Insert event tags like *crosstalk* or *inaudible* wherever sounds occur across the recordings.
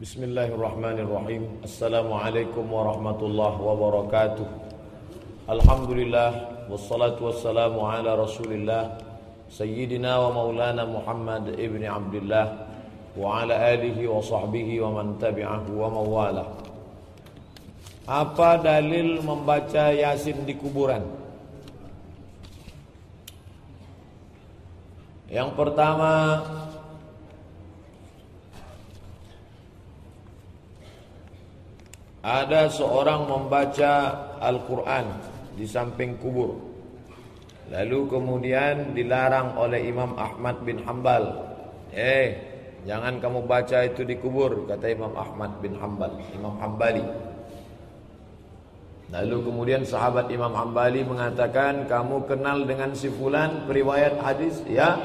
Bismillahirrahmanirrahim. Assalamualaikum warahmatullahi wabarakatuh Alhamdulillah Wassalatu wassalamu ala rasulillah Sayyidina wa maulana Muhammad ibn Abdullah Wa ala alihi wa man tabi'ahu wa mawala Apa dalil membaca yasin di kuburan? Yang pertama Ada seorang membaca Al-Quran di samping kubur. Lalu kemudian dilarang oleh Imam Ahmad bin Hambal. Eh, jangan kamu baca itu di kubur, kata Imam Ahmad bin Hambal, Imam Hambali. Lalu kemudian sahabat Imam Hambali mengatakan, kamu kenal dengan si fulan periwayat hadis? Ya,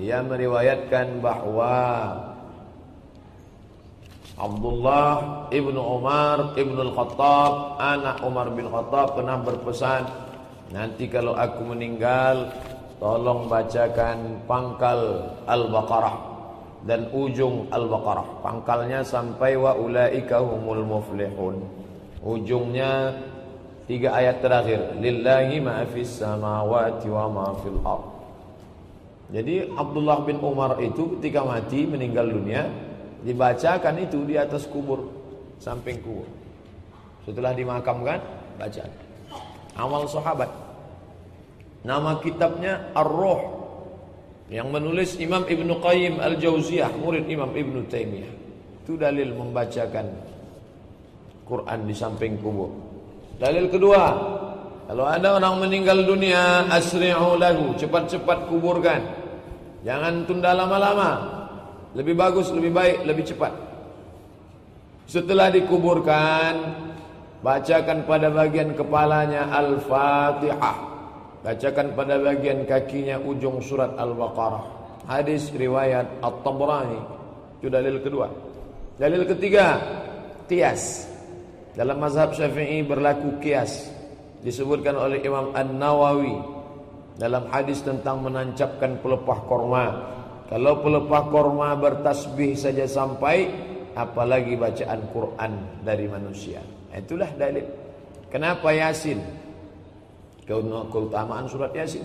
dia meriwayatkan bahwa Abdullah ibnu Umar ibnu Al-Khattab anak Umar bin Khattab pernah berpesan nanti kalau aku meninggal tolong bacakan pangkal Al-Baqarah dan ujung Al-Baqarah. Pangkalnya sampai wa ulaika humul muflihun. Ujungnya tiga ayat terakhir. Lillahi ma fis samawati wa ma fil jadi Abdullah bin Umar itu ketika mati meninggal dunia Dibacakan itu di atas kubur Samping kubur. Setelah dimakamkan Baca Amal sahabat. Nama kitabnya Ar-Ruh Yang menulis Imam Ibn Qayyim Al-Jauziyah Murid Imam Ibn Taymiyah Itu dalil membacakan Quran di samping kubur Dalil kedua Kalau ada orang meninggal dunia Asri'u lahu Cepat-cepat kuburkan Jangan tunda lama-lama lebih bagus, lebih baik, lebih cepat. Setelah dikuburkan, bacakan pada bagian kepalanya Al-Fatihah. Bacakan pada bagian kakinya ujung surat Al-Baqarah. Hadis riwayat At-Tabrani. Itu dalil kedua. Dalil ketiga, kias. Dalam mazhab Syafi'i berlaku kias. Disebutkan oleh Imam An-Nawawi dalam hadis tentang menancapkan pelepah korma kalau pelepah korma bertasbih saja sampai Apalagi bacaan Quran dari manusia Itulah dalil Kenapa Yasin? Keutamaan surat Yasin.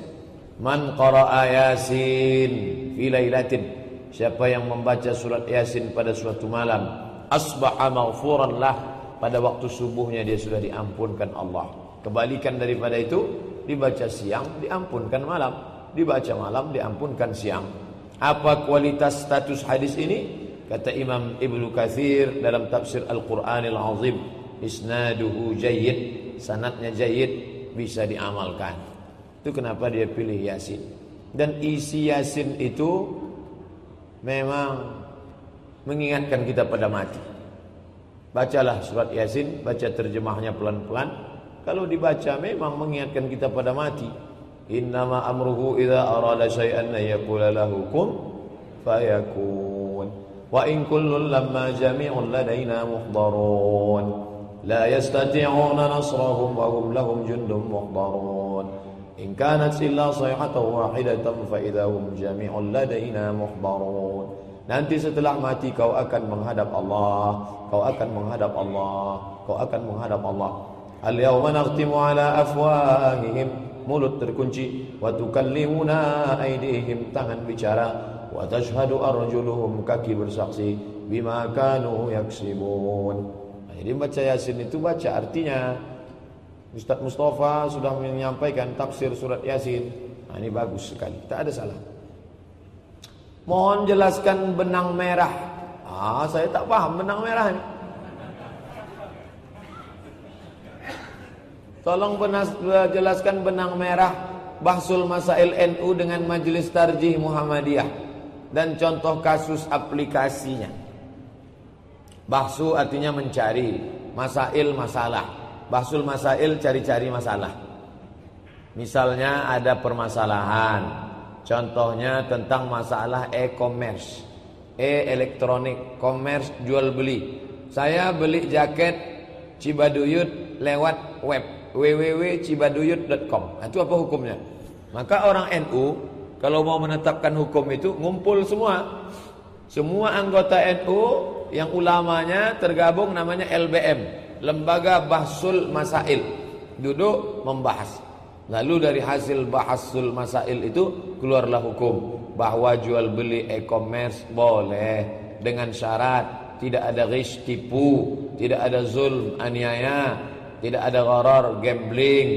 Man qara'a Yasin Fi laylatin. Siapa yang membaca surat Yasin pada suatu malam Asbaha maghfuran lah Pada waktu subuhnya dia sudah diampunkan Allah. Kebalikan daripada itu Dibaca siang diampunkan malam. Dibaca malam diampunkan siang. Apa kualitas status hadis ini? Kata Imam Ibnu Katsir dalam tafsir Al-Qur'anil Azim, isnaduhu jayyid, sanatnya jayyid bisa diamalkan. Itu kenapa dia pilih Yasin. Dan isi Yasin itu memang mengingatkan kita pada mati. Bacalah surat Yasin, baca terjemahnya pelan-pelan. Kalau dibaca memang mengingatkan kita pada mati. Innama amruhu idza arada syai'an yaqula lahu kun fayakun. Wa in kullun lamma jami'un ladaina muhdarun. Yastati'una nasrahum wa hum lahum jundum muhdarun. In kanat illa sayhatan wahidatan fa idahum jami'un ladaina muhdarun. Nanti setelah mati kau akan menghadap Allah, kau akan menghadap Allah, kau akan menghadap Allah. Al-yawma nakhtimu ala afwahihim mulut terkunci wa tukallimuna aydihim tangan bicara wa tashhadu arjuluhum kaki bersaksi bima kanu yaksibun nah, jadi baca yasin itu baca artinya. Ustaz Mustafa sudah menyampaikan tafsir surat yasin. Nah, ini bagus sekali. Tak ada salah. Mohon jelaskan benang merah. Ah saya tak paham benang merah ini Tolong jelaskan benang merah Bahsul Masail NU dengan Majelis Tarjih Muhammadiyah. Dan contoh kasus aplikasinya Bahsu artinya mencari Masail masalah Bahsul Masail cari-cari masalah Misalnya ada permasalahan Contohnya tentang masalah e-commerce e-elektronik, commerce, jual beli. Saya beli jaket Cibaduyut lewat web www.cibaduyut.com. Nah, itu apa hukumnya? Maka orang NU kalau mau menetapkan hukum itu ngumpul semua. Semua anggota NU yang ulamanya tergabung namanya LBM, Lembaga Bahsul Masail. Duduk membahas. Lalu dari hasil bahasul masail itu keluarlah hukum bahwa jual beli e-commerce boleh dengan syarat tidak ada ghish tipu, tidak ada zulm aniaya, tidak ada gharar gambling.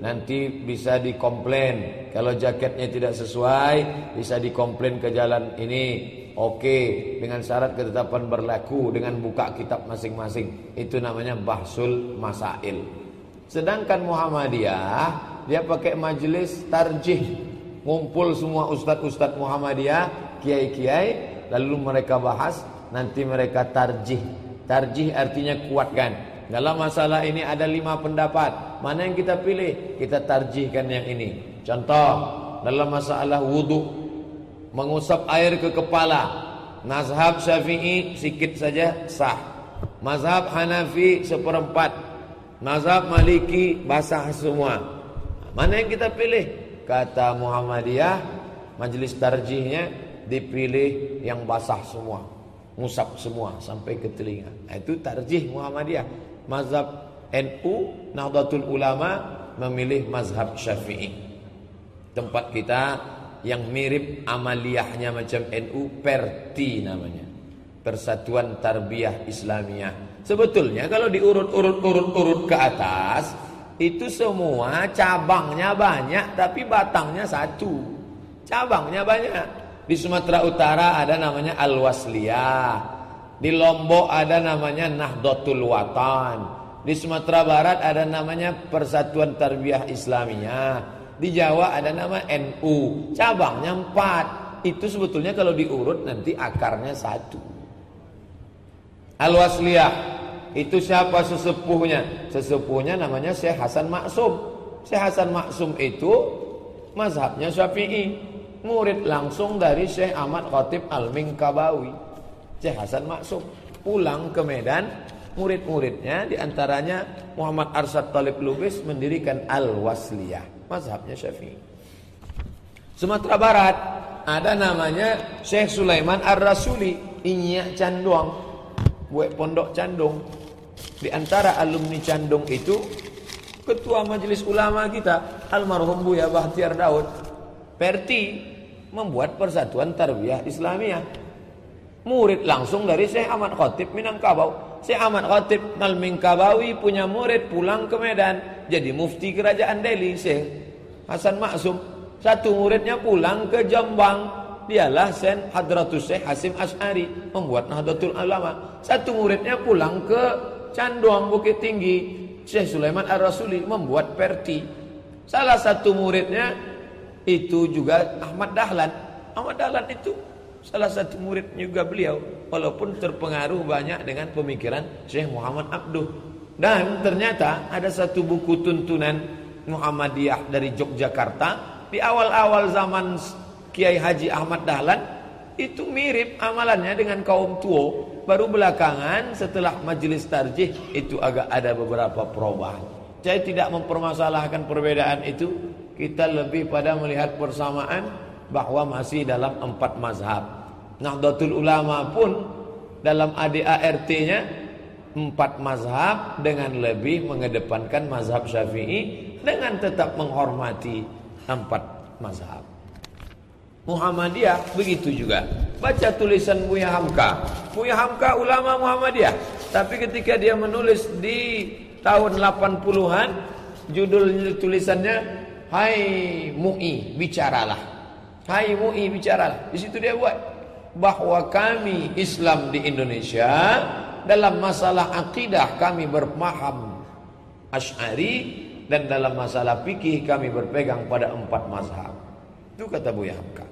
Nanti bisa dikomplain kalau jaketnya tidak sesuai bisa dikomplain ke jalan ini. Oke, dengan syarat ketetapan berlaku dengan buka kitab masing-masing. Itu namanya bahsul masail. Sedangkan Muhammadiyah dia pakai majelis tarjih. Ngumpul semua ustadz-ustadz Muhammadiyah kiai-kiai lalu mereka bahas nanti mereka tarjih. Tarjih artinya kuatkan. Dalam masalah ini ada lima pendapat. Mana yang kita pilih? Kita tarjihkan yang ini. Contoh dalam masalah wudhu mengusap air ke kepala mazhab syafi'i sikit saja sah mazhab Hanafi seperempat mazhab Maliki basah semua Mana yang kita pilih? Kata Muhammadiyah, majelis tarjihnya dipilih yang basah semua, ngusap semua sampai ke telinga. Nah, itu tarjih Muhammadiyah. Mazhab NU, Nahdlatul Ulama memilih mazhab Syafi'i. Tempat kita yang mirip amaliyahnya macam NU, Perti namanya. Persatuan Tarbiyah Islamiyah. Sebetulnya kalau diurut-urut-urut-urut ke atas, itu semua cabangnya banyak tapi batangnya satu. Cabangnya banyak. Di Sumatera Utara ada namanya Al-Wasliyah. Di Lombok ada namanya Nahdlatul Watan. Di Sumatera Barat ada namanya Persatuan Tarbiyah Islamiyah. Di Jawa ada nama NU. Cabangnya empat. Itu sebetulnya kalau diurut nanti akarnya satu. Al-Wasliyah itu siapa sesepuhnya? Sesepuhnya namanya Syekh Hasan Maksum. Syekh Hasan Maksum itu mazhabnya Syafi'i. Murid langsung dari Syekh Ahmad Khatib Al-Minkabawi. Syekh Hasan Maksum pulang ke Medan, murid-muridnya di antaranya Muhammad Arsad Talib Lubis mendirikan Al-Wasliyah, mazhabnya Syafi'i. Sumatera Barat ada namanya Syekh Sulaiman Ar-Rasuli, Inyak Canduang, buat pondok Candung. Di antara alumni Candung itu ketua majelis ulama kita almarhum Buya Bahtiar Daud Perti membuat persatuan tarbiyah Islamiyah. Murid langsung dari Syekh Ahmad Khatib Minangkabau. Syekh Ahmad Khatib Malmingkabawi punya murid pulang ke Medan jadi mufti kerajaan Delhi Syekh Hasan Maksum. Satu muridnya pulang ke Jombang dialah Sen Hadratus Syekh Hasim Ash'ari membuat Nahdlatul Ulama. Satu muridnya pulang ke Canduang Bukit Tinggi Syekh Sulaiman Ar-Rasuli membuat perti Salah satu muridnya itu juga Ahmad Dahlan Ahmad Dahlan itu salah satu murid juga beliau Walaupun terpengaruh banyak dengan pemikiran Syekh Muhammad Abduh. Dan ternyata ada satu buku tuntunan Muhammadiyah dari Yogyakarta Di awal-awal zaman Kiai Haji Ahmad Dahlan. Itu mirip amalannya dengan kaum tua baru belakangan setelah majelis tarjih itu agak ada beberapa perubahan. Saya tidak mempermasalahkan perbedaan itu, kita lebih pada melihat persamaan bahwa masih dalam empat mazhab. Nahdlatul Ulama pun dalam ADART-nya empat mazhab dengan lebih mengedepankan mazhab Syafi'i dengan tetap menghormati empat mazhab. Muhammadiyah begitu juga. Baca tulisan Buya Hamka. Buya Hamka ulama Muhammadiyah. Tapi ketika dia menulis di tahun 80-an, judul tulisannya Hai Mu'i bicaralah. Hai Mu'i bicaralah. Di situ dia buat bahwa kami Islam di Indonesia dalam masalah akidah kami berpaham Asy'ari dan dalam masalah fikih kami berpegang pada empat mazhab. Itu kata Buya Hamka.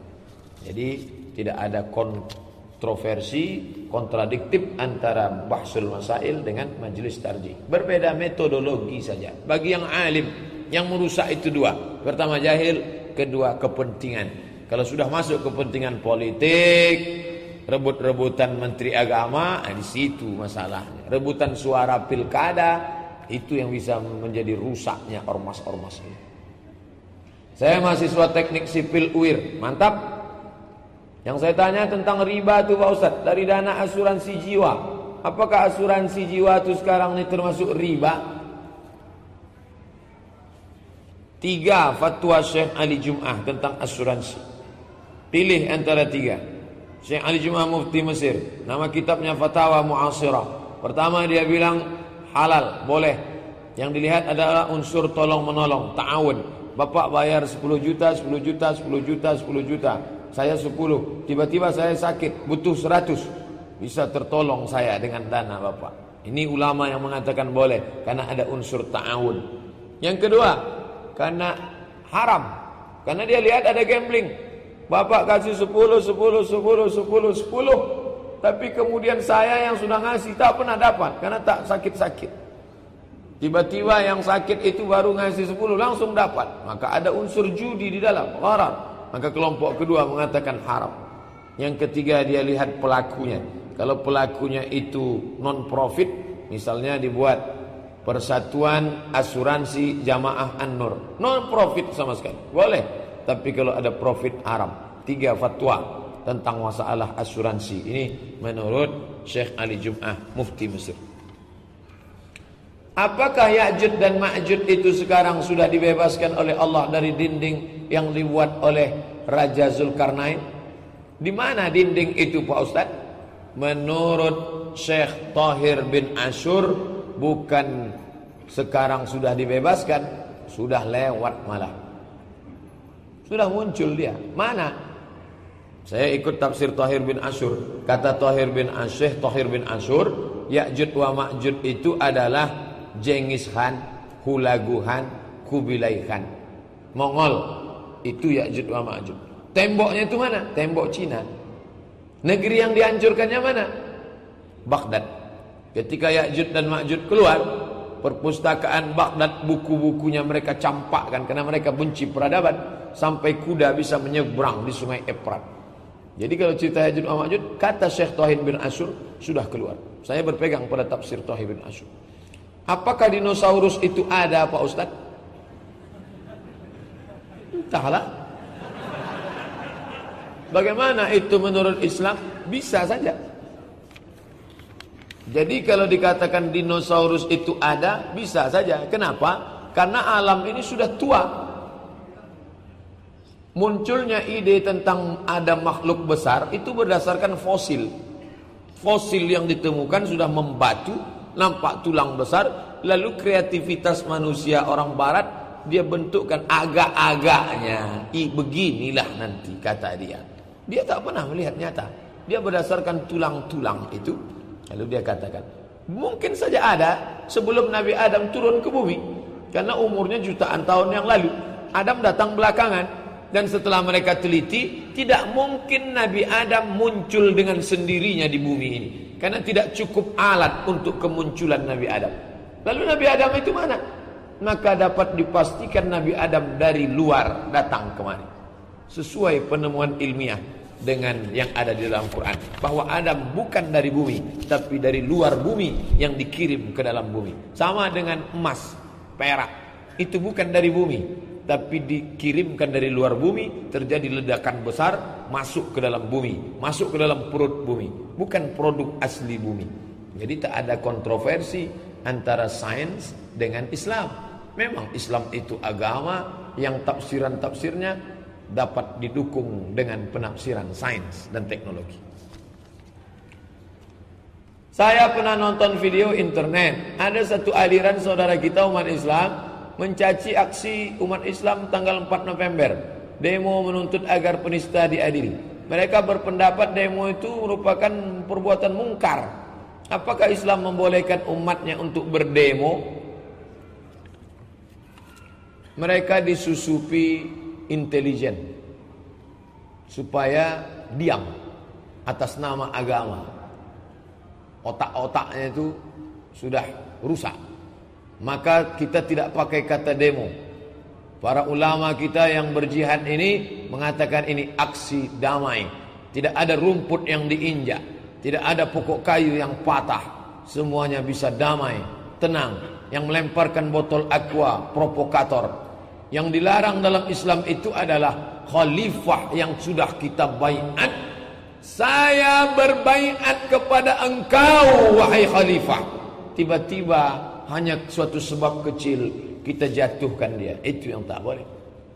Jadi tidak ada kontroversi kontradiktif antara bahsul masail dengan majelis tarjih. Berbeda metodologi saja. Bagi yang alim yang merusak itu dua. Pertama jahil, kedua kepentingan. Kalau sudah masuk kepentingan politik, rebut-rebutan menteri agama, nah di situ masalahnya. Rebutan suara pilkada itu yang bisa menjadi rusaknya ormas-ormas ini. Saya mahasiswa teknik sipil UIR, mantap. Yang saya tanya tentang riba tuh Pak Ustaz, dari dana asuransi jiwa. Apakah asuransi jiwa itu sekarang ini termasuk riba? Tiga fatwa Syekh Ali Jum'ah tentang asuransi. Pilih antara tiga. Syekh Ali Jum'ah Mufti Mesir. Nama kitabnya Fatawa Mu'asirah. Pertama dia bilang halal, boleh. Yang dilihat adalah unsur tolong menolong, ta'awun. Bapak bayar 10 juta, 10 juta, 10 juta, 10 juta. Saya 10. Tiba-tiba saya sakit, butuh 100. Bisa tertolong saya dengan dana Bapak. Ini ulama yang mengatakan boleh karena ada unsur ta'awun. Yang kedua, karena haram. Karena dia lihat ada gambling. Bapak kasih 10, 10, 10, 10, 10. Tapi kemudian saya yang sudah ngasih tak pernah dapat karena tak sakit-sakit. Tiba-tiba yang sakit itu baru ngasih 10 langsung dapat. Maka ada unsur judi di dalam, gharar. Maka kelompok kedua mengatakan haram. Yang ketiga dia lihat pelakunya. Kalau pelakunya itu non profit, misalnya dibuat Persatuan Asuransi Jamaah An-Nur. Non profit sama sekali. Boleh. Tapi kalau ada profit haram. Tiga fatwa tentang masalah asuransi. Ini menurut Syekh Ali Jum'ah Mufti Mesir. Apakah Ya'jud dan Ma'jud itu sekarang sudah dibebaskan oleh Allah dari dinding yang dibuat oleh Raja Zulkarnain? Di mana dinding itu Pak Ustaz? Menurut Syekh Tahir bin Ashur bukan sekarang sudah dibebaskan, sudah lewat malah. Sudah muncul dia. Mana? Saya ikut tafsir Tahir bin Ashur. Kata Tahir bin Ashur, Tahir bin Ashur, Ya'jud wa Ma'jud itu adalah Jengis Khan, Hulagu Khan, Kubilai Khan. Mongol itu Ya'jud wa Ma'jud. Temboknya itu mana? Tembok Cina. Negeri yang dihancurkannya mana? Baghdad. Ketika Ya'jud dan Ma'jud keluar, perpustakaan Baghdad buku-bukunya mereka campakkan karena mereka benci peradaban sampai kuda bisa menyeberang di Sungai Efrat. Jadi kalau cerita Ya'jud wa Ma'jud, kata Syekh Tahir bin Asyur sudah keluar. Saya berpegang pada tafsir Tahir bin Asyur. Apakah dinosaurus itu ada Pak Ustaz? Entahlah. Bagaimana itu menurut Islam? Bisa saja. Jadi kalau dikatakan dinosaurus itu ada, bisa saja. Kenapa? Karena alam ini sudah tua. Munculnya ide tentang ada makhluk besar itu berdasarkan fosil. Fosil yang ditemukan sudah membatu nampak tulang besar, lalu kreativitas manusia orang barat dia bentukkan agak-agaknya. I beginilah nanti kata dia. Dia tak pernah melihat nyata. Dia berdasarkan tulang-tulang itu. Lalu dia katakan, mungkin saja ada sebelum Nabi Adam turun ke bumi. Karena umurnya jutaan tahun yang lalu. Adam datang belakangan. Dan setelah mereka teliti, tidak mungkin Nabi Adam muncul dengan sendirinya di bumi ini. Karena tidak cukup alat untuk kemunculan Nabi Adam. Lalu Nabi Adam itu mana? Maka dapat dipastikan Nabi Adam dari luar datang kemari. Sesuai penemuan ilmiah dengan yang ada di dalam Quran. Bahwa Adam bukan dari bumi, tapi dari luar bumi yang dikirim ke dalam bumi. Sama dengan emas, perak. Itu bukan dari bumi, tapi dikirimkan dari luar bumi terjadi ledakan besar masuk ke dalam bumi masuk ke dalam perut bumi bukan produk asli bumi jadi tak ada kontroversi antara sains dengan Islam memang Islam itu agama yang tafsiran-tafsirnya dapat didukung dengan penafsiran sains dan teknologi saya pernah nonton video internet ada satu aliran saudara kita umat Islam mencaci aksi umat Islam tanggal 4 November. Demo menuntut agar penista diadili. Mereka berpendapat demo itu merupakan perbuatan mungkar. Apakah Islam membolehkan umatnya untuk berdemo? Mereka disusupi intelijen supaya diam atas nama agama. Otak-otaknya itu sudah rusak. Maka kita tidak pakai kata demo. Para ulama kita yang berjihad ini mengatakan ini aksi damai. Tidak ada rumput yang diinjak. Tidak ada pokok kayu yang patah. Semuanya bisa damai, tenang. Yang melemparkan botol aqua, provokator. Yang dilarang dalam Islam itu adalah khalifah yang sudah kita bayat. Saya berbaiat kepada engkau, wahai khalifah. Tiba-tiba hanya suatu sebab kecil kita jatuhkan dia. Itu yang tak boleh.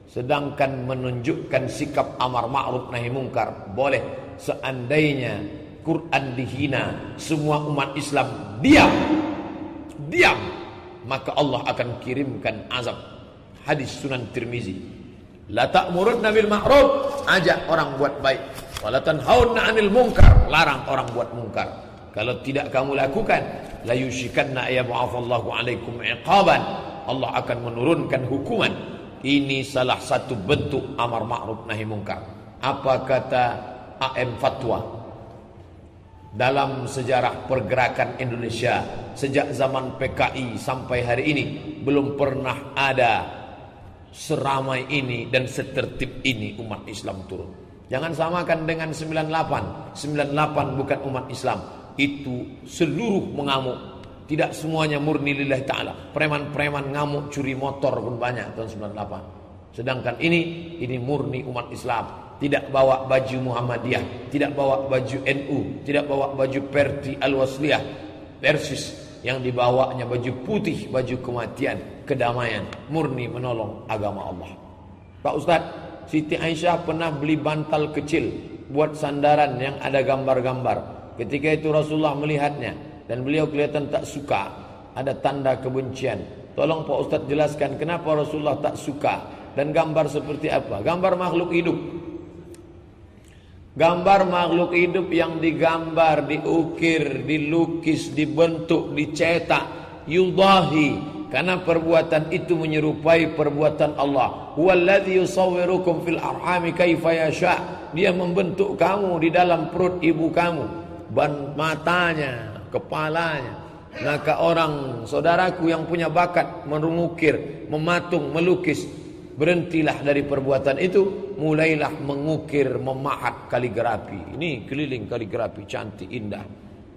Sedangkan menunjukkan sikap amar ma'ruf nahi mungkar boleh seandainya Quran dihina semua umat Islam diam diam maka Allah akan kirimkan azab hadis Sunan Tirmizi. La ta'murunna bil ma'ruf. Ajak orang buat baik. Wala tanhauna 'anil munkar. Larang orang buat mungkar kalau tidak kamu lakukan la yushikanna ya mu'afallahu alaikum iqaban. Allah akan menurunkan hukuman. Ini salah satu bentuk amar ma'ruf nahi mungkar. Apa kata AM Fatwa? Dalam sejarah pergerakan Indonesia sejak zaman PKI sampai hari ini belum pernah ada seramai ini dan setertib ini umat Islam turun. Jangan samakan dengan 98. 98 bukan umat Islam. Itu seluruh mengamuk tidak semuanya murni lillahi ta'ala. Preman-preman ngamuk curi motor pun banyak tahun 98. Sedangkan ini, ini murni umat Islam. Tidak bawa baju Muhammadiyah. Tidak bawa baju NU. Tidak bawa baju Perti Al-Wasliyah. Persis. Yang dibawanya baju putih, baju kematian, kedamaian. Murni menolong agama Allah. Pak Ustadz, Siti Aisyah pernah beli bantal kecil. Buat sandaran yang ada gambar-gambar. Ketika itu Rasulullah melihatnya dan beliau kelihatan tak suka ada tanda kebencian tolong Pak Ustaz jelaskan kenapa Rasulullah tak suka dan gambar seperti apa gambar makhluk hidup gambar makhluk hidup yang digambar diukir dilukis dibentuk dicetak yudahi karena perbuatan itu menyerupai perbuatan Allah huwallazi yusawwirukum fil arhami kaifa yasha dia membentuk kamu di dalam perut ibu kamu ban matanya kepalanya. Maka orang saudaraku yang punya bakat mengukir, mematung, melukis, berhentilah dari perbuatan itu, mulailah mengukir, memahat kaligrafi. Ini keliling kaligrafi cantik indah.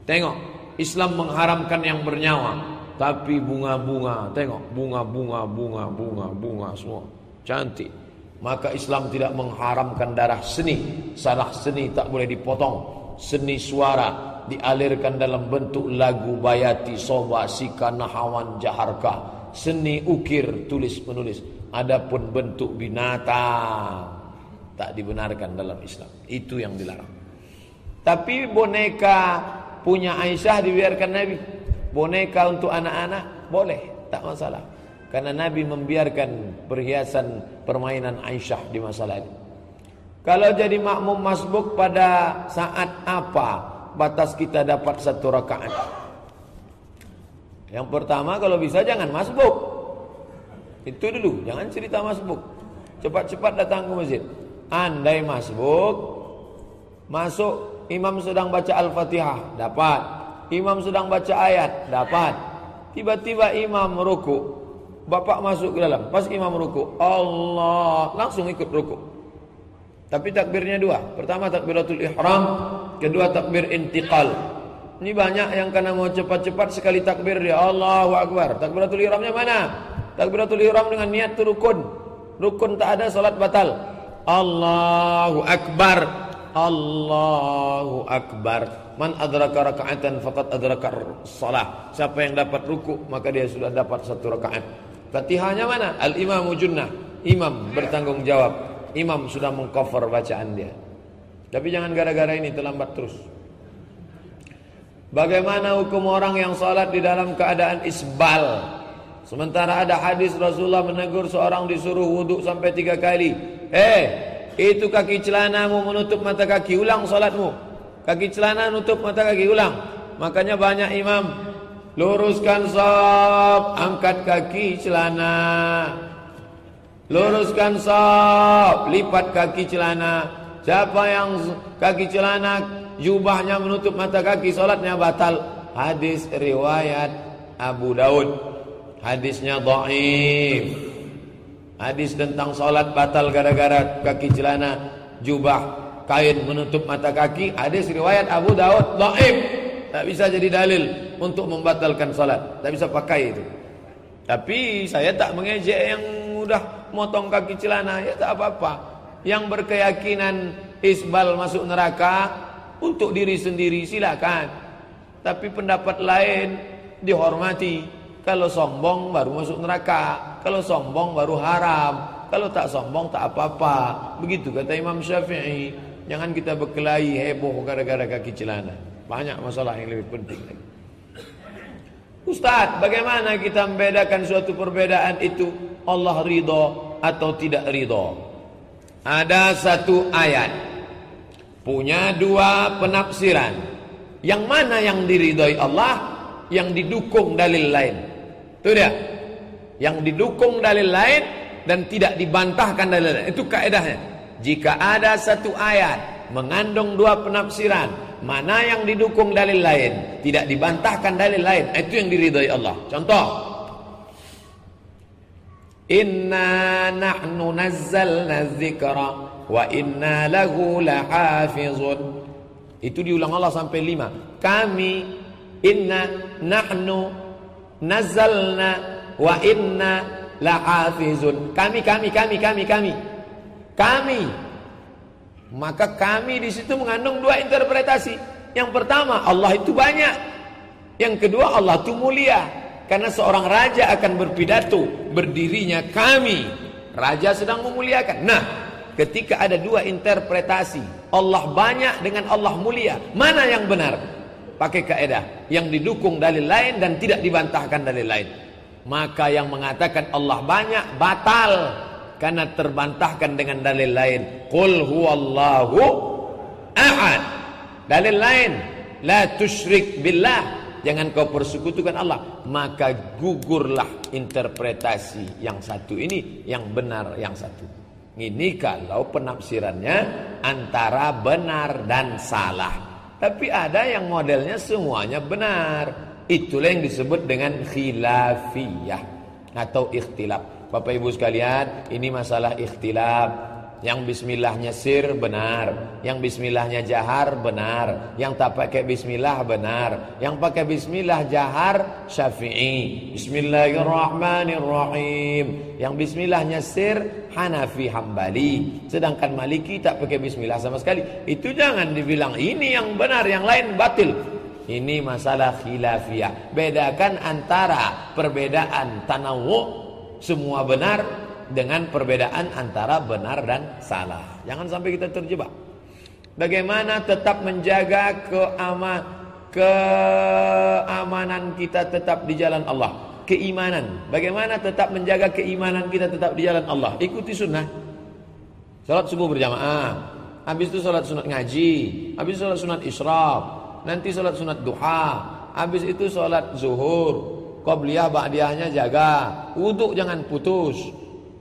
Tengok, Islam mengharamkan yang bernyawa, tapi bunga-bunga, tengok, bunga-bunga, bunga-bunga, bunga semua. Cantik. Maka Islam tidak mengharamkan darah seni. Salah seni tak boleh dipotong. Seni suara dialirkan dalam bentuk lagu bayati soba sika nahawan jaharka seni ukir tulis menulis adapun bentuk binatang tak dibenarkan dalam Islam itu yang dilarang tapi boneka punya Aisyah dibiarkan Nabi boneka untuk anak-anak boleh tak masalah karena Nabi membiarkan perhiasan permainan Aisyah di masa lalu kalau jadi makmum masbuk pada saat apa batas kita dapat satu rakaat. Yang pertama kalau bisa jangan masbuk. Itu dulu, jangan cerita masbuk. Cepat-cepat datang ke masjid. Andai masbuk, masuk imam sedang baca Al-Fatihah, dapat. Imam sedang baca ayat, dapat. Tiba-tiba imam ruku. Bapak masuk ke dalam, pas imam ruku, Allah langsung ikut ruku. Tapi takbirnya dua. Pertama takbiratul ihram, kedua takbir intiqal. Ini banyak yang karena mau cepat-cepat sekali takbir dia Allahu akbar. Takbiratul ihramnya mana? Takbiratul ihram dengan niat itu rukun. Rukun tak ada salat batal. Allahu akbar. Allahu akbar. Man adraka raka'atan faqad adraka salah. Siapa yang dapat ruku maka dia sudah dapat satu rakaat. Fatihahnya mana? Al-imamu junnah. Imam bertanggung jawab. Imam sudah mengcover bacaan dia. Tapi jangan gara-gara ini terlambat terus. Bagaimana hukum orang yang salat di dalam keadaan isbal? Sementara ada hadis Rasulullah menegur seorang disuruh wudhu sampai tiga kali. Eh, itu kaki celanamu menutup mata kaki. Ulang salatmu. Kaki celana nutup mata kaki. Ulang. Makanya banyak imam. Luruskan sop. Angkat kaki celana. Luruskan sop, lipat kaki celana. Siapa yang kaki celana jubahnya menutup mata kaki, solatnya batal. Hadis riwayat Abu Daud. Hadisnya dhaif. Hadis tentang solat batal gara-gara kaki celana jubah kain menutup mata kaki. Hadis riwayat Abu Daud dhaif. Tak bisa jadi dalil untuk membatalkan salat. Tak bisa pakai itu. Tapi saya tak mengejek yang mudah motong kaki celana. Ya tak apa-apa. Yang berkeyakinan isbal masuk neraka untuk diri sendiri silakan. Tapi pendapat lain dihormati. Kalau sombong baru masuk neraka. Kalau sombong baru haram. Kalau tak sombong tak apa-apa. Begitu kata Imam Syafi'i jangan kita berkelahi heboh gara-gara kaki celana banyak masalah yang lebih penting lagi Ustaz, bagaimana kita membedakan suatu perbedaan itu Allah ridho atau tidak ridho? Ada satu ayat punya dua penafsiran. Yang mana yang diridhoi Allah, yang didukung dalil lain. Itu dia. Yang didukung dalil lain dan tidak dibantahkan dalil lain. Itu kaedahnya. Jika ada satu ayat mengandung dua penafsiran, mana yang didukung dalil lain, tidak dibantahkan dalil lain, itu yang diridhai Allah. Contoh, Inna nahnu nazzalna dzikra wa inna lahu lahafizun. Itu diulang Allah sampai lima. Kami inna nahnu nazzalna wa inna lahafizun. Kami kami kami kami kami. Kami maka kami di situ mengandung dua interpretasi. Yang pertama, Allah itu banyak. Yang kedua, Allah itu mulia. Karena seorang raja akan berpidato, berdirinya kami. Raja sedang memuliakan. Nah, ketika ada dua interpretasi, Allah banyak dengan Allah mulia. Mana yang benar? Pakai kaedah yang didukung dalil lain dan tidak dibantahkan dalil lain. Maka yang mengatakan Allah banyak batal karena terbantahkan dengan dalil lain. Qul huwallahu ahad. Dalil lain. La tusyrik billah. Jangan kau persekutukan Allah. Maka gugurlah interpretasi yang satu ini yang benar yang satu. Ini kalau penafsirannya antara benar dan salah. Tapi ada yang modelnya semuanya benar. Itulah yang disebut dengan khilafiyah atau ikhtilaf Bapak Ibu sekalian, ini masalah ikhtilaf. Yang bismillahnya sir benar, yang bismillahnya jahar benar, yang tak pakai bismillah benar, yang pakai bismillah jahar Syafi'i. Bismillahirrahmanirrahim. Yang bismillahnya sir Hanafi Hambali. Sedangkan Maliki tak pakai bismillah sama sekali. Itu jangan dibilang ini yang benar, yang lain batil. Ini masalah khilafiyah. Bedakan antara perbedaan tanawu semua benar dengan perbedaan antara benar dan salah. Jangan sampai kita terjebak. Bagaimana tetap menjaga keaman keamanan kita tetap di jalan Allah. Keimanan. Bagaimana tetap menjaga keimanan kita tetap di jalan Allah? Ikuti sunnah. Salat subuh berjamaah. Habis itu salat sunat ngaji. Habis itu salat sunat isyraf. Nanti salat sunat duha. Habis itu salat zuhur. Qobliyah ba'diyahnya jaga. Wuduk jangan putus.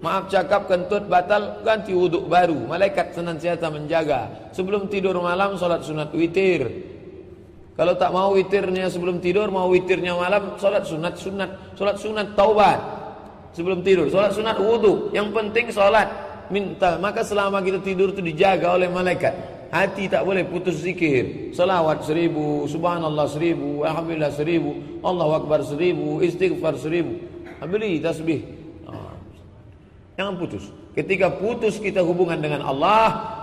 Maaf cakap kentut batal ganti wuduk baru. Malaikat senantiasa menjaga. Sebelum tidur malam solat sunat witir. Kalau tak mau witirnya sebelum tidur, mau witirnya malam, solat sunat sunat, solat sunat taubat sebelum tidur, solat sunat wudhu. Yang penting solat minta. Maka selama kita tidur itu dijaga oleh malaikat. Hati tak boleh putus zikir. Salawat seribu, subhanallah seribu, alhamdulillah seribu, Allah akbar seribu, istighfar seribu. Beli tasbih. Ah. Jangan putus. Ketika putus kita hubungan dengan Allah,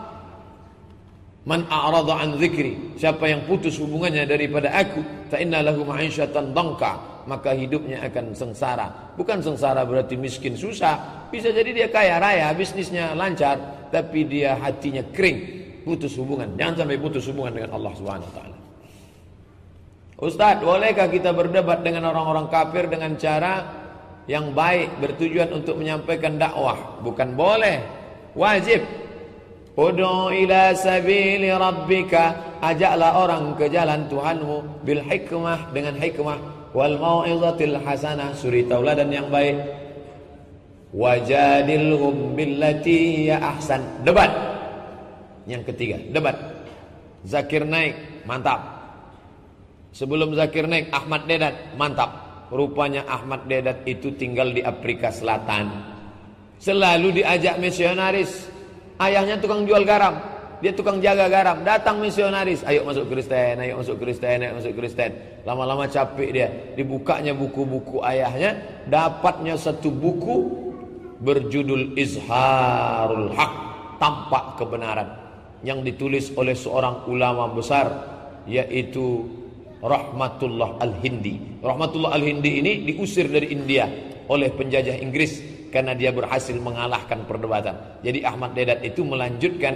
Man a'rada an zikri Siapa yang putus hubungannya daripada aku Fa inna lahu ma'isyatan dangka Maka hidupnya akan sengsara Bukan sengsara berarti miskin susah Bisa jadi dia kaya raya Bisnisnya lancar Tapi dia hatinya kering putus hubungan. Jangan sampai putus hubungan dengan Allah Subhanahu wa taala. Ustaz, bolehkah kita berdebat dengan orang-orang kafir dengan cara yang baik bertujuan untuk menyampaikan dakwah? Bukan boleh, wajib. Ud'u ila sabili rabbika, ajaklah orang ke jalan Tuhanmu bil hikmah dengan hikmah wal mau'izatil hasanah, suri tauladan yang baik. Wajadilhum billati ya ahsan. Debat. Yang ketiga, debat. Zakir naik, mantap. Sebelum Zakir naik, Ahmad Dedat, mantap. Rupanya Ahmad Dedat itu tinggal di Afrika Selatan. Selalu diajak misionaris. Ayahnya tukang jual garam. dia tukang jaga garam. Datang misionaris, ayo masuk Kristen, ayo masuk Kristen, ayo masuk Kristen. Lama-lama capek dia. Dibukanya buku-buku ayahnya, dapatnya satu buku berjudul Izharul Haq, tampak kebenaran yang ditulis oleh seorang ulama besar yaitu Rahmatullah Al-Hindi. Rahmatullah Al-Hindi ini diusir dari India oleh penjajah Inggris karena dia berhasil mengalahkan perdebatan. Jadi Ahmad Dedat itu melanjutkan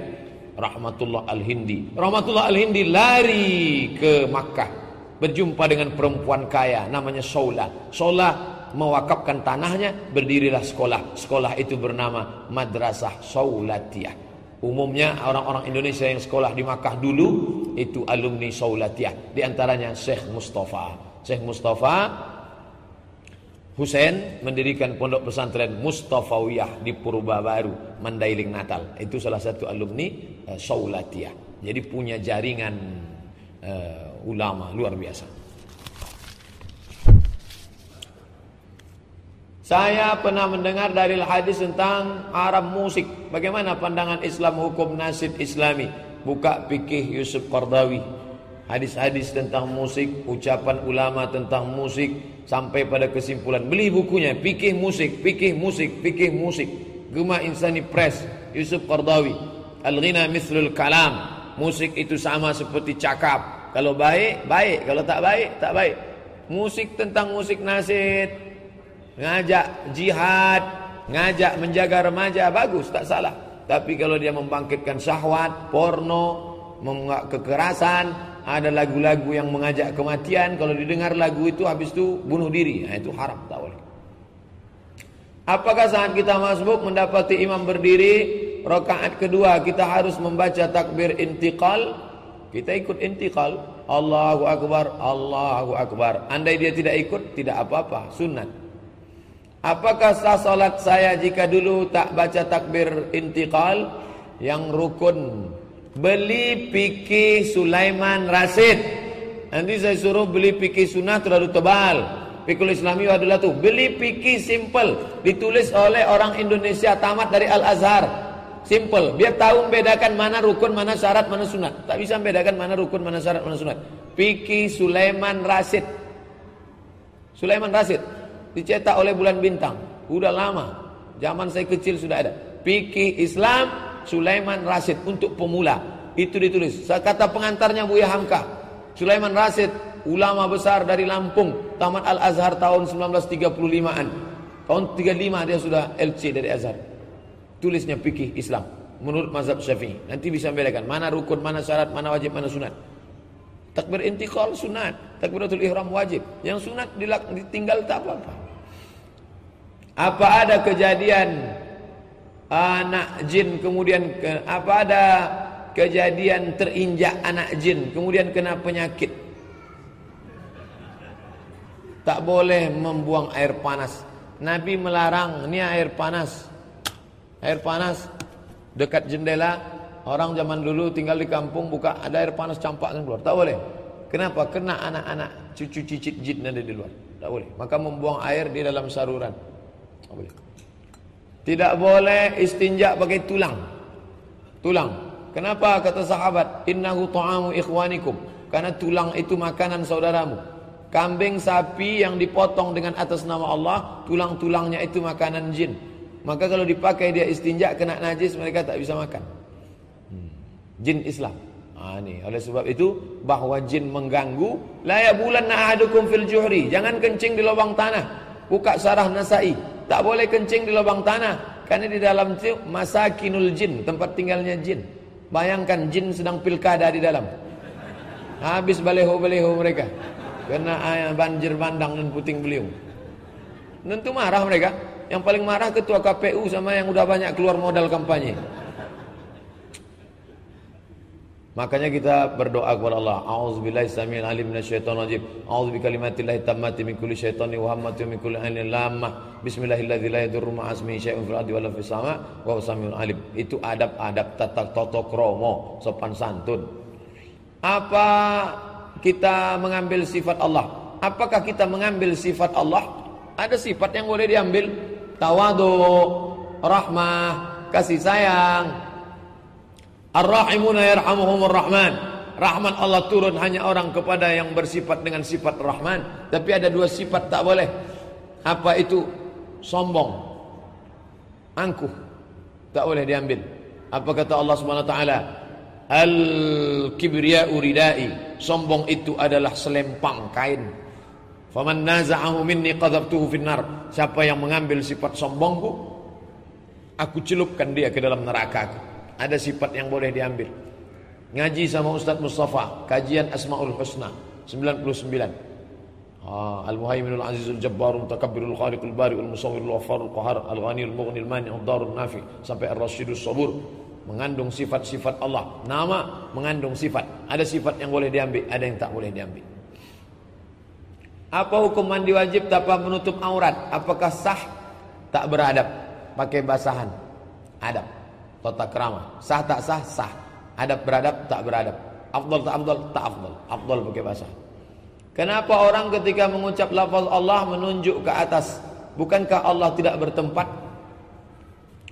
Rahmatullah Al-Hindi. Rahmatullah Al-Hindi lari ke Makkah. Berjumpa dengan perempuan kaya namanya Saula. Saula mewakafkan tanahnya, berdirilah sekolah. Sekolah itu bernama Madrasah Saulatiyah. Umumnya orang-orang Indonesia yang sekolah di Makkah dulu itu alumni Saulatiyah. Di antaranya Syekh Mustafa. Syekh Mustafa Hussein mendirikan pondok pesantren Mustafawiyah di Purba Baru, Mandailing Natal. Itu salah satu alumni uh. Jadi punya jaringan uh, ulama luar biasa. Saya pernah mendengar dari hadis tentang Arab musik. Bagaimana pandangan Islam hukum nasid Islami? Buka fikih Yusuf Qardawi. Hadis-hadis tentang musik, ucapan ulama tentang musik, sampai pada kesimpulan. Beli bukunya fikih musik fikih musik fikih musik. Gema Insani Press Yusuf Qardawi. Al-Ghina Mithlul Kalam. Musik itu sama seperti cakap. Kalau baik baik. Kalau tak baik tak baik. Musik tentang musik nasid ngajak jihad ngajak menjaga remaja bagus tak salah. Tapi kalau dia membangkitkan syahwat porno kekerasan ada lagu-lagu yang mengajak kematian kalau didengar lagu itu habis itu bunuh diri. Nah, itu haram tak boleh. Apakah saat kita masbuk mendapati imam berdiri rakaat kedua kita harus membaca takbir intiqal? Kita ikut intiqal. Allahu akbar Allahu akbar. Andai dia tidak ikut tidak apa-apa sunat apakah sah salat saya jika dulu tak baca takbir intiqal yang rukun Beli fikih Sulaiman Rasid. Nanti saya suruh beli fikih sunnah terlalu tebal. Fikul Islami adalah tuh beli fikih simple ditulis oleh orang Indonesia tamat dari Al Azhar. Simple, biar tahu membedakan mana rukun, mana syarat, mana sunat. Tak bisa membedakan mana rukun, mana syarat, mana sunat. Fikih Sulaiman Rasid. Sulaiman Rasid dicetak oleh Bulan Bintang. Udah lama. Zaman saya kecil sudah ada. Fikih Islam Sulaiman Rasid untuk pemula. Itu ditulis. Kata pengantarnya Buya Hamka. Sulaiman Rasid, ulama besar dari Lampung, tamat Al-Azhar tahun 1935-an. Tahun 35 dia sudah LC dari Azhar. Tulisnya fikih Islam menurut mazhab Syafi'i. Nanti bisa membedakan mana rukun, mana syarat, mana wajib, mana sunat. Takbir intiqal sunat, takbiratul ihram wajib. Yang sunat ditinggal tak apa-apa. Apa ada kejadian anak jin kemudian ke, apa ada kejadian terinjak anak jin kemudian kena penyakit? Tak boleh membuang air panas. Nabi melarang ini air panas. Air panas? Dekat jendela orang zaman dulu tinggal di kampung buka ada air panas campakkan keluar. Tak boleh. Kenapa? Kena anak-anak cucu cicit jin ada di luar. Tak boleh. Maka membuang air di dalam saluran tak boleh tidak boleh istinja pakai tulang. Tulang. Kenapa kata sahabat? Innahu ta'amu ikhwanikum. Karena tulang itu makanan saudaramu. Kambing sapi yang dipotong dengan atas nama Allah, tulang-tulangnya itu makanan jin. Maka kalau dipakai dia istinja kena najis mereka tak bisa makan. Hmm. Jin Islam. Ah ini oleh sebab itu bahwa jin mengganggu la bulan ahadukum fil juhri. Jangan kencing di lubang tanah. Buka sarah Nasai. Tak boleh kencing di lubang tanah. Karena di dalam itu masakinul jin. Tempat tinggalnya jin. Bayangkan jin sedang pilkada di dalam. Habis baleho-baleho mereka. Karena banjir bandang dan puting beliung. Tentu marah mereka. Yang paling marah ketua KPU sama yang udah banyak keluar modal kampanye. Makanya kita berdoa kepada Allah. A'udzubillahi samil alim minasyaitonir rajim. A'udzu bikalimatillahi tammati min kulli syaitani wa hammati min kulli ainin lamah. Bismillahilladzi la yadurru ma'asmihi syai'un fil ardi wala fis sama wa huwa samiul alim. Itu adab-adab tata tata krama, sopan santun. Apa kita mengambil sifat Allah? Apakah kita mengambil sifat Allah? Ada sifat yang boleh diambil. Tawadu, rahmah, kasih sayang, Ar-Rahimuna yarhamuhumur Rahman. Rahman Allah turun hanya orang kepada yang bersifat dengan sifat Rahman. Tapi ada dua sifat tak boleh. Apa itu? Sombong. Angkuh. Tak boleh diambil. Apa kata Allah Subhanahu wa taala? Al-kibriya'u ridai. Sombong itu adalah selempang kain. Faman naza'ahu minni qadhabtuhu finnar. Siapa yang mengambil sifat sombongku, aku celupkan dia ke dalam neraka. Ada sifat yang boleh diambil. Ngaji sama Ustaz Mustafa, kajian Asmaul Husna 99. Ah, Al-Muhaiminul Azizul Jabbarul Mutakabbirul Khaliqul Bariul Musawwirul Waffarul Qahar Al-Ghaniyul Mughnil Mani'ud Darul Nafi sampai Ar-Rasyidus Sabur mengandung sifat-sifat Allah. Nama mengandung sifat. Ada sifat yang boleh diambil, ada yang tak boleh diambil. Apa hukum mandi wajib tanpa menutup aurat? Apakah sah? Tak beradab. Pakai basahan. Adab tata kerama. Sah tak sah? Sah. Adab beradab tak beradab. Afdal tak afdal? Tak afdal. Afdal pakai bahasa. Kenapa orang ketika mengucap lafaz Allah menunjuk ke atas? Bukankah Allah tidak bertempat?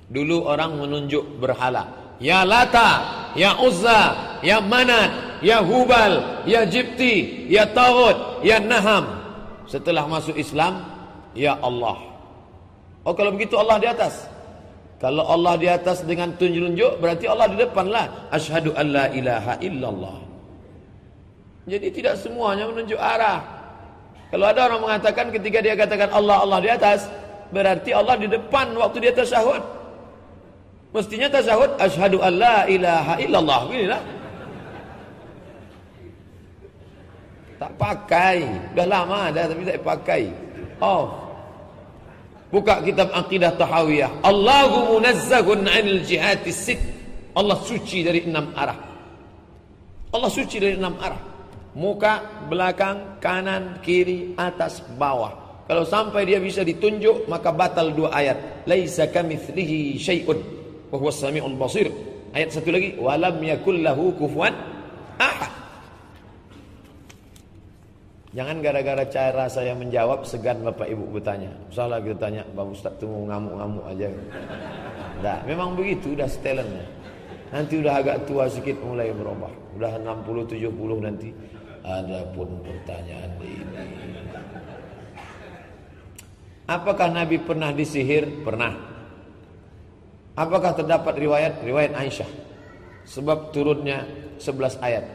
Dulu orang menunjuk berhala. Ya Lata, Ya Uzza, Ya Manat, Ya Hubal, Ya Jibti, Ya Tawud, Ya Naham. Setelah masuk Islam, Ya Allah. Oh kalau begitu Allah di atas. Kalau Allah di atas dengan tunjuk-tunjuk berarti Allah di depan lah. Ashadu an la ilaha illallah. Jadi tidak semuanya menunjuk arah. Kalau ada orang mengatakan ketika dia katakan Allah Allah di atas, berarti Allah di depan waktu dia tasahud. Mestinya tasahud asyhadu an la ilaha illallah. Beginilah. Tak pakai. Dah lama dah tapi tak pakai. Oh. Buka kitab akidah tahawiyah. Allahu munazzahun 'anil jihati sit. Allah suci dari enam arah. Allah suci dari enam arah. Muka, belakang, kanan, kiri, atas, bawah. Kalau sampai dia bisa ditunjuk maka batal dua ayat. Laisa kamitslihi syai'un wa huwas basir. Ayat satu lagi, walam yakul lahu kufuwan ahad. Jangan gara-gara cara saya menjawab segan Bapak Ibu bertanya. Salah kita tanya, Bapak Ustaz mau ngamuk-ngamuk aja. Nah, memang begitu udah setelannya. Nanti udah agak tua sedikit mulai berubah. Udah 60 70 nanti ada pun pertanyaan ini. Apakah Nabi pernah disihir? Pernah. Apakah terdapat riwayat? Riwayat Aisyah. Sebab turunnya 11 ayat.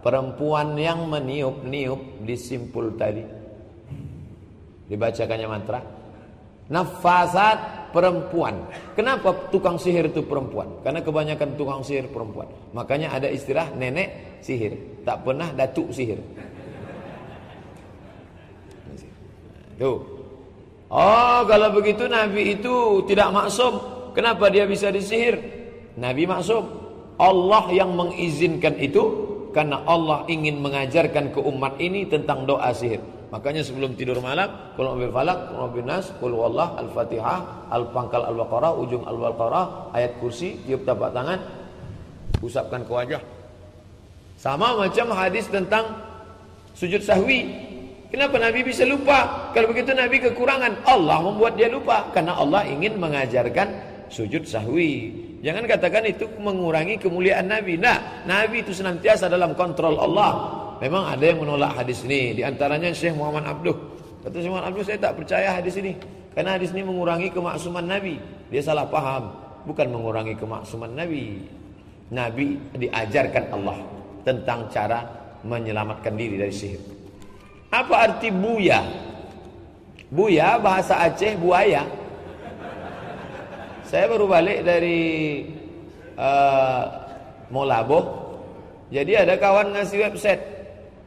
perempuan yang meniup-niup di simpul tadi. Dibacakannya mantra. Nafasat perempuan. Kenapa tukang sihir itu perempuan? Karena kebanyakan tukang sihir perempuan. Makanya ada istilah nenek sihir. Tak pernah datuk sihir. Tuh. Oh, kalau begitu Nabi itu tidak maksum. Kenapa dia bisa disihir? Nabi maksum. Allah yang mengizinkan itu karena Allah ingin mengajarkan ke umat ini tentang doa sihir. Makanya sebelum tidur malam, kalau ambil falak, kalau ambil nas, wallah, al-fatihah, al-pangkal al-baqarah, ujung al-baqarah, ayat kursi, tiup tapak tangan, usapkan ke wajah. Sama macam hadis tentang sujud sahwi. Kenapa Nabi bisa lupa? Kalau begitu Nabi kekurangan. Allah membuat dia lupa. Karena Allah ingin mengajarkan sujud sahwi. Jangan katakan itu mengurangi kemuliaan Nabi. Nah, Nabi itu senantiasa dalam kontrol Allah. Memang ada yang menolak hadis ini. Di antaranya Syekh Muhammad Abduh. Kata Syekh Muhammad Abduh, saya tak percaya hadis ini. Karena hadis ini mengurangi kemaksuman Nabi. Dia salah paham. Bukan mengurangi kemaksuman Nabi. Nabi diajarkan Allah tentang cara menyelamatkan diri dari sihir. Apa arti buya? Buya bahasa Aceh buaya. Saya baru balik dari uh, Molabo. Jadi ada kawan ngasih website.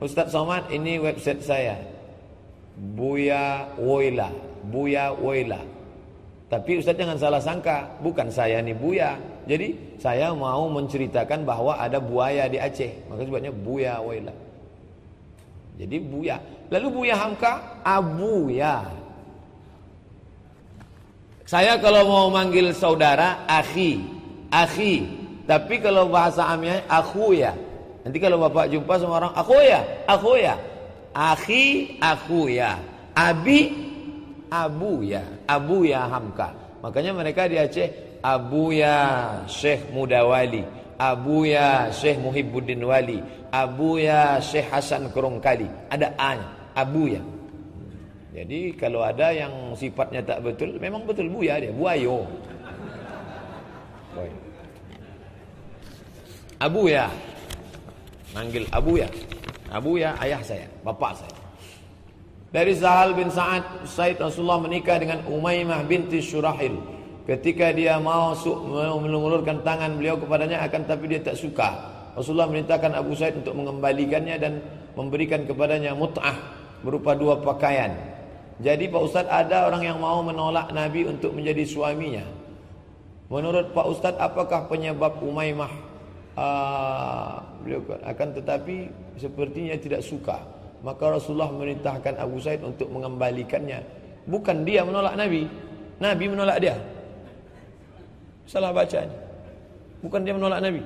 Ustaz Somad, ini website saya. Buya Woila. Buya Woila. Tapi Ustaz jangan salah sangka. Bukan saya nih Buya. Jadi saya mau menceritakan bahwa ada buaya di Aceh. Maka sebabnya Buya Waila. Jadi Buya. Lalu Buya Hamka, Abuya. Saya kalau mau manggil saudara, akhi, akhi. Tapi kalau bahasa amnya, aku ya. Nanti kalau bapak jumpa sama orang, aku ya, aku ya. Akhi, aku ya. Abi, abu ya. Abu ya Hamka. Makanya mereka di Aceh Abuya Syekh Mudawali Abuya Syekh Muhibbuddin Wali Abuya Syekh Hasan Kerongkali Ada A-nya Abuya Jadi kalau ada yang sifatnya tak betul Memang betul buya dia Buayo. Abuya. Manggil Abuya. Abuya ayah saya Bapak saya. Dari Sahal bin Sa'ad Said Rasulullah menikah dengan Umaymah binti Syurahil. Ketika dia mau mengulurkan tangan beliau kepadanya akan tapi dia tak suka. Rasulullah merintahkan Abu Said untuk mengembalikannya dan memberikan kepadanya mut'ah berupa dua pakaian. Jadi Pak Ustaz ada orang yang mau menolak Nabi untuk menjadi suaminya. Menurut Pak Ustaz apakah penyebab Umaymah uh, akan tetapi sepertinya tidak suka. Maka Rasulullah merintahkan Abu Said untuk mengembalikannya. Bukan dia menolak Nabi, Nabi menolak dia. Salah baca ini. Bukan dia menolak Nabi.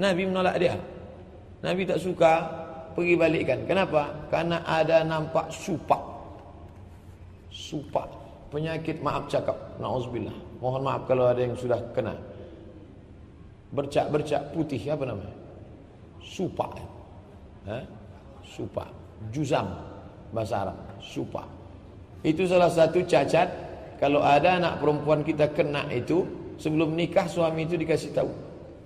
Nabi menolak dia. Nabi tak suka pergi balikkan. Kenapa? Karena ada nampak supak. Supak. Penyakit maaf cakap. Na'udzubillah. Mohon maaf kalau ada yang sudah kena. Bercak-bercak putih apa namanya? Supak. Ha? Supak. Juzam. Bahasa Arab. Supak. Itu salah satu cacat. Kalau ada anak perempuan kita kena itu sebelum nikah suami itu dikasih tahu.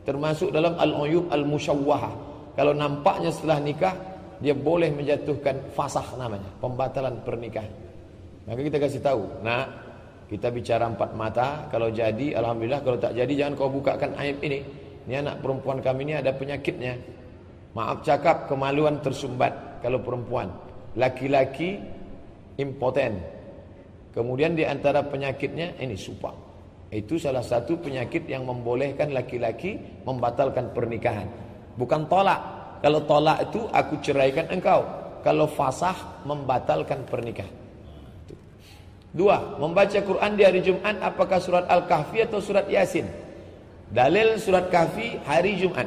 Termasuk dalam al-uyub al-musyawwahah. Kalau nampaknya setelah nikah dia boleh menjatuhkan fasah namanya, pembatalan pernikahan. Maka kita kasih tahu, nah kita bicara empat mata, kalau jadi alhamdulillah, kalau tak jadi jangan kau bukakan aib ini. Ini anak perempuan kami ini ada penyakitnya. Maaf cakap kemaluan tersumbat kalau perempuan. Laki-laki impoten. Kemudian di antara penyakitnya ini supak. Itu salah satu penyakit yang membolehkan laki-laki membatalkan pernikahan. Bukan tolak. Kalau tolak itu aku ceraikan engkau. Kalau fasah membatalkan pernikahan. Dua, membaca Quran di hari Jumat apakah surat Al-Kahfi atau surat Yasin? Dalil surat Kahfi hari Jumat.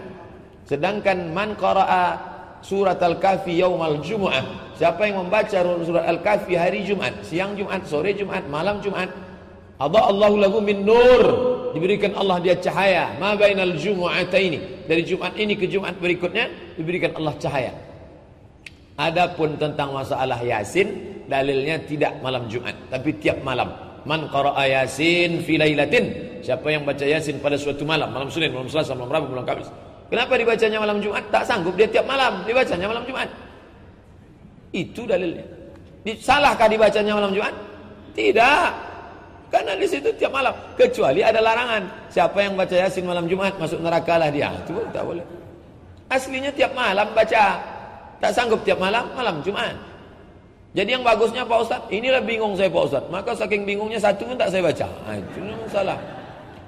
Sedangkan man qara'a surat Al-Kahfi yaumal Jumu'ah. Siapa yang membaca surat Al-Kahfi hari Jumat, siang Jumat, sore Jumat, malam Jumat, Allah Allahu lahu min nur diberikan Allah dia cahaya ma bainal jumu'ataini dari Jumat ini ke Jumat berikutnya diberikan Allah cahaya adapun tentang masalah Yasin dalilnya tidak malam Jumat tapi tiap malam man qara'a Yasin fi lailatin siapa yang baca Yasin pada suatu malam malam Senin malam Selasa malam Rabu malam Kamis kenapa dibacanya malam Jumat tak sanggup dia tiap malam dibacanya malam Jumat itu dalilnya salahkah dibacanya malam Jumat tidak karena di situ tiap malam. Kecuali ada larangan. Siapa yang baca Yasin malam Jumat masuk neraka lah dia. Itu tak boleh. Aslinya tiap malam baca. Tak sanggup tiap malam, malam Jumat. Jadi yang bagusnya Pak Ustaz, inilah bingung saya Pak Ustaz. Maka saking bingungnya satu pun tak saya baca. Nah, itu masalah.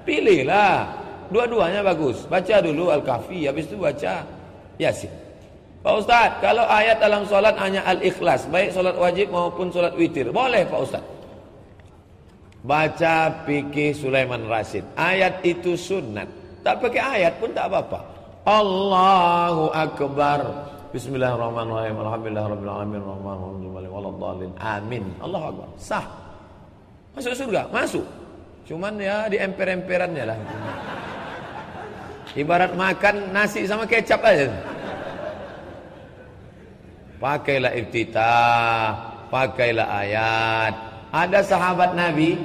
Pilihlah. Dua-duanya bagus. Baca dulu Al-Kahfi, habis itu baca Yasin. Pak Ustaz, kalau ayat dalam solat hanya Al-Ikhlas, baik solat wajib maupun solat witir, boleh Pak Ustaz. Baca fikih Sulaiman Rasid. Ayat itu sunat. Tak pakai ayat pun tak apa-apa. Allahu Akbar. Bismillahirrahmanirrahim. Alhamdulillahirabbil alamin. Amin. Allahu Akbar. Sah. Masuk surga? Masuk. Cuman ya di emper-emperannya lah. Ibarat makan nasi sama kecap aja. Pakailah iftitah, pakailah ayat, ada sahabat Nabi,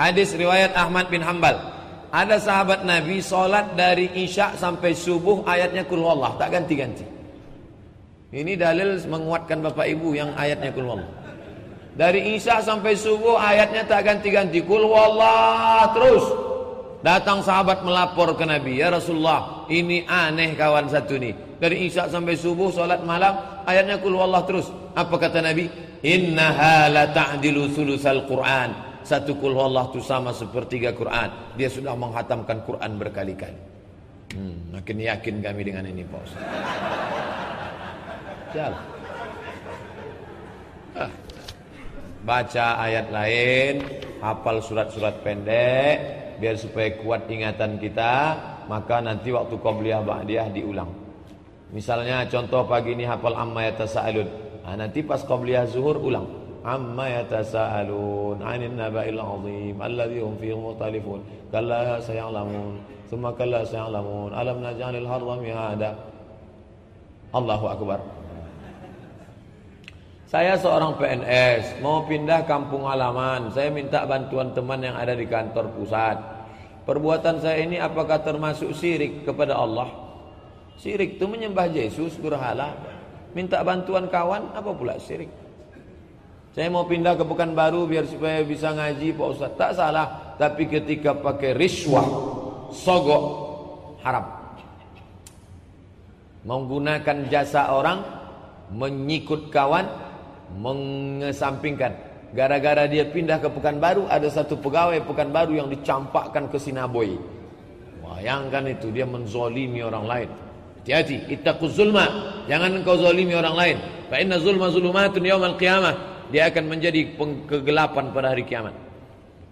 hadis riwayat Ahmad bin Hambal. Ada sahabat Nabi solat dari Isya sampai subuh ayatnya kul Allah tak ganti-ganti. Ini dalil menguatkan Bapak Ibu yang ayatnya kul Allah. Dari Isya sampai subuh ayatnya tak ganti-ganti kul Allah terus. Datang sahabat melapor ke Nabi, "Ya Rasulullah, ini aneh kawan satu ni. Dari Isya sampai subuh solat malam ayatnya kul Allah terus." Apa kata Nabi? Innaha la ta'dilu sulusal Quran. Satu kul Allah itu sama sepertiga Quran. Dia sudah menghatamkan Quran berkali-kali. Hmm, makin yakin kami dengan ini Pak Ustaz. Baca ayat lain, hafal surat-surat pendek, biar supaya kuat ingatan kita, maka nanti waktu qabliyah ba'diyah diulang. Misalnya contoh pagi ini hafal amma yatasaalun. Nah, nanti pas qabliyah zuhur ulang. Amma yatasaalun 'anil naba'il 'azim alladhi hum fihi mukhtalifun. Kalla sayalamun, thumma kalla sayalamun. Alam naj'alil harra mihada. Allahu akbar. Saya seorang PNS Mau pindah kampung halaman. Saya minta bantuan teman yang ada di kantor pusat. Perbuatan saya ini apakah termasuk syirik kepada Allah? Syirik itu menyembah Yesus berhala. Minta bantuan kawan apa pula syirik? Saya mau pindah ke Pekanbaru biar supaya bisa ngaji Pak Ustaz. Tak salah, tapi ketika pakai riswah, sogok haram. Menggunakan jasa orang, menyikut kawan, mengesampingkan. Gara-gara dia pindah ke Pekanbaru, ada satu pegawai Pekanbaru yang dicampakkan ke Sinaboy. Bayangkan itu, dia menzolimi orang lain. Hati-hati, ittaquz zulma. Jangan engkau zolimi orang lain. Fa inna zulma zulumatun yawmal qiyamah dia akan menjadi kegelapan pada hari kiamat.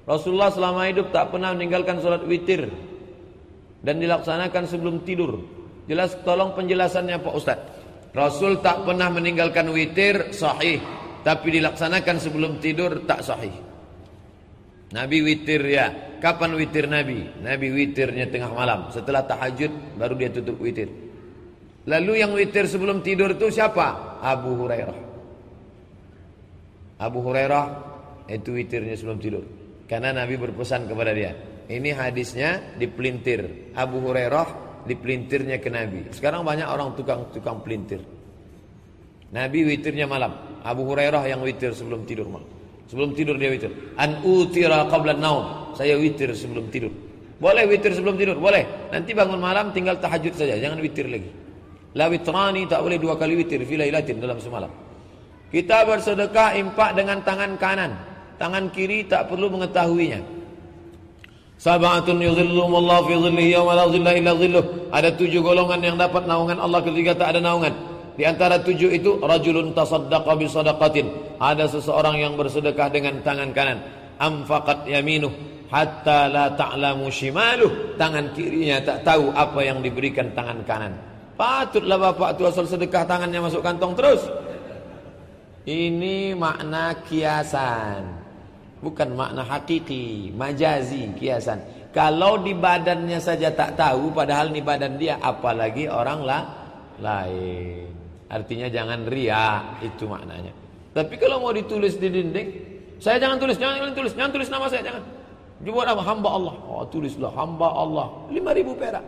Rasulullah selama hidup tak pernah meninggalkan sholat witir dan dilaksanakan sebelum tidur. Jelas tolong penjelasannya Pak Ustaz. Rasul tak pernah meninggalkan witir sahih, tapi dilaksanakan sebelum tidur tak sahih. Nabi witir ya. Kapan witir Nabi? Nabi witirnya tengah malam. Setelah tahajud baru dia tutup witir. Lalu yang witir sebelum tidur itu siapa? Abu Hurairah. Abu Hurairah itu witirnya sebelum tidur. Karena Nabi berpesan kepada dia. Ini hadisnya dipelintir. Abu Hurairah dipelintirnya ke Nabi. Sekarang banyak orang tukang-tukang pelintir. Nabi witirnya malam. Abu Hurairah yang witir sebelum tidur malam. Sebelum tidur dia witir. An utira qabla naum. Saya witir sebelum tidur. Boleh witir sebelum tidur, boleh. Nanti bangun malam tinggal tahajud saja, jangan witir lagi. La witrani tak boleh dua kali witir fi lailatin dalam semalam. Kita bersedekah impak dengan tangan kanan. Tangan kiri tak perlu mengetahuinya. Sabatun yuzillum Allah fi zillihi wa la zilla illa zilluh. Ada tujuh golongan yang dapat naungan Allah ketika tak ada naungan. Di antara tujuh itu rajulun tasaddaqa bi sadaqatin. Ada seseorang yang bersedekah dengan tangan kanan. Amfaqat yaminuh hatta la ta'lamu shimaluh. Tangan kirinya tak tahu apa yang diberikan tangan kanan. Patutlah bapak tu asal sedekah tangannya masuk kantong terus. Ini makna kiasan Bukan makna hakiki Majazi kiasan. Kalau di badannya saja tak tahu Padahal di badan dia Apalagi orang lah lain. Artinya jangan ria Itu maknanya. Tapi kalau mau ditulis di dinding Saya jangan tulis Jangan tulis Jangan tulis nama saya Jangan. Buat apa? Hamba Allah. Oh tulislah Hamba Allah. 5000 perak.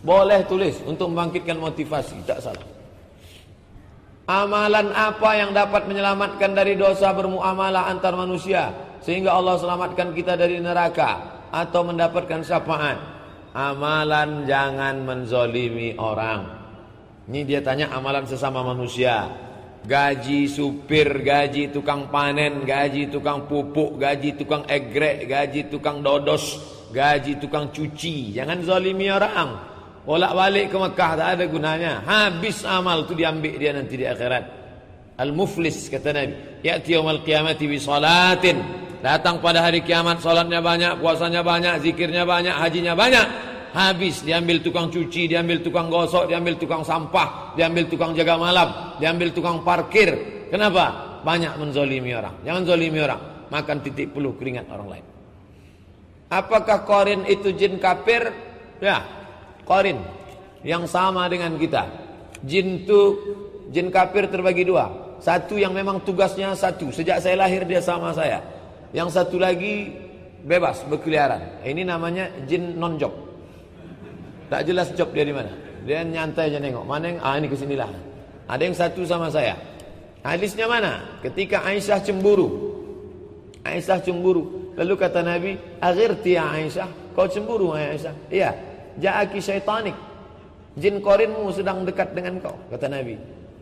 Boleh tulis Untuk membangkitkan motivasi Tak salah Amalan apa yang dapat menyelamatkan dari dosa bermuamalah antar manusia sehingga Allah selamatkan kita dari neraka atau mendapatkan syafaat? Amalan jangan menzolimi orang. Ini dia tanya amalan sesama manusia. Gaji supir, gaji tukang panen, gaji tukang pupuk, gaji tukang egrek, gaji tukang dodos, gaji tukang cuci. Jangan zolimi orang. Bolak-balik ke Mekah tak ada gunanya. Habis amal tu diambil dia nanti di akhirat. Al-muflis kata Nabi. Ya'ti yawmal qiyamati bi salatin. Datang pada hari kiamat salatnya banyak, puasanya banyak, zikirnya banyak, hajinya banyak. Habis diambil tukang cuci, diambil tukang gosok, diambil tukang sampah, diambil tukang jaga malam, diambil tukang parkir. Kenapa? Banyak menzolimi orang. Jangan zolimi orang. Makan titik peluh keringat orang lain. Apakah korin itu jin kafir? Ya, Qarin yang sama dengan kita. Jin itu jin kafir terbagi dua. Satu yang memang tugasnya satu. Sejak saya lahir dia sama saya. Yang satu lagi bebas berkeliaran. Ini namanya jin non job. Tak jelas job dia di mana. Dia nyantai aja nengok. Mana yang ah ini ke sinilah. Ada yang satu sama saya. Hadisnya mana? Ketika Aisyah cemburu. Aisyah cemburu. Lalu kata Nabi, "Aghirti ya Aisyah." Kau cemburu Aisyah? Iya. Ja'aki syaitanik. Jin korinmu sedang dekat dengan kau, kata Nabi.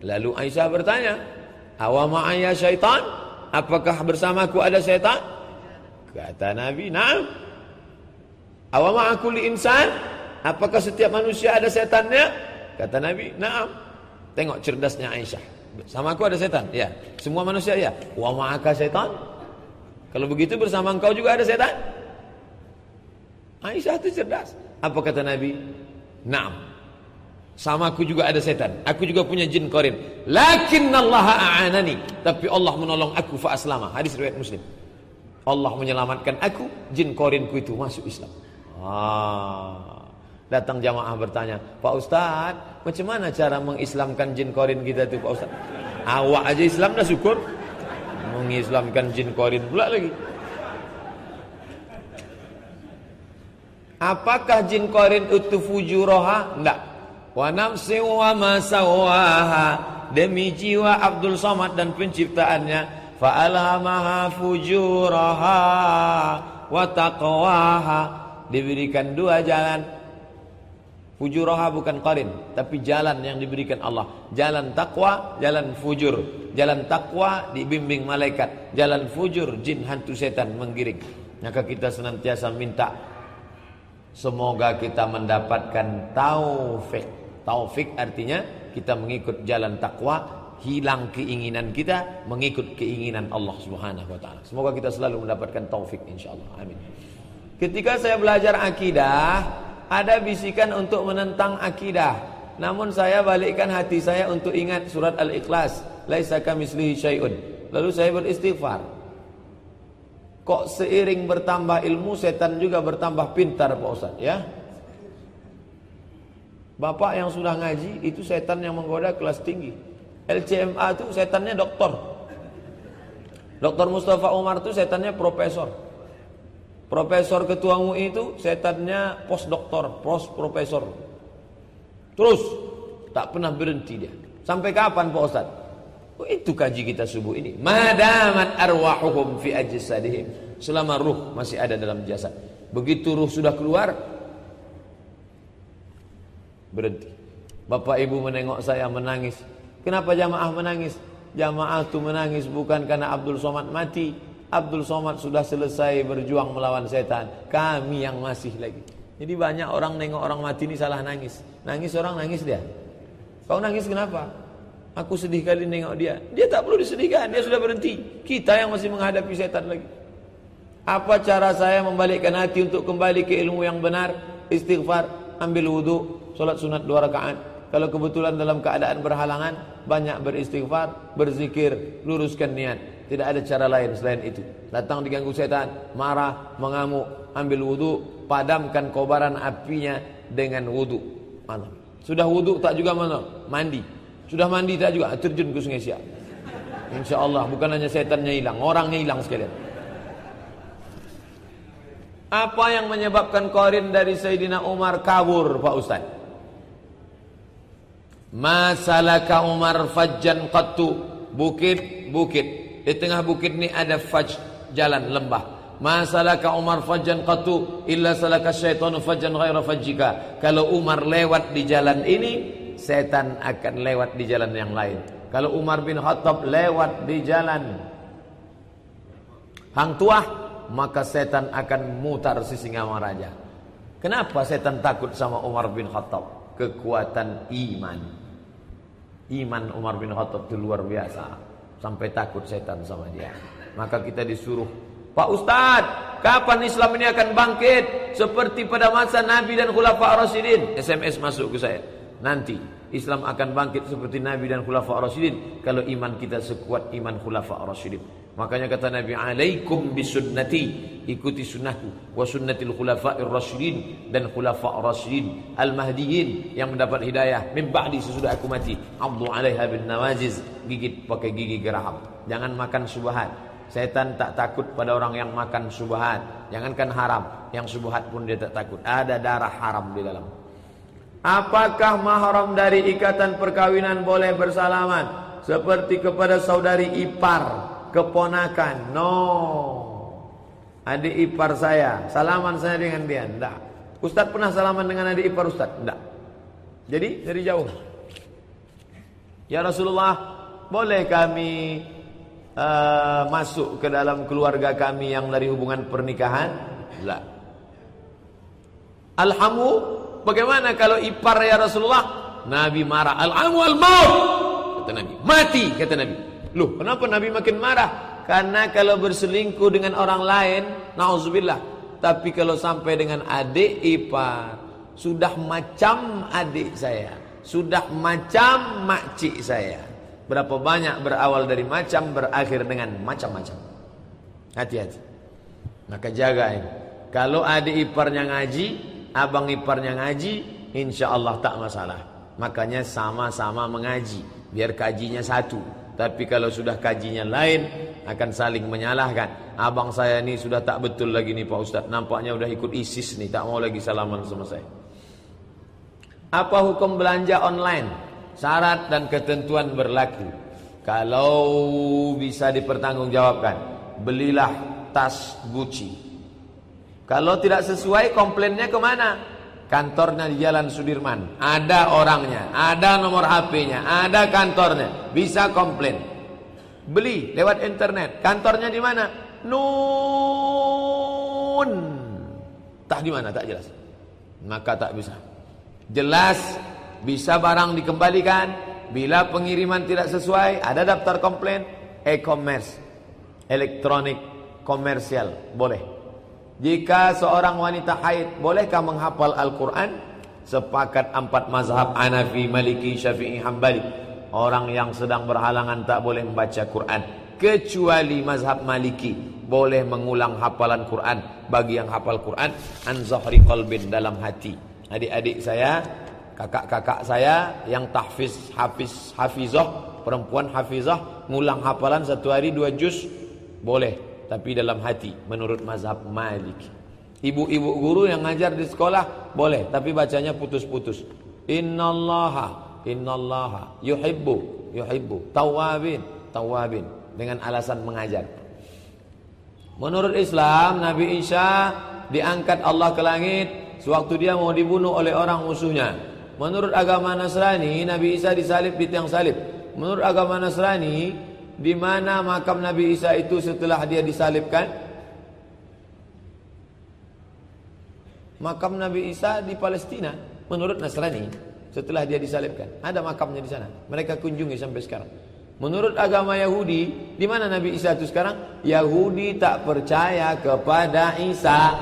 Lalu Aisyah bertanya, "Awa ma'aya syaitan?" apakah bersamaku ada setan? Kata Nabi, "Na'am." Awama aku li insan? Apakah setiap manusia ada setannya? Kata Nabi, "Na'am." Tengok cerdasnya Aisyah. Sama aku ada setan? Ya. Semua manusia ya. Wa ma'aka setan? Kalau begitu bersama engkau juga ada setan? Aisyah itu cerdas. Apa kata Nabi? Naam. Sama aku juga ada setan. Aku juga punya jin korin. Lakin Allah a'anani. Tapi Allah menolong aku fa aslama. Hadis riwayat Muslim. Allah menyelamatkan aku, jin korinku itu masuk Islam. Ah. Datang jamaah bertanya, Pak Ustaz, macam mana cara mengislamkan jin korin kita itu Pak Ustaz? Awak aja Islam dah syukur. Mengislamkan jin korin pula lagi. Apakah jin korin itu fujuroha? Tidak. Wa nafsi wa ma sawaha. Demi jiwa Abdul Somad dan penciptaannya fa alhamaha fujuraha wa taqwaha. Diberikan dua jalan. Fujuraha bukan qarin tapi jalan yang diberikan Allah. Jalan takwa jalan fujur. Jalan takwa dibimbing malaikat. Jalan fujur jin hantu setan menggiring. Maka kita senantiasa minta semoga kita mendapatkan taufik Taufik artinya kita mengikut jalan takwa, hilang keinginan kita, mengikut keinginan Allah Subhanahu wa taala. Semoga kita selalu mendapatkan taufik insyaallah. Amin. Ketika saya belajar akidah, ada bisikan untuk menentang akidah. Namun saya balikkan hati saya untuk ingat surat Al-Ikhlas, laisa kamitslihi syai'un. Lalu saya beristighfar. Kok seiring bertambah ilmu setan juga bertambah pintar Pak Ustaz ya? Bapak yang sudah ngaji itu setan yang menggoda kelas tinggi. LCMA itu setannya doktor. Dokter Mustafa Umar itu setannya profesor. Profesor ketua MUI itu setannya pos doktor, pos profesor. Terus tak pernah berhenti dia. Sampai kapan Pak Ustaz? Oh, itu kaji kita subuh ini. Madamat arwahuhum fi ajsadihim. Selama ruh masih ada dalam jasad. Begitu ruh sudah keluar, Berhenti. Bapak ibu menengok saya menangis. Kenapa jamaah menangis? Jamaah itu menangis bukan karena Abdul Somad mati. Abdul Somad sudah selesai berjuang melawan setan. Kami yang masih lagi. Jadi banyak orang nengok orang mati ini salah nangis. Nangis orang nangis dia. Kau nangis kenapa? Aku sedih kali nengok dia. Dia tak perlu disedihkan, dia sudah berhenti. Kita yang masih menghadapi setan lagi. Apa cara saya membalikkan hati untuk kembali ke ilmu yang benar? Istighfar, ambil wudhu, Solat sunat dua rakaat. Kalau kebetulan dalam keadaan berhalangan, banyak beristighfar, berzikir, luruskan niat. Tidak ada cara lain selain itu. Datang diganggu setan, marah, mengamuk, ambil wudu, padamkan kobaran apinya dengan wudu. Mana? Sudah wudu tak juga mana? Mandi. Sudah mandi tak juga terjun ke sungai Siak. Insya Allah bukan hanya setannya hilang, orangnya hilang sekalian. Apa yang menyebabkan korin dari Sayyidina Umar kabur Pak Ustaz? Masalaka Umar fajjan qattu bukit bukit di tengah bukit ini ada faj jalan lembah Masalaka Umar fajjan qattu illa salaka syaitanu fajjan ghaira fajjika kalau Umar lewat di jalan ini setan akan lewat di jalan yang lain kalau Umar bin Khattab lewat di jalan hang tuah maka setan akan mutar Sisingamaraja kenapa setan takut sama Umar bin Khattab kekuatan iman Iman Umar bin Khattab itu luar biasa. Sampai takut setan sama dia. Maka kita disuruh, Pak Ustaz, kapan Islam ini akan bangkit? Seperti pada masa Nabi dan Khulafa Rasidin. SMS masuk ke saya. Nanti Islam akan bangkit seperti Nabi dan Khulafa Rasidin. Kalau iman kita sekuat iman Khulafa Rasidin. Makanya kata Nabi alaikum bisunnati. Ikuti sunnahku. Wa sunnatil khulafa'ir rasyidin dan khulafa' rasyidin al mahdiyin yang mendapat hidayah. Min ba'di sesudah aku mati. Abdu 'alaiha bin nawajiz. Gigit pakai gigi geraham. Jangan makan subahat setan tak takut pada orang yang makan subahat jangankan haram. Yang subahat pun dia tak takut. Ada darah haram di dalam apakah mahram dari ikatan perkawinan boleh bersalaman seperti kepada saudari ipar keponakan. No. Adik ipar saya, salaman saya dengan dia. Enggak. Ustaz pernah salaman dengan adik ipar Ustaz? Enggak. Jadi dari jauh. Ya Rasulullah, boleh kami uh, masuk ke dalam keluarga kami yang dari hubungan pernikahan? La. Alhamu bagaimana kalau ipar ya Rasulullah? Nabi marah. Alhamu al-maut. Kata Nabi. Mati kata Nabi. Loh, kenapa Nabi makin marah? Karena kalau berselingkuh dengan orang lain, nauzubillah. Tapi kalau sampai dengan adik ipar, sudah macam adik saya, sudah macam makcik saya. Berapa banyak berawal dari macam berakhir dengan macam-macam. Hati-hati. Maka jaga ini. Kalau adik iparnya ngaji, abang iparnya ngaji, insya Allah tak masalah. Makanya sama-sama mengaji, biar kajinya satu. Tapi kalau sudah kajinya lain, akan saling menyalahkan. Abang saya ini sudah tak betul lagi nih Pak Ustadz. Nampaknya udah ikut ISIS nih, tak mau lagi salaman sama saya. Apa hukum belanja online? Syarat dan ketentuan berlaku. Kalau bisa dipertanggungjawabkan, belilah tas Gucci. Kalau tidak sesuai, komplainnya ke mana? Kantornya di Jalan Sudirman. Ada orangnya, ada nomor HP-nya, ada kantornya. Bisa komplain. Beli lewat internet. Kantornya di mana? Nun. Tak di mana, tak jelas. Maka tak bisa. Jelas bisa barang dikembalikan bila pengiriman tidak sesuai ada daftar komplain e-commerce elektronik komersial boleh jika seorang wanita haid bolehkah menghafal Al-Quran? Sepakat empat mazhab Hanafi, Maliki, Syafi'i, Hambali. Orang yang sedang berhalangan tak boleh membaca Quran. Kecuali mazhab Maliki boleh mengulang hafalan Quran. Bagi yang hafal Quran an zahri qalbin dalam hati. Adik-adik saya kakak-kakak saya yang tahfiz hafiz hafizah perempuan hafizah ngulang hafalan satu hari dua juz boleh tapi dalam hati menurut mazhab Malik. Ibu-ibu guru yang ngajar di sekolah boleh tapi bacanya putus-putus. Innallaha innallaha yuhibbu yuhibbu tawabin tawabin dengan alasan mengajar. Menurut Islam Nabi Isa diangkat Allah ke langit sewaktu dia mau dibunuh oleh orang musuhnya. Menurut agama Nasrani, Nabi Isa disalib di tiang salib. Menurut agama Nasrani, di mana makam Nabi Isa itu setelah dia disalibkan? Makam Nabi Isa di Palestina, menurut Nasrani, setelah dia disalibkan. Ada makamnya di sana. Mereka kunjungi sampai sekarang. Menurut agama Yahudi, di mana Nabi Isa itu sekarang? Yahudi tak percaya kepada Isa.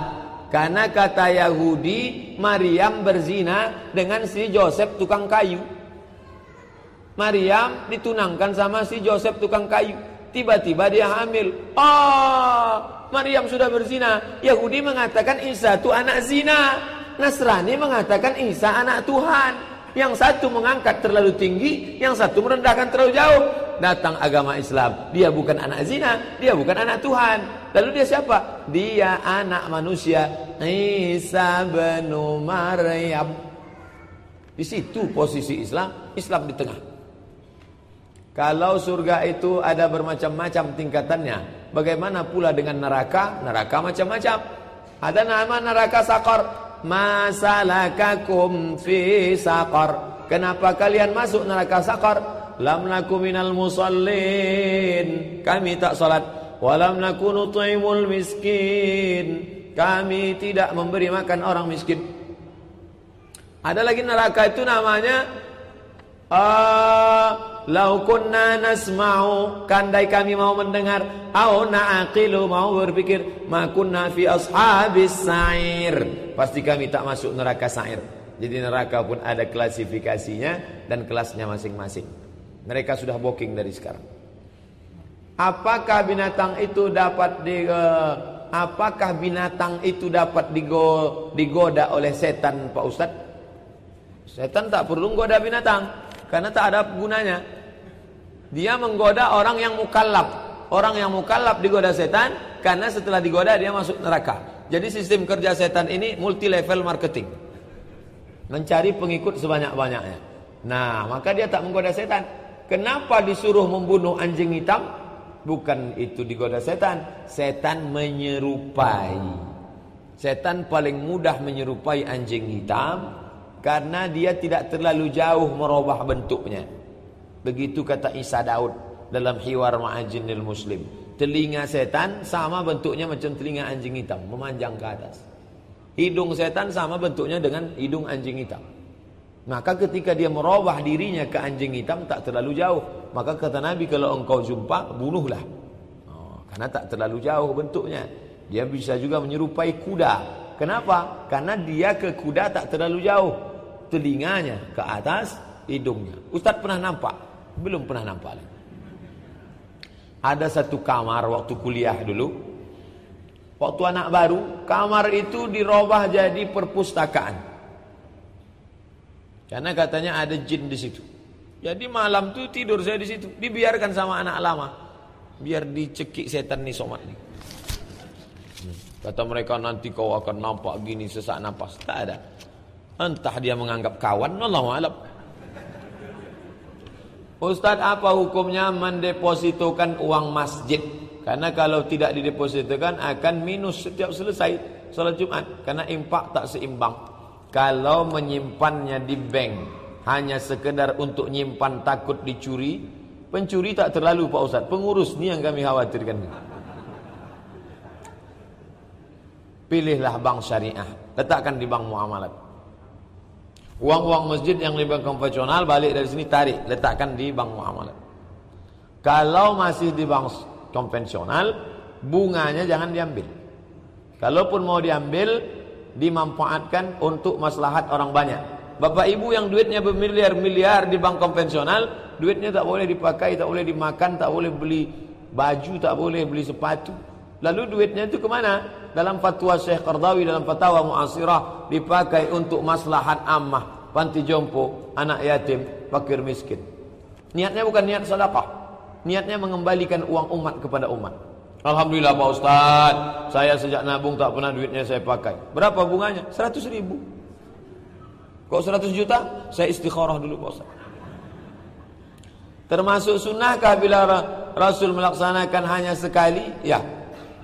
Karena kata Yahudi, Maryam berzina dengan si Joseph tukang kayu. Maryam ditunangkan sama si Joseph tukang kayu. Tiba-tiba dia hamil. Oh, Maryam sudah berzina. Yahudi mengatakan Isa itu anak zina. Nasrani mengatakan Isa anak Tuhan. Yang satu mengangkat terlalu tinggi, yang satu merendahkan terlalu jauh. Datang agama Islam, dia bukan anak zina, dia bukan anak Tuhan. Lalu dia siapa? Dia anak manusia Isa bin Maryam. Di situ posisi Islam, Islam di tengah. Kalau surga itu ada bermacam-macam tingkatannya, bagaimana pula dengan neraka? Neraka macam-macam. Ada nama neraka sakor. Masalakakum fi sakor. Kenapa kalian masuk neraka sakor? Lam naku minal musallin. Kami tak salat walam nakunu tu'imul miskin kami tidak memberi makan orang miskin ada lagi neraka itu namanya uh, lau kunna nasma'u. Kandai kami mau mendengar. Au na'aqilu mau berpikir ma kunna fi ashabis sa'ir. Pasti kami tak masuk neraka sa'ir. Jadi neraka pun ada klasifikasinya dan kelasnya masing-masing. Mereka sudah booking dari sekarang. Apakah binatang itu dapat di uh, apakah binatang itu dapat digo, digoda oleh setan Pak Ustaz? Setan tak perlu menggoda binatang karena tak ada gunanya. Dia menggoda orang yang mukallaf. Orang yang mukallaf digoda setan karena setelah digoda dia masuk neraka. Jadi sistem kerja setan ini multi level marketing. Mencari pengikut sebanyak-banyaknya. Nah, maka dia tak menggoda setan. Kenapa disuruh membunuh anjing hitam? Bukan itu digoda setan Setan menyerupai Setan paling mudah menyerupai anjing hitam Karena dia tidak terlalu jauh merubah bentuknya Begitu kata Isa Daud dalam hiwar ma'ajinil muslim. Telinga setan sama bentuknya macam telinga anjing hitam, memanjang ke atas. Hidung setan sama bentuknya dengan hidung anjing hitam. Maka ketika dia merubah dirinya ke anjing hitam tak terlalu jauh. Maka kata Nabi kalau engkau jumpa bunuhlah. Oh, karena tak terlalu jauh bentuknya. Dia bisa juga menyerupai kuda. Kenapa? Karena dia ke kuda tak terlalu jauh. Telinganya ke atas, hidungnya. Ustaz pernah nampak? Belum pernah nampak lagi. Ada satu kamar waktu kuliah dulu. Waktu anak baru, kamar itu dirubah jadi perpustakaan. Karena katanya ada jin di situ. Jadi malam tuh tidur saya di situ. Dibiarkan sama anak lama. Biar dicekik setan nih somat nih. Kata mereka nanti kau akan nampak gini sesak nafas. Tak ada. Entah dia menganggap kawan. Allah alam. Ustaz apa hukumnya mendepositokan uang masjid? Karena kalau tidak didepositokan akan minus setiap selesai salat Jumat. Karena impak tak seimbang. Kalau menyimpannya di bank hanya sekedar untuk nyimpan takut dicuri, pencuri tak terlalu Pak Ustaz. Pengurus ni yang kami khawatirkan. Pilihlah bank syariah. Letakkan di bank muamalat. Uang-uang masjid yang bank konvensional balik dari sini tarik, letakkan di bank muamalat. Kalau masih di bank konvensional, bunganya jangan diambil. Kalaupun mau diambil, dimanfaatkan untuk maslahat orang banyak. Bapak ibu yang duitnya bermiliar-miliar di bank konvensional, duitnya tak boleh dipakai, tak boleh dimakan, tak boleh beli baju, tak boleh beli sepatu. Lalu duitnya itu ke mana? Dalam fatwa Syekh Qardawi dalam fatwa muasirah dipakai untuk maslahat ammah, panti jompo, anak yatim, fakir miskin. Niatnya bukan niat sedekah. Niatnya mengembalikan uang umat kepada umat. Alhamdulillah Pak Ustaz, saya sejak nabung tak pernah duitnya saya pakai. Berapa bunganya? 100 ribu. Kok 100 juta? Saya istikharah dulu Pak Ustaz. Termasuk sunnahkah bila Rasul melaksanakan hanya sekali? Ya,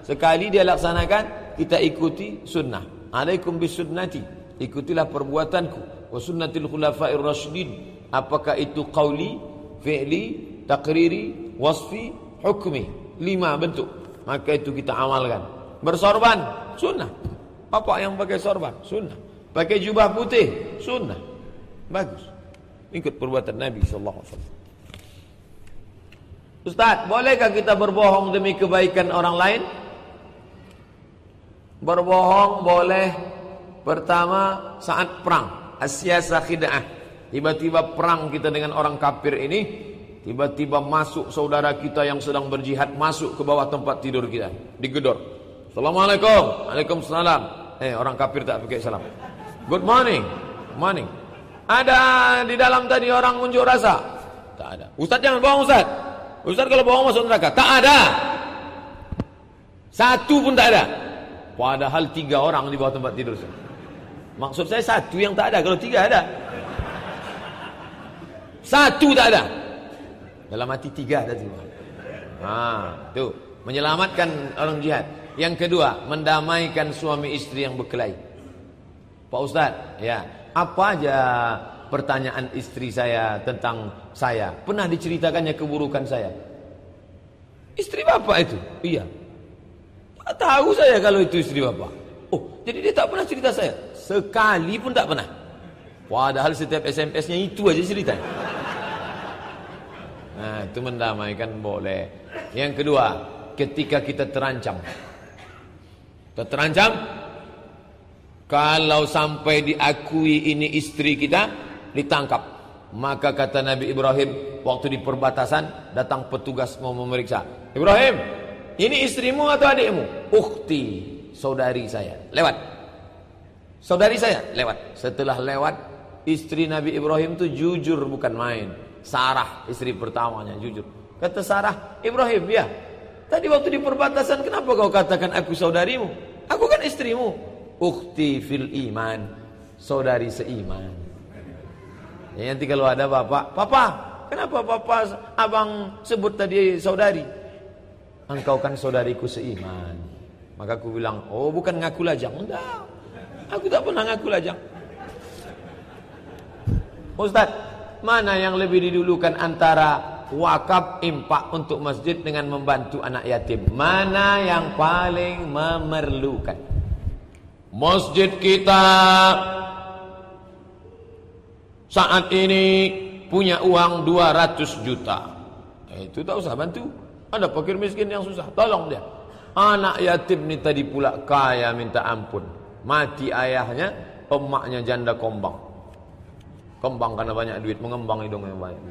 Sekali dia laksanakan, kita ikuti sunnah. Alaikum bisunnati. Ikutilah perbuatanku. Wa sunnatil khulafair rasyidin. Apakah itu qawli, fi'li, takriri, wasfi, hukmi. Lima bentuk. Maka itu kita amalkan. Bersorban, sunnah. Apa yang pakai sorban? Sunnah. Pakai jubah putih, sunnah. Bagus. Ikut perbuatan Nabi wasallam. Ustaz, bolehkah kita berbohong demi kebaikan orang lain? Berbohong boleh pertama saat perang. Asyasa khida'ah. Tiba-tiba perang kita dengan orang kafir ini. Tiba-tiba masuk saudara kita yang sedang berjihad. Masuk ke bawah tempat tidur kita. Digedor. Assalamualaikum. Waalaikumsalam. Eh orang kafir tak pakai salam. Good morning. Morning. Ada di dalam tadi orang unjuk rasa? Tak ada. Ustaz jangan bohong Ustaz. Ustaz kalau bohong masuk neraka. Tak ada. Satu pun tak ada. Padahal tiga orang di bawah tempat tidur saya. Maksud saya satu yang tak ada. Kalau tiga ada. Satu tak ada. Dalam hati tiga ada tiga. Ha, tu. Menyelamatkan orang jihad. Yang kedua, mendamaikan suami istri yang berkelahi. Pak Ustaz, ya. Apa aja pertanyaan istri saya tentang saya? Pernah diceritakannya keburukan saya? Istri bapak itu? Iya. Tak tahu saya kalau itu istri bapa. Oh, jadi dia tak pernah cerita saya. Sekali pun tak pernah. Padahal setiap SMS-nya itu aja cerita. Nah, itu mendamaikan boleh. Yang kedua, ketika kita terancam. Kita terancam. Kalau sampai diakui ini istri kita, ditangkap. Maka kata Nabi Ibrahim, waktu di perbatasan, datang petugas mau memeriksa. Ibrahim, ini istrimu atau adikmu? Ukti, saudari saya. Lewat. Saudari saya, lewat. Setelah lewat, istri Nabi Ibrahim itu jujur bukan main. Sarah, istri pertamanya, jujur. Kata Sarah, Ibrahim, ya. Tadi waktu di perbatasan, kenapa kau katakan aku saudarimu? Aku kan istrimu. Ukti fil iman. Saudari seiman. Ya, nanti kalau ada bapak, Papa, kenapa papa abang sebut tadi saudari? Engkau kan saudariku seiman. Maka aku bilang, oh bukan ngaku lajang. Enggak, aku tak pernah ngaku lajang. Ustaz, mana yang lebih didulukan antara wakaf impak untuk masjid dengan membantu anak yatim. Mana yang paling memerlukan? Masjid kita saat ini punya uang 200 juta. Eh, itu tak usah bantu. Ada fakir miskin yang susah, tolong dia. Anak yatim ni tadi pula kaya minta ampun. Mati ayahnya, emaknya janda kombang. Kombang karena banyak duit, mengembang hidungnya banyak.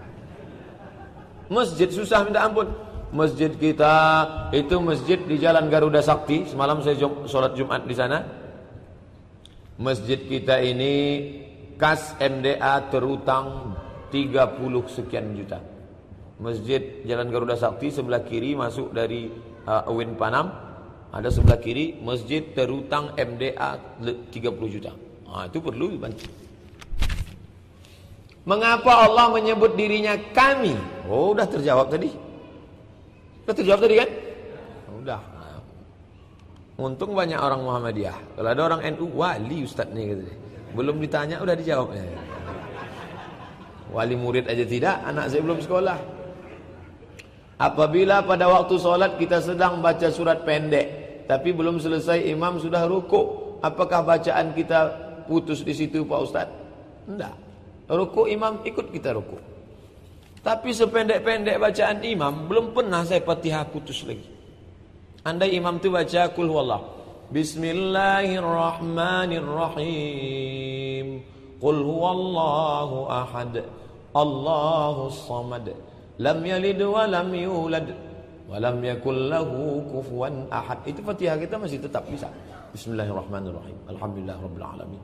Masjid susah minta ampun. Masjid kita itu masjid di Jalan Garuda Sakti. Semalam saya jum, sholat Jumat di sana. Masjid kita ini kas MDA terutang 30 sekian juta. Masjid Jalan Garuda Sakti sebelah kiri masuk dari uh, Panam. Ada sebelah kiri masjid terutang MDA 30 juta. Ah itu perlu dibantu. Mengapa Allah menyebut dirinya kami? Oh, udah terjawab tadi. Udah terjawab tadi kan? Udah. Untung banyak orang Muhammadiyah. Kalau ada orang NU, wali ustaz nih gitu. Belum ditanya udah dijawab. Wali murid aja tidak, anak saya belum sekolah. Apabila pada waktu solat kita sedang baca surat pendek, tapi belum selesai imam sudah rukuk, apakah bacaan kita putus di situ Pak Ustaz? Tidak. Ruku imam ikut kita ruku. Tapi sependek-pendek bacaan imam belum pernah saya Fatihah putus lagi. Andai imam tu baca kul. Bismillahirrahmanirrahim. Qul huwallahu ahad. Allahu samad lam yalid wa lam yulad wa lam yakul lahu kufuwan ahad. Itu Fatihah kita masih tetap bisa. Bismillahirrahmanirrahim. Alhamdulillah rabbil alamin.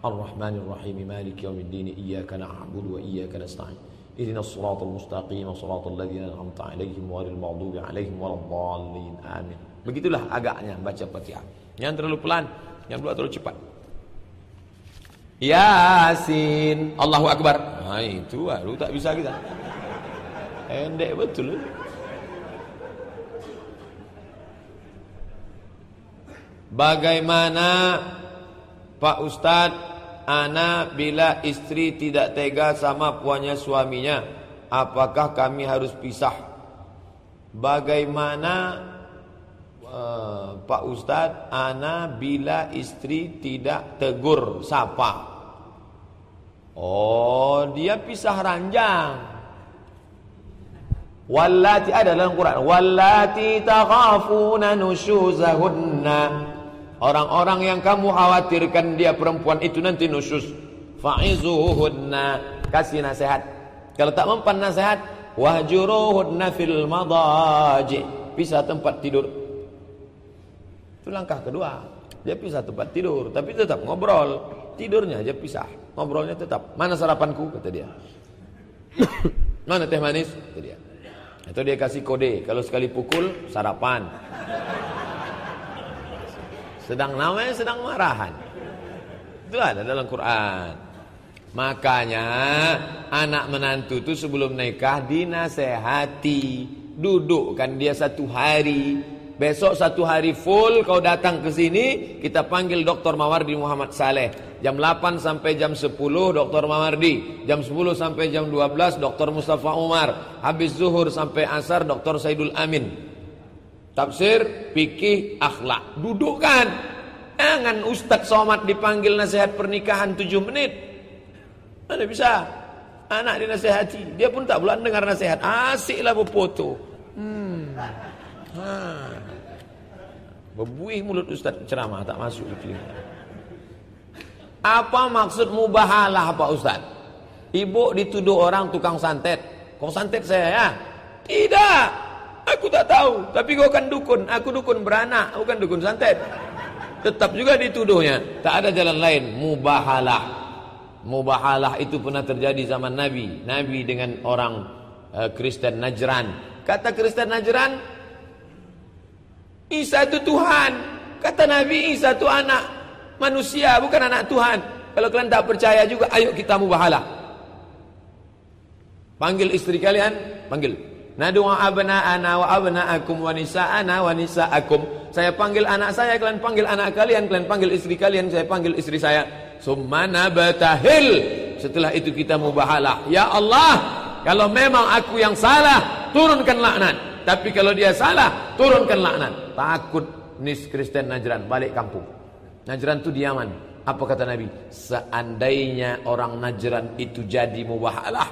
Ar-Rahmanir Maliki yaumiddin iyyaka na'budu wa iyyaka nasta'in. Ihdinas siratal mustaqim siratal ladzina an'amta 'alaihim ghairil maghdubi 'alaihim waladdallin. Amin. Begitulah agaknya baca Fatihah. yang terlalu pelan, yang dua terlalu cepat. Yasin, Allahu Akbar. Nah itu baru tak bisa kita pendek betul. Bagaimana Pak Ustadz Ana bila istri tidak tega sama puanya suaminya Apakah kami harus pisah? Bagaimana uh, Pak Ustadz Ana bila istri tidak tegur Sapa? Oh dia pisah ranjang Wallati ada dalam Quran Wallati takhafuna nusyuzahunna Orang-orang yang kamu khawatirkan dia perempuan itu nanti nusus. Fa'izuhunna. Kasih nasihat. Kalau tak mempan nasihat. Wahjuruhunna fil madaji. Pisah tempat tidur. Itu langkah kedua. Dia pisah tempat tidur. Tapi tetap ngobrol. Tidurnya aja pisah. Ngobrolnya tetap. Mana sarapanku? Kata dia. *coughs* Mana teh manis? Kata dia. Atau dia kasih kode. Kalau sekali pukul, sarapan. Sedang namanya sedang marahan. Itu ada dalam Quran. Makanya anak menantu itu sebelum nikah dinasehati. Dudukkan dia satu hari. Besok satu hari full kau datang ke sini. Kita panggil Dr. Mawardi Muhammad Saleh. Jam 8 sampai jam 10 Dr. Mawardi. Jam 10 sampai jam 12 Dr. Mustafa Umar. Habis zuhur sampai asar Dr. Saidul Amin. Tafsir, fikih, akhlak. Dudukkan. Jangan Ustadz Somad dipanggil nasihat pernikahan 7 menit. Mana bisa? Anak dinasehati. Dia pun tak bulan dengar nasihat. Asiklah berfoto. Hmm. Berbuih mulut Ustadz ceramah tak masuk telinga. Apa maksud mubahalah Pak Ustadz? Ibu dituduh orang tukang santet. Kau santet saya ya? Tidak. Aku tak tahu, tapi kau kan dukun. Aku dukun beranak, bukan dukun santet. Tetap juga dituduhnya. Tak ada jalan lain. Mubahalah. Mubahalah itu pernah terjadi zaman Nabi. Nabi dengan orang uh, Kristen Najran. Kata Kristen Najran, Isa itu Tuhan. Kata Nabi, Isa itu anak manusia, bukan anak Tuhan. Kalau kalian tak percaya juga, ayo kita mubahalah. Panggil istri kalian, panggil. Nadu abna'ana wa abna'akum wa nisa'ana wa nisa'akum. Saya panggil anak saya, kalian panggil anak kalian, kalian panggil istri kalian, saya panggil istri saya. Summa nabatahil. Setelah itu kita mubahalah. Ya Allah, Kalau memang aku yang salah, turunkan laknat. Tapi kalau dia salah, turunkan laknat. Takut nis Kristen Najran balik kampung. Najran itu diaman. Apa kata Nabi? Seandainya orang Najran itu jadi mubahalah,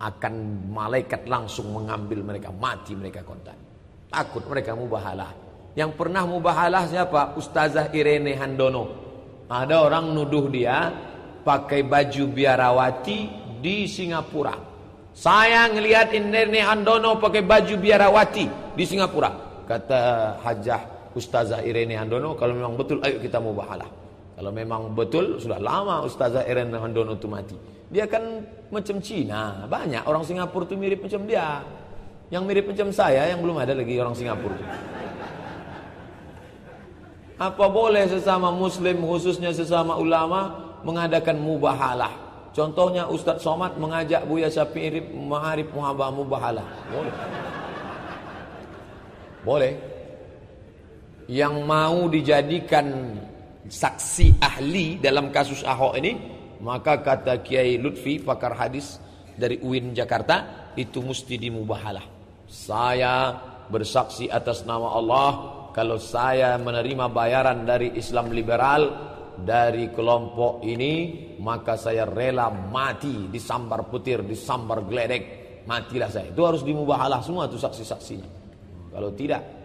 akan malaikat langsung mengambil mereka, mati mereka kontan. Takut mereka mubahalah. Yang pernah mubahalah siapa? Ustazah Irene Handono. Ada orang nuduh dia pakai baju biarawati di Singapura. Saya ngelihat Irene Handono pakai baju biarawati di Singapura. Kata Hajah Ustazah Irene Handono, kalau memang betul ayo kita mubahalah. Kalau memang betul sudah lama Ustazah Irene Handono itu mati. Dia kan macam Cina, banyak orang Singapura itu mirip macam dia. Yang mirip macam saya yang belum ada lagi orang Singapura itu. Apa boleh sesama muslim khususnya sesama ulama mengadakan mubahalah? Contohnya Ustaz Somad mengajak Buya Syafi'i mengharip muhabah mubahalah. Boleh. Boleh. Yang mau dijadikan saksi ahli dalam kasus Ahok ini, maka kata Kiai Lutfi pakar hadis dari UIN Jakarta, itu mesti dimubahalah. Saya bersaksi atas nama Allah kalau saya menerima bayaran dari Islam liberal dari kelompok ini maka saya rela mati disambar petir disambar geledek matilah saya itu harus dimubahalah semua itu saksi-saksinya kalau tidak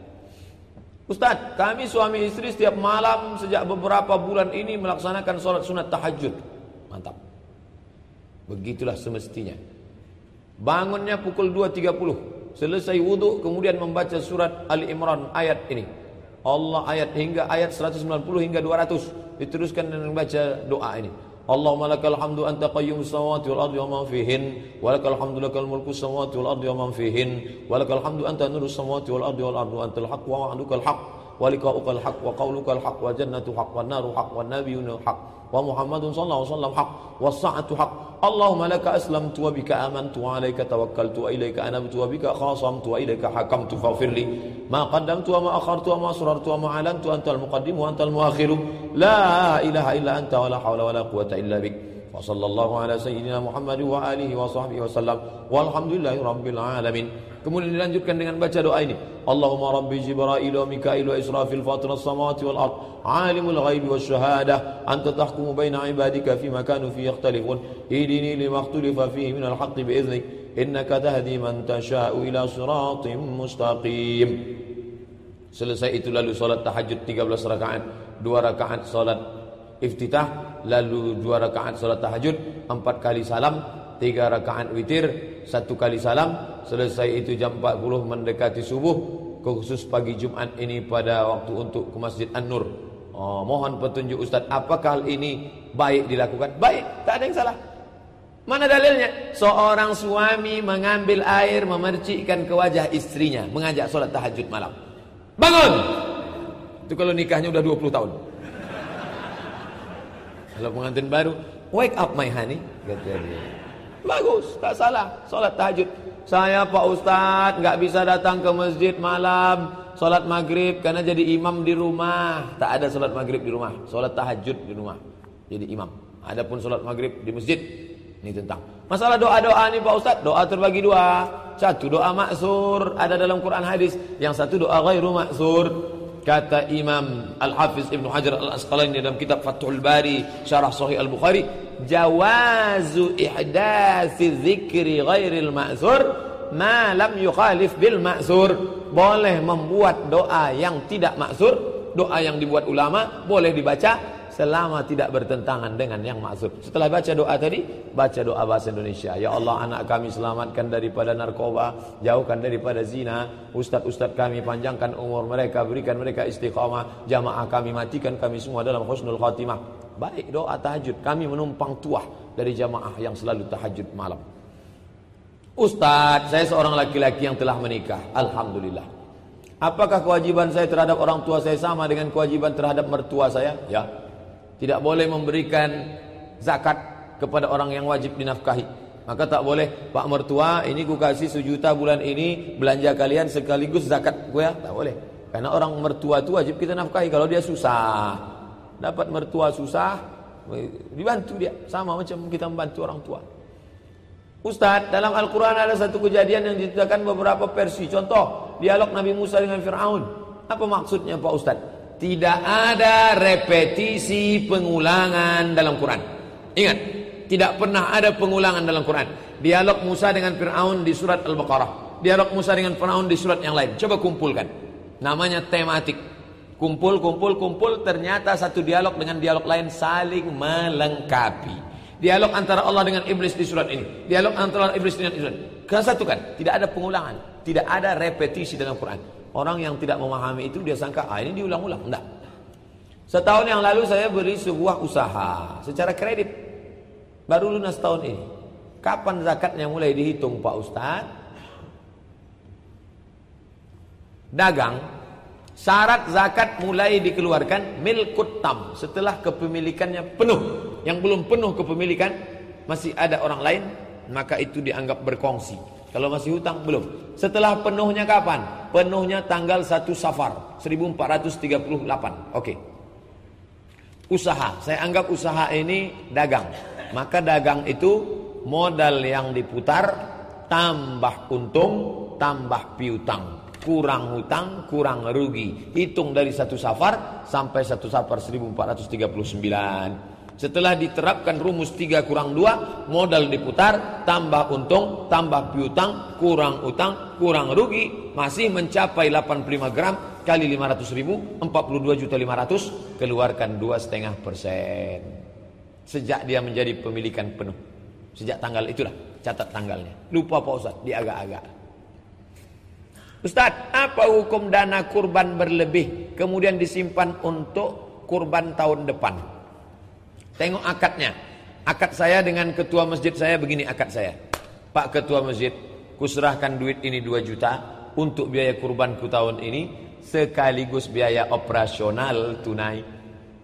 Ustaz, kami suami istri setiap malam sejak beberapa bulan ini melaksanakan sholat sunat tahajud. Mantap. Begitulah semestinya. Bangunnya pukul 2.30. Selesai wudhu kemudian membaca surat Ali Imran ayat ini. Allah ayat hingga ayat 190 hingga 200 diteruskan dengan baca doa ini. Allahumma lakal hamdu anta qayyum samawati wal ardi wa ma fihin. Wa lakal hamdu lakal mulku samawati wal ardi wa ma fihin. Wa lakal hamdu anta nurus samawati wal ardi wal ardu antal haqq wa wa'dukal haqq. Wa liqa'ukal haqq wa qawlukal haqq wa jannatu haqq wa naru haqq wa nabiyyuna haqq wa muhammadun sallallahu alaihi wasallam haqq wa sa'atu haqq Allahumma laka aslamtu wa bika amantu wa alayka tawakkaltu wa ilayka anabtu wa bika khasamtu wa ilayka hakamtu faghfir li ma qaddamtu wa ma akhartu wa ma asrartu wa ma alantu antal muqaddim wa antal muakhiru wa sallallahu ala sayyidina Muhammad wa alihi wa sahbihi wa sallam walhamdulillahi rabbil Kemudian dilanjutkan dengan baca doa ini. Allahumma rabbi Jibril wa Mikail wa Israfil fatir as-samawati wal ard, alimul ghaibi was syahadah, anta tahkumu baina ibadika fima kanu fi yakhtalifun. Idini lima ikhtalafa fihi min al-haqqi bi innaka tahdi man tasha'u ila siratim mustaqim. Selesai itu lalu salat tahajud 13 rakaat, 2 rakaat salat iftitah, lalu 2 rakaat salat tahajud, 4 kali salam, 3 rakaat witir, 1 kali salam, selesai itu jam 40 mendekati subuh khusus pagi Jumat ini pada waktu untuk ke Masjid An-Nur. Oh, mohon petunjuk Ustaz apakah hal ini baik dilakukan? Baik tak ada yang salah. Mana dalilnya? Seorang suami mengambil air memercikkan ke wajah istrinya mengajak sholat tahajud malam. Bangun! Itu kalau nikahnya udah 20 tahun kalau pengantin baru wake up my honey bagus tak salah. Sholat tahajud. Saya Pak Ustadz nggak bisa datang ke masjid malam Sholat maghrib karena jadi imam di rumah. Tak ada sholat maghrib di rumah Sholat tahajud di rumah. Jadi imam. Adapun sholat maghrib di masjid Ini tentang. Masalah doa-doa ini Pak Ustadz Doa terbagi dua. Satu doa maksur. Ada dalam Quran hadis Yang satu doa ghairu maksur Kata Imam Al-Hafiz Ibn Hajar Al-Asqalani dalam kitab Fathul Bari Syarah Sahih Al-Bukhari Jawazu ihdasi zikri ghairil ma'zur Ma lam yukhalif bil ma'zur. Boleh membuat doa yang tidak maksur Doa yang dibuat ulama Boleh dibaca selama tidak bertentangan dengan yang maksud. Setelah baca doa tadi, baca doa bahasa Indonesia. Ya Allah, anak kami selamatkan daripada narkoba, jauhkan daripada zina. Ustaz-ustaz kami panjangkan umur mereka, berikan mereka istiqamah. Jamaah kami matikan kami semua dalam husnul khatimah. Baik doa tahajud. Kami menumpang tuah dari jamaah yang selalu tahajud malam. Ustaz, saya seorang laki-laki yang telah menikah. Alhamdulillah. Apakah kewajiban saya terhadap orang tua saya sama dengan kewajiban terhadap mertua saya? Ya. Tidak boleh memberikan zakat kepada orang yang wajib dinafkahi. Maka tak boleh, Pak mertua, ini ku kasih sejuta bulan ini, belanja kalian sekaligus zakat gue ya. Tak boleh. Karena orang mertua itu wajib kita nafkahi kalau dia susah. Dapat mertua susah, dibantu dia. Sama macam kita membantu orang tua. Ustaz, dalam Al-Quran ada satu kejadian yang diceritakan beberapa versi. Contoh, dialog Nabi Musa dengan Fir'aun. Apa maksudnya Pak Ustaz? Tidak ada repetisi pengulangan dalam Quran. Ingat, tidak pernah ada pengulangan dalam Quran. Dialog Musa dengan Fir'aun di surat Al-Baqarah. Dialog Musa dengan Fir'aun di surat yang lain. Coba kumpulkan. Namanya tematik. Kumpul, kumpul, kumpul. Ternyata satu dialog dengan dialog lain saling melengkapi. Dialog antara Allah dengan iblis di surat ini. Dialog antara iblis dengan iblis. Kesatukan. Tidak ada pengulangan. Tidak ada repetisi dalam Quran. Orang yang tidak memahami itu dia sangka, ah ini diulang-ulang. Tidak. Setahun yang lalu saya beri sebuah usaha secara kredit. Baru lunas tahun ini. Kapan zakatnya mulai dihitung Pak Ustaz? Dagang Syarat zakat mulai dikeluarkan milkut tam setelah kepemilikannya penuh. Yang belum penuh kepemilikan masih ada orang lain, maka itu dianggap berkongsi. Kalau masih hutang belum. Setelah penuhnya kapan? Penuhnya tanggal 1 Safar 1438. Oke. Usaha, saya anggap usaha ini dagang. Maka dagang itu modal yang diputar tambah untung tambah piutang kurang hutang, kurang rugi. Hitung dari satu safar sampai satu safar 1439. Setelah diterapkan rumus 3 kurang 2, modal diputar, tambah untung, tambah piutang, kurang utang, kurang rugi, masih mencapai 85 gram kali 500 ribu, 42 juta 500, keluarkan 2,5 persen. Sejak dia menjadi pemilikan penuh. Sejak tanggal itulah, catat tanggalnya. Lupa Pak Ustaz, diagak-agak. Ustaz, apa hukum dana kurban berlebih kemudian disimpan untuk kurban tahun depan? Tengok akadnya. Akad saya dengan ketua masjid saya begini akad saya. Pak ketua masjid, kuserahkan duit ini 2 juta untuk biaya kurbanku tahun ini sekaligus biaya operasional tunai.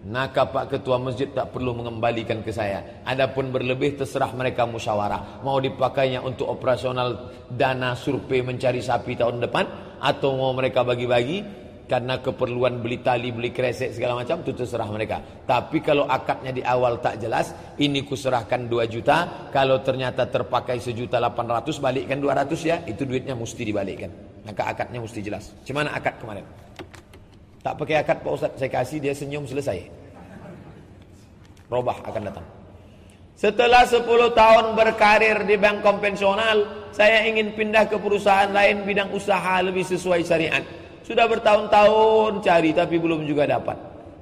Maka Pak Ketua Masjid tak perlu mengembalikan ke saya. Adapun berlebih terserah mereka musyawarah. Mau dipakainya untuk operasional dana survei mencari sapi tahun depan. Atau mau mereka bagi-bagi. Karena keperluan beli tali, beli kresek segala macam. Itu terserah mereka. Tapi kalau akadnya di awal tak jelas. Ini kuserahkan 2 juta. Kalau ternyata terpakai sejuta 800 balikkan 200 ya. Itu duitnya mesti dibalikkan. Maka akadnya mesti jelas. Cemana akad kemarin? Tak pakai akad Pak Ustaz, saya kasih dia senyum selesai. Robah akan datang. Setelah 10 tahun berkarir di bank konvensional, saya ingin pindah ke perusahaan lain bidang usaha lebih sesuai syariat. Sudah bertahun-tahun cari tapi belum juga dapat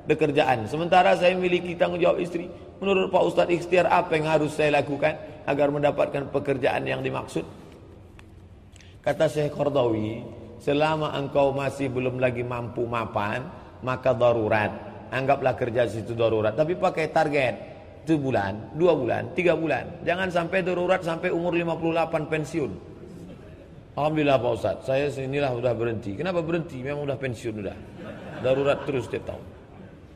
pekerjaan. Sementara saya memiliki tanggung jawab istri. Menurut Pak Ustadz ikhtiar apa yang harus saya lakukan agar mendapatkan pekerjaan yang dimaksud? Kata Syekh Qardawi, Selama engkau masih belum lagi mampu mapan, maka darurat. Anggaplah kerja situ darurat. Tapi pakai target. Itu bulan, dua bulan, tiga bulan. Jangan sampai darurat sampai umur 58 pensiun. Alhamdulillah Pak Ustaz, saya sinilah sudah berhenti. Kenapa berhenti? Memang sudah pensiun sudah. Darurat terus setiap tahun.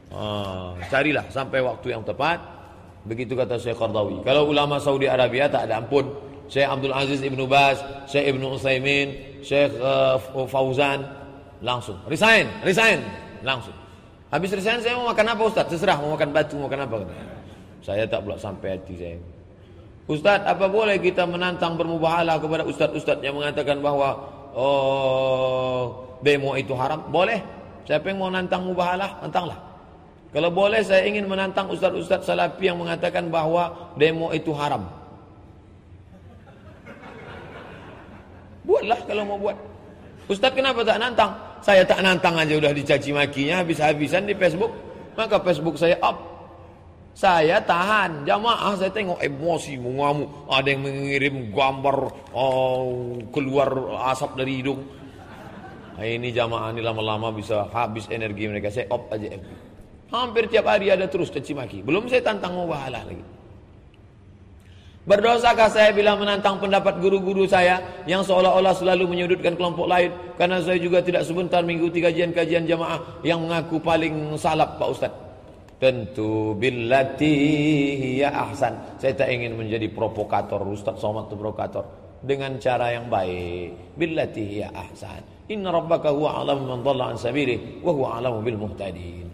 Ah, carilah sampai waktu yang tepat. Begitu kata Syekh Qardawi. Kalau ulama Saudi Arabia tak ada ampun. Syekh Abdul Aziz Ibnu Baz, Syekh Ibnu Utsaimin, Syekh uh, Fauzan langsung resign, resign langsung. Habis resign saya mau makan apa Ustaz? Terserah mau makan batu, mau makan apa. Saya tak pula sampai hati saya. Ustaz, apa boleh kita menantang bermubahalah kepada ustaz-ustaz yang mengatakan bahwa oh, demo itu haram? Boleh. Siapa yang mau nantang mubahalah, nantanglah. Kalau boleh saya ingin menantang ustaz-ustaz salafi yang mengatakan bahwa demo itu haram. Buatlah kalau mau buat. Ustaz kenapa tak nantang? Saya tak nantang aja udah dicaci makinya habis-habisan di Facebook. Maka Facebook saya up. Saya tahan. Jamaah saya tengok emosi mengamuk. Ada yang mengirim gambar oh, keluar asap dari hidung. Nah, ini jamaah ini lama-lama bisa habis energi mereka. Saya up aja FB. Hampir tiap hari ada terus caci maki. Belum saya tantang mau bahala lagi. Berdosakah saya bila menantang pendapat guru-guru saya yang seolah-olah selalu menyudutkan kelompok lain karena saya juga tidak sebentar mengikuti kajian-kajian jamaah yang mengaku paling salap Pak Ustaz. Tentu billati ya ahsan. Saya tak ingin menjadi provokator Ustaz Somad itu provokator dengan cara yang baik. Billati ya ahsan. Inna rabbaka huwa alamu man dhalla an sabili wa huwa alamu bil muhtadin.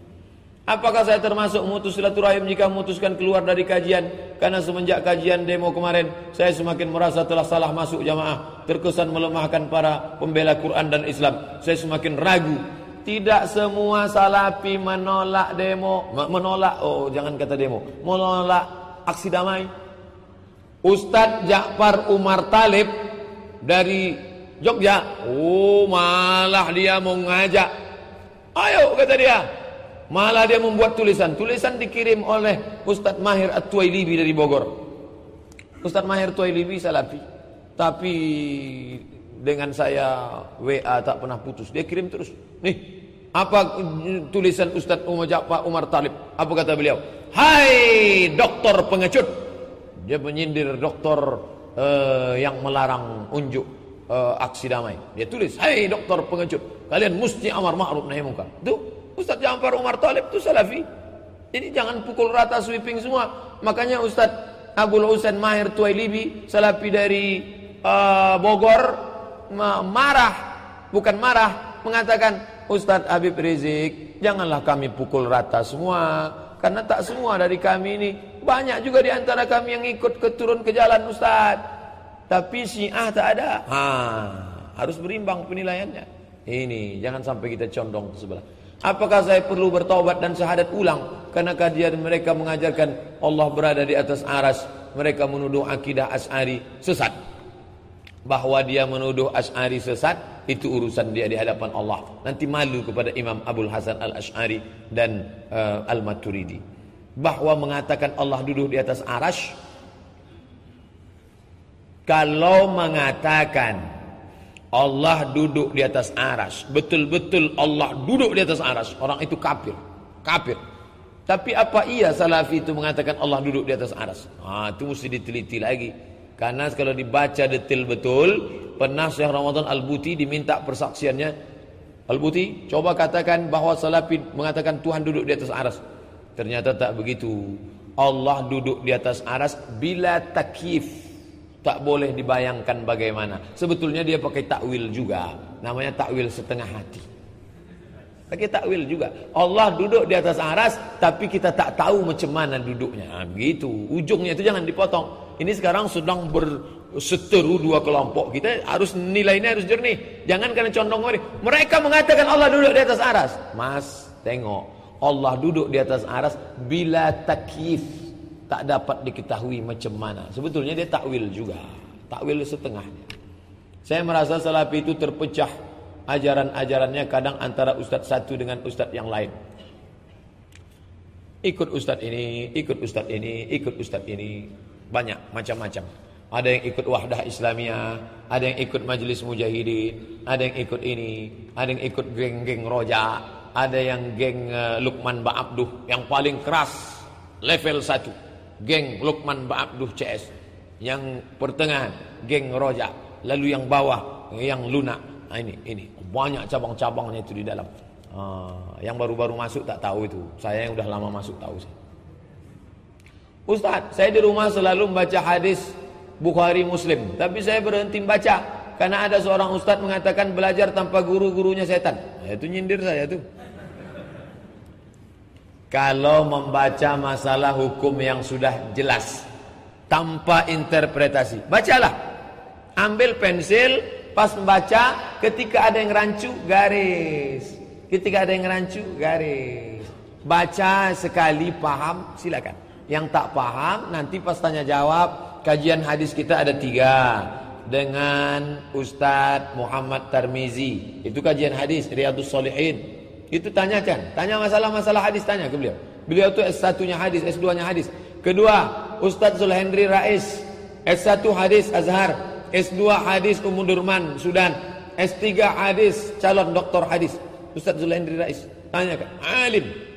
Apakah saya termasuk mutus silaturahim jika memutuskan keluar dari kajian? Karena semenjak kajian demo kemarin, saya semakin merasa telah salah masuk jamaah. Terkesan melemahkan para pembela Quran dan Islam. Saya semakin ragu. Tidak semua salafi menolak demo, menolak, oh jangan kata demo, menolak aksi damai. Ustadz Ja'far Umar Talib dari Jogja, oh malah dia mau ngajak. Ayo kata dia, Malah dia membuat tulisan. Tulisan dikirim oleh Ustadz Mahir At-Tuwailibi dari Bogor. Ustadz Mahir Tuwailibi salafi. Tapi dengan saya WA tak pernah putus. Dia kirim terus. Nih, apa tulisan Ustadz Umar Ja'far Umar Talib? Apa kata beliau? Hai dokter pengecut. Dia menyindir dokter uh, yang melarang unjuk uh, aksi damai. Dia tulis, "Hai dokter pengecut, kalian mesti amar ma'ruf nahi munkar." Tuh Ustaz Ja'far Umar Talib itu salafi. Jadi jangan pukul rata sweeping semua. Makanya Ustaz Abdul Husain Mahir Tuailibi, salafi dari uh, Bogor, marah, bukan marah, mengatakan Ustaz Habib Rizik, janganlah kami pukul rata semua. Karena tak semua dari kami ini. Banyak juga di antara kami yang ikut ke turun ke jalan Ustaz. Tapi syiah tak ada. Ha, harus berimbang penilaiannya. Ini, jangan sampai kita condong ke sebelah. Apakah saya perlu bertobat dan syahadat ulang? Karena kajian mereka mengajarkan Allah berada di atas aras. Mereka menuduh akidah As'ari sesat. Bahwa dia menuduh As'ari sesat, itu urusan dia di hadapan Allah. Nanti malu kepada Imam Abdul Hasan Al-Ash'ari dan uh, Al-Maturidi. Bahwa mengatakan Allah duduk di atas aras. Kalau mengatakan Allah duduk di atas aras. Betul-betul Allah duduk di atas aras. Orang itu kafir. Kafir. Tapi apa iya salafi itu mengatakan Allah duduk di atas aras? Ah, itu mesti diteliti lagi. Karena kalau dibaca detail betul, pernah Syekh Ramadan Al-Buti diminta persaksiannya. Al-Buti, coba katakan bahwa salafi mengatakan Tuhan duduk di atas aras. Ternyata tak begitu. Allah duduk di atas aras bila takif Tak boleh dibayangkan bagaimana. Sebetulnya dia pakai takwil juga. Namanya takwil setengah hati. Pakai takwil juga. Allah duduk di atas aras, tapi kita tak tahu macam mana duduknya. Nah, begitu. Ujungnya itu jangan dipotong. Ini sekarang sedang berseteru dua kelompok. Kita harus nilainya harus jernih. Jangan karena condong Mereka mengatakan Allah duduk di atas aras. Mas, tengok. Allah duduk di atas aras bila takyif tak dapat diketahui macam mana. Sebetulnya dia takwil juga. Takwil setengahnya. Saya merasa salafi itu terpecah ajaran-ajarannya kadang antara ustaz satu dengan ustaz yang lain. Ikut ustaz ini, ikut ustaz ini, ikut ustaz ini. Banyak, macam-macam. Ada yang ikut wahdah Islamiyah, ada yang ikut majlis mujahidin, ada yang ikut ini, ada yang ikut geng-geng roja, ada yang geng uh, Lukman Ba'abduh yang paling keras, level satu geng Lukman Ba'abduh CS yang pertengahan geng Roja. Lalu yang bawah yang lunak nah, ini ini. Banyak cabang-cabangnya itu di dalam. Uh, yang baru-baru masuk tak tahu itu. Saya yang udah lama masuk tahu sih Ustaz saya di rumah selalu membaca hadis Bukhari Muslim tapi saya berhenti baca karena ada seorang ustaz mengatakan belajar tanpa guru-gurunya setan nah, itu nyindir saya tuh kalau membaca masalah hukum yang sudah jelas tanpa interpretasi, bacalah. Ambil pensil, pas membaca, ketika ada yang rancu, garis. Ketika ada yang rancu, garis. Baca sekali paham, silakan. Yang tak paham, nanti pas tanya jawab, kajian hadis kita ada tiga dengan Ustadz Muhammad Tarmizi. Itu kajian hadis Riyadus Solihin. Itu tanyakan. Tanya masalah-masalah hadis tanya ke beliau. Beliau itu S1-nya hadis, S2-nya hadis. Kedua, Ustaz Zulhendri Rais, S1 hadis Azhar, S2 hadis Ummu Durman Sudan, S3 hadis calon doktor hadis. Ustaz Zulhendri Rais. Tanyakan, alim.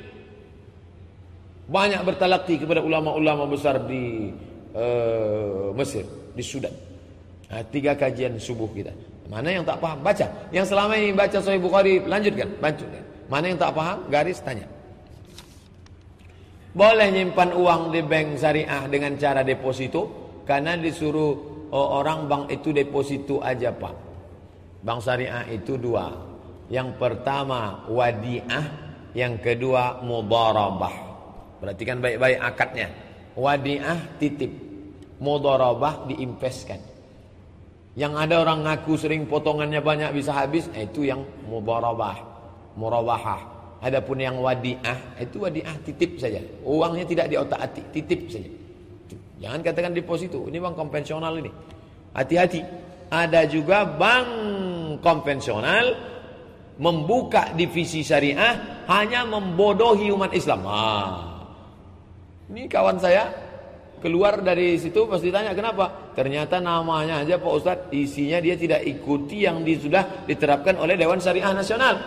Banyak bertalaki kepada ulama-ulama besar di uh, Mesir, di Sudan. Nah, tiga kajian subuh kita. Mana yang tak paham? Baca. Yang selama ini baca Sahih Bukhari, lanjutkan. Lanjutkan. Mana yang tak paham? Garis tanya. Boleh nyimpan uang di bank syariah dengan cara deposito karena disuruh oh, orang bank itu deposito aja pak. Bank syariah itu dua. Yang pertama wadiah, Yang kedua mudharabah. Perhatikan baik-baik akadnya. Wadiah titip. Mudharabah diinvestkan. Yang ada orang ngaku sering potongannya banyak bisa habis, eh, itu yang mudharabah, murabahah. Adapun yang wadiah itu wadiah titip saja. Uangnya tidak di otak atik, titip saja. Jangan katakan deposito, ini bank konvensional ini. Hati-hati. Ada juga bank konvensional membuka divisi syariah hanya membodohi umat Islam. Ah. Ini kawan saya keluar dari situ pasti tanya kenapa? Ternyata namanya aja Pak Ustadz isinya dia tidak ikuti yang di, sudah diterapkan oleh Dewan Syariah Nasional.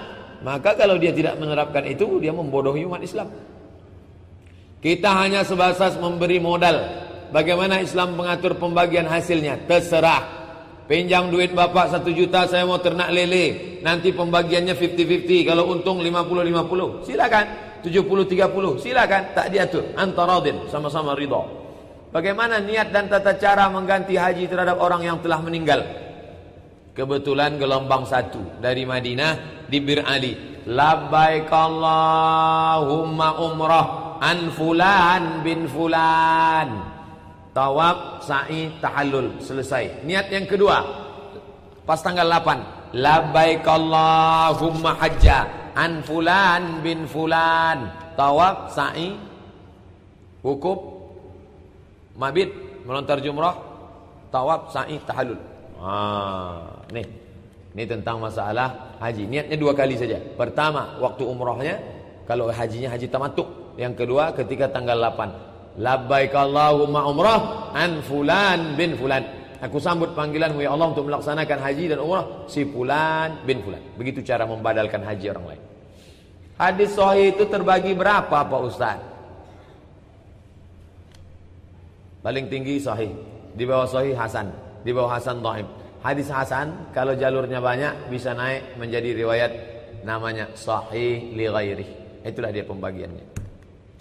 Maka kalau dia tidak menerapkan itu dia membodohi umat Islam. Kita hanya sebatas memberi modal. Bagaimana Islam mengatur pembagian hasilnya? Terserah. Pinjam duit bapak satu juta saya mau ternak lele. Nanti pembagiannya 50-50. Kalau untung 50-50. Silakan. 70-30. Silakan. Tak diatur. Antaradin. Sama-sama ridho. Bagaimana niat dan tata cara mengganti haji terhadap orang yang telah meninggal? Kebetulan gelombang satu dari Madinah di Bir Ali. Labbaik Allahumma umrah an fulan bin fulan. Tawab, sa'i, tahallul. Selesai. Niat yang kedua. Pas tanggal 8. Labbaik Allahumma hajja. An fulan bin fulan. Tawab, sa'i. Wukuf. Mabit. Melontar jumrah. Tawab, sa'i, tahallul. Ah, nih. Ini tentang masalah haji. Niatnya dua kali saja. Pertama, waktu umrahnya. Kalau hajinya haji tamatuk. Yang kedua, ketika tanggal 8. Labbaik Allahumma umrah an fulan bin fulan. Aku sambut panggilanmu ya Allah untuk melaksanakan haji dan umrah si fulan bin fulan. Begitu cara membadalkan haji orang lain. Hadis sahih itu terbagi berapa Pak Ustaz? Paling tinggi sahih, di bawah sahih hasan, di bawah hasan dhaif. Hadis hasan kalau jalurnya banyak bisa naik menjadi riwayat namanya sahih li ghairi. Itulah dia pembagiannya.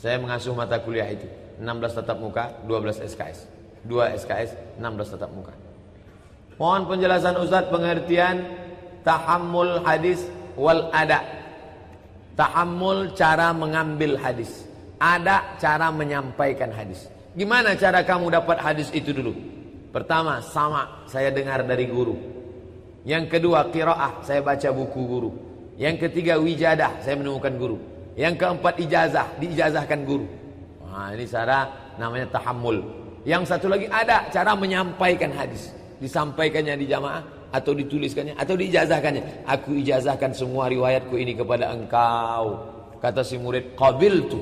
Saya mengasuh mata kuliah itu. 16 tatap muka, 12 SKS. 2 SKS, 16 tatap muka. Mohon penjelasan Ustaz pengertian tahammul hadis wal ada. Tahammul cara mengambil hadis. Ada cara menyampaikan hadis. Gimana cara kamu dapat hadis itu dulu? Pertama, sama saya dengar dari guru. Yang kedua, qiraah, saya baca buku guru. Yang ketiga, wijadah, saya menemukan guru. Yang keempat, ijazah, diijazahkan guru. Nah, ini cara namanya tahammul. Yang satu lagi ada cara menyampaikan hadis. Disampaikannya di jamaah atau dituliskannya atau diijazahkannya. Aku ijazahkan semua riwayatku ini kepada engkau. Kata si murid, qabiltu.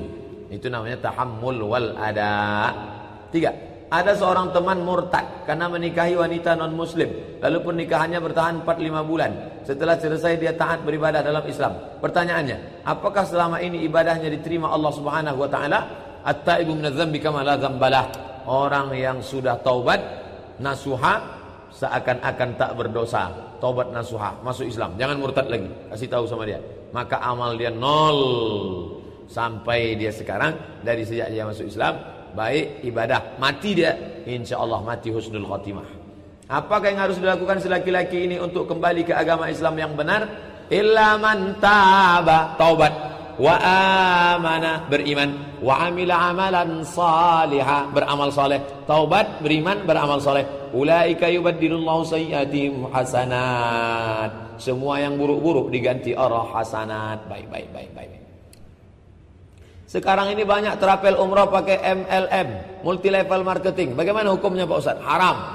Itu namanya tahammul wal ada. Tiga. Ada seorang teman murtad karena menikahi wanita non muslim. Lalu pernikahannya bertahan 4-5 bulan. Setelah selesai dia taat beribadah dalam Islam. Pertanyaannya, apakah selama ini ibadahnya diterima Allah Subhanahu wa taala At-taibu minadz-dzambi kama la. Orang yang sudah taubat nasuha seakan-akan tak berdosa. Taubat nasuha, masuk Islam. Jangan murtad lagi. Kasih tahu sama dia. Maka amal dia nol sampai dia sekarang dari sejak dia masuk Islam baik ibadah mati dia insyaallah mati husnul khotimah apakah yang harus dilakukan si laki-laki ini untuk kembali ke agama Islam yang benar illa taba taubat wa amana beriman. Wa amila amalan salihah beramal saleh taubat beriman beramal saleh ulaika yubaddilullahu sayyiatihim hasanat. Semua yang buruk-buruk diganti Allah hasanat. Baik baik baik baik. Sekarang ini banyak terapel umrah pakai MLM multi level marketing. Bagaimana hukumnya Pak Ustaz? Haram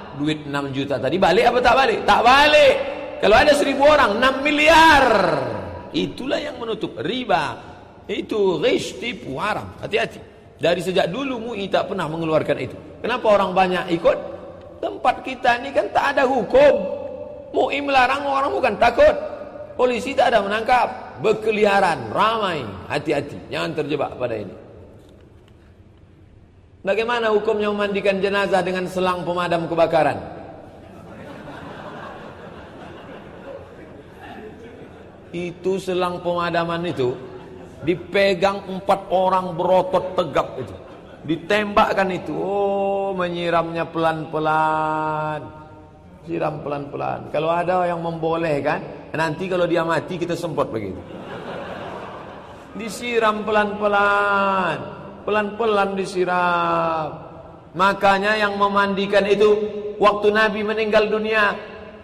bobo bobo bobo. Dia tak cerita kalau aku tak bisa ngajak orang yang 6 juta tadi ke mana mas bro? Dia ajaknya cerita melambung, melambung, melambung, melambung, melambung. Orang udah membayangkan naik kapal pesiar, naik mobil Ferrari, naik Harley Davidson. Ketika dia tak sanggup mengajak kawan, duit 6 juta tadi balik apa tak balik? Tak balik. Kalau ada seribu orang 6 miliar. Itulah yang menutup riba. Itu rish tipu haram. Hati-hati. Dari sejak dulu MUI tak pernah mengeluarkan itu. Kenapa orang banyak ikut? Tempat kita ini kan tak ada hukum. MUI melarang orang bukan takut. Polisi tak ada menangkap. Berkeliaran, ramai. Hati-hati, jangan terjebak pada ini. Bagaimana hukumnya memandikan jenazah dengan selang pemadam kebakaran? Itu selang pemadaman itu dipegang empat orang berotot tegap itu. Ditembakkan itu. Oh, menyiramnya pelan-pelan. Siram pelan-pelan. Kalau ada yang membolehkan, nanti kalau dia mati kita semprot begitu. Disiram pelan-pelan. Pelan-pelan disiram. Makanya yang memandikan itu waktu Nabi meninggal dunia,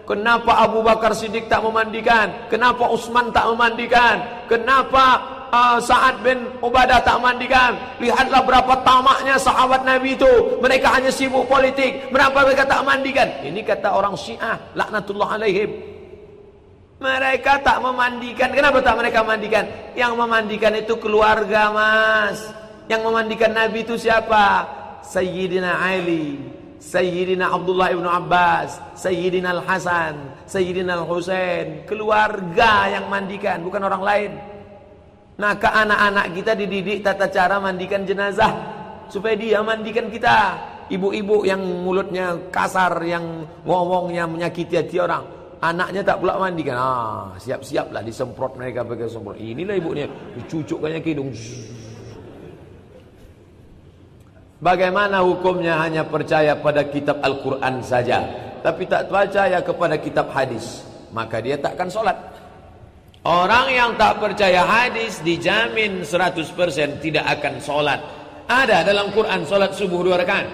kenapa Abu Bakar Siddiq tak memandikan? Kenapa Utsman tak memandikan? Kenapa uh, Sa'ad bin Ubadah tak mandikan. Lihatlah berapa tamaknya sahabat Nabi itu. Mereka hanya sibuk politik. Kenapa mereka tak mandikan? Ini kata orang Syiah. Laknatullah alaihim. Mereka tak memandikan. Kenapa tak mereka mandikan? Yang memandikan itu keluarga mas. Yang memandikan Nabi itu siapa? Sayyidina Ali. Sayyidina Abdullah ibn Abbas. Sayyidina Al-Hasan. Sayyidina Al-Husain. Keluarga yang mandikan. Bukan orang lain. Nah ke anak-anak kita dididik tata cara mandikan jenazah supaya dia mandikan kita. Ibu-ibu yang mulutnya kasar, yang ngomongnya menyakiti hati orang, anaknya tak pula mandikan. Ah, siap-siaplah disemprot mereka pakai semprot. Inilah ibunya dicucukkannya ke hidung. Bagaimana hukumnya hanya percaya pada kitab Al-Quran saja Tapi tak percaya kepada kitab hadis Maka dia takkan solat Orang yang tak percaya hadis dijamin 100% tidak akan solat. Ada dalam Quran solat subuh dua rakaat.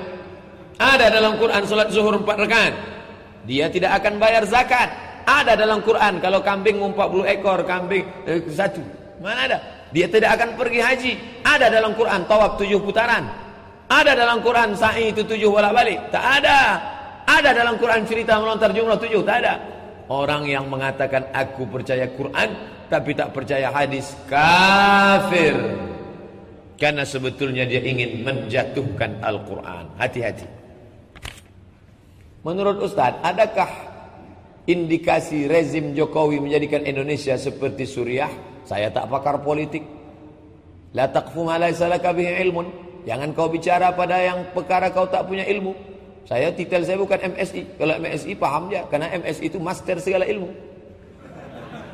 Ada dalam Quran solat zuhur empat rakaat. Dia tidak akan bayar zakat. Ada dalam Quran kalau kambing 40 ekor, kambing eh, satu. Mana ada? Dia tidak akan pergi haji. Ada dalam Quran tawaf tujuh putaran. Ada dalam Quran sa'i itu tujuh bolak balik. Tak ada. Ada dalam Quran cerita melontar jumlah tujuh. Tak ada. Orang yang mengatakan aku percaya Quran tapi tak percaya hadis kafir. Karena sebetulnya dia ingin menjatuhkan Al-Quran. Hati-hati. Menurut Ustaz, adakah indikasi rezim Jokowi menjadikan Indonesia seperti Suriah? Saya tak pakar politik. La taqfu ma laysa bihi ilmun. Jangan kau bicara pada yang perkara kau tak punya ilmu. Saya titel saya bukan MSI. Kalau MSI paham dia karena MSI itu master segala ilmu.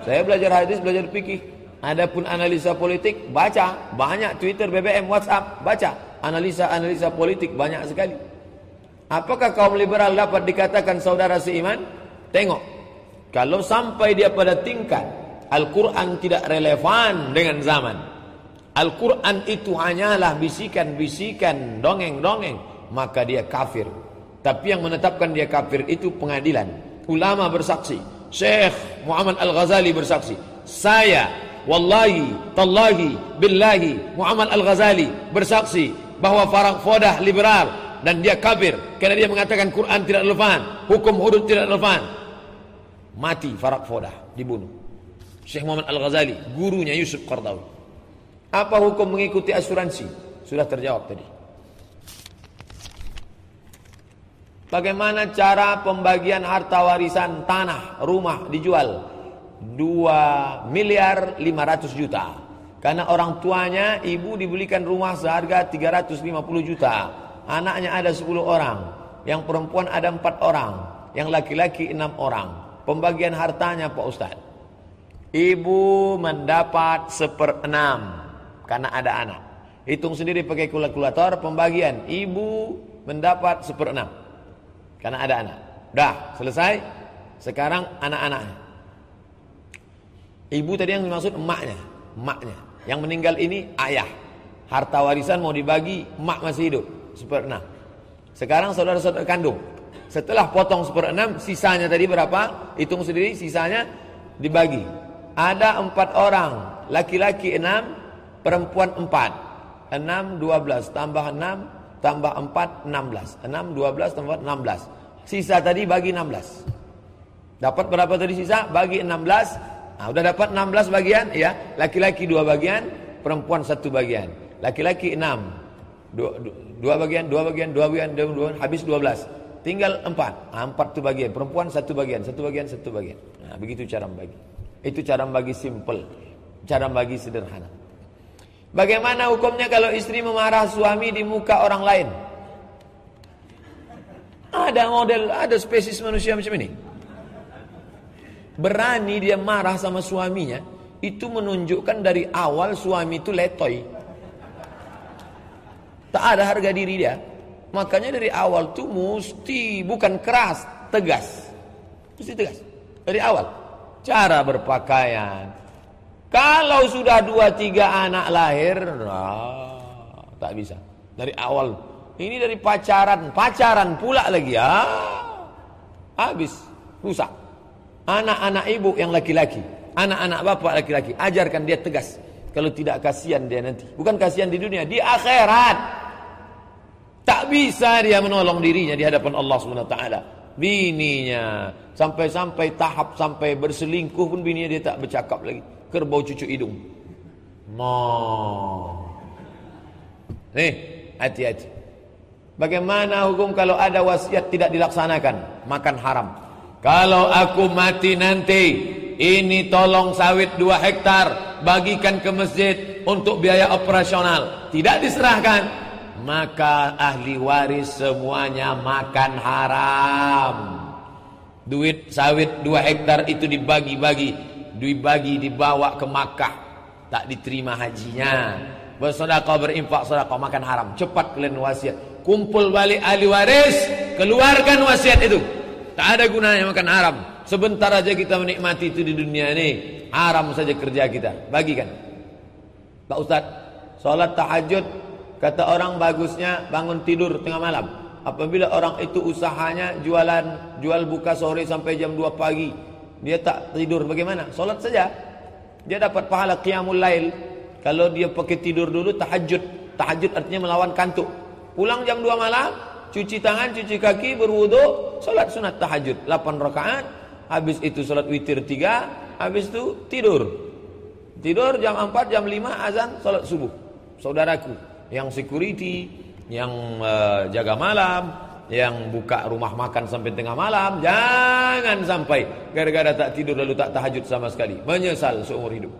Saya belajar hadis, belajar fikih. Adapun analisa politik, baca banyak Twitter, BBM, WhatsApp, baca analisa-analisa politik banyak sekali. Apakah kaum liberal dapat dikatakan saudara seiman? Tengok. Kalau sampai dia pada tingkat Al-Quran tidak relevan dengan zaman. Al-Quran itu hanyalah bisikan-bisikan, dongeng-dongeng. Maka dia kafir. Tapi yang menetapkan dia kafir itu pengadilan. Ulama bersaksi. Syekh Muhammad Al-Ghazali bersaksi. Saya, wallahi, tallahi, billahi, Muhammad Al-Ghazali bersaksi bahwa Farag Fodah liberal dan dia kafir karena dia mengatakan Quran tidak relevan, hukum hudud tidak relevan. Mati Farag Fodah, dibunuh. Syekh Muhammad Al-Ghazali, gurunya Yusuf Qardawi. Apa hukum mengikuti asuransi? Sudah terjawab tadi. Bagaimana cara pembagian harta warisan tanah, rumah dijual? 2 miliar 500 juta. Karena orang tuanya ibu dibelikan rumah seharga 350 juta. Anaknya ada 10 orang. Yang perempuan ada 4 orang. Yang laki-laki 6 orang. Pembagian hartanya Pak Ustaz Ibu mendapat seperenam Karena ada anak Hitung sendiri pakai kalkulator pembagian Ibu mendapat seperenam karena ada anak. Dah, selesai. Sekarang anak-anaknya. Ibu tadi yang dimaksud emaknya, emaknya. Yang meninggal ini ayah. Harta warisan mau dibagi, emak masih hidup. Seperenam. Sekarang saudara-saudara kandung. Setelah potong seperenam, sisanya tadi berapa? Hitung sendiri, sisanya dibagi. Ada empat orang, laki-laki enam, perempuan empat. Enam, dua belas, tambah enam, tambah 4 16. 6 12 tambah 16. Sisa tadi bagi 16. Dapat berapa tadi sisa? Bagi 16. Nah, udah dapat 16 bagian ya. Laki-laki 2 bagian, perempuan 1 bagian. Laki-laki 6. 2 2 bagian, 2 bagian, 2 bagian, 2 bagian, habis 12. Tinggal 4. Nah, 4 tu bagian, perempuan 1 bagian, 1 bagian, 1 bagian. Nah, begitu cara membagi. Itu cara bagi simple, cara bagi sederhana. Bagaimana hukumnya kalau istri memarah suami di muka orang lain? Ada model, ada spesies manusia macam ini. Berani dia marah sama suaminya, itu menunjukkan dari awal suami itu letoy. Tak ada harga diri dia. Makanya dari awal tuh mesti bukan keras, tegas. Mesti tegas. Dari awal. Cara berpakaian. Kalau sudah dua tiga anak lahir, nah, tak bisa. Dari awal. Ini dari pacaran, pacaran pula lagi ya. Habis, rusak. Anak-anak ibu yang laki-laki, anak-anak bapak laki-laki, ajarkan dia tegas. Kalau tidak kasihan dia nanti. Bukan kasihan di dunia, di akhirat. Tak bisa dia menolong dirinya di hadapan Allah taala. Bininya sampai-sampai tahap sampai berselingkuh pun bininya dia tak bercakap lagi. Kerbau cucu hidung. Ma. Nih, hati-hati. Bagaimana hukum kalau ada wasiat tidak dilaksanakan? Makan haram. Kalau aku mati nanti, ini tolong sawit 2 hektar, bagikan ke masjid untuk biaya operasional. Tidak diserahkan, maka ahli waris semuanya makan haram. Duit sawit 2 hektar itu dibagi-bagi, dibagi dibawa ke Makkah, tak diterima hajinya. Bersedekah berinfak sedekah makan haram. Cepat kalian wasiat. Kumpul balik ahli waris, keluarkan wasiat itu. Tak ada gunanya makan haram. Sebentar aja kita menikmati itu di dunia ini. Haram saja kerja kita. Bagikan. Pak Ustaz, salat tahajud Kata orang bagusnya bangun tidur tengah malam. Apabila orang itu usahanya jualan, jual buka sore sampai jam 2 pagi. Dia tak tidur bagaimana? Solat saja. Dia dapat pahala qiyamul lail. Kalau dia pakai tidur dulu tahajud. Tahajud artinya melawan kantuk. Pulang jam 2 malam, cuci tangan, cuci kaki, berwudu, solat sunat tahajud 8 rakaat. Habis itu solat witir 3, habis itu tidur. Tidur jam 4, jam 5 azan solat subuh. Saudaraku, yang security, yang uh, jaga malam, yang buka rumah makan sampai tengah malam, jangan sampai gara-gara tak tidur lalu tak tahajud sama sekali, menyesal seumur hidup.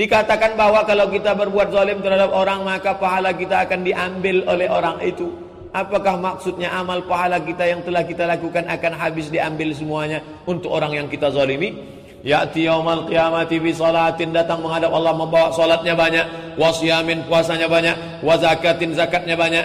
Dikatakan bahwa kalau kita berbuat zalim terhadap orang maka pahala kita akan diambil oleh orang itu. Apakah maksudnya amal pahala kita yang telah kita lakukan akan habis diambil semuanya untuk orang yang kita zalimi? Ya'ti yaumal qiyamati bi salatin datang menghadap Allah membawa salatnya banyak, wasiyamin puasanya banyak, wa zakatin zakatnya banyak.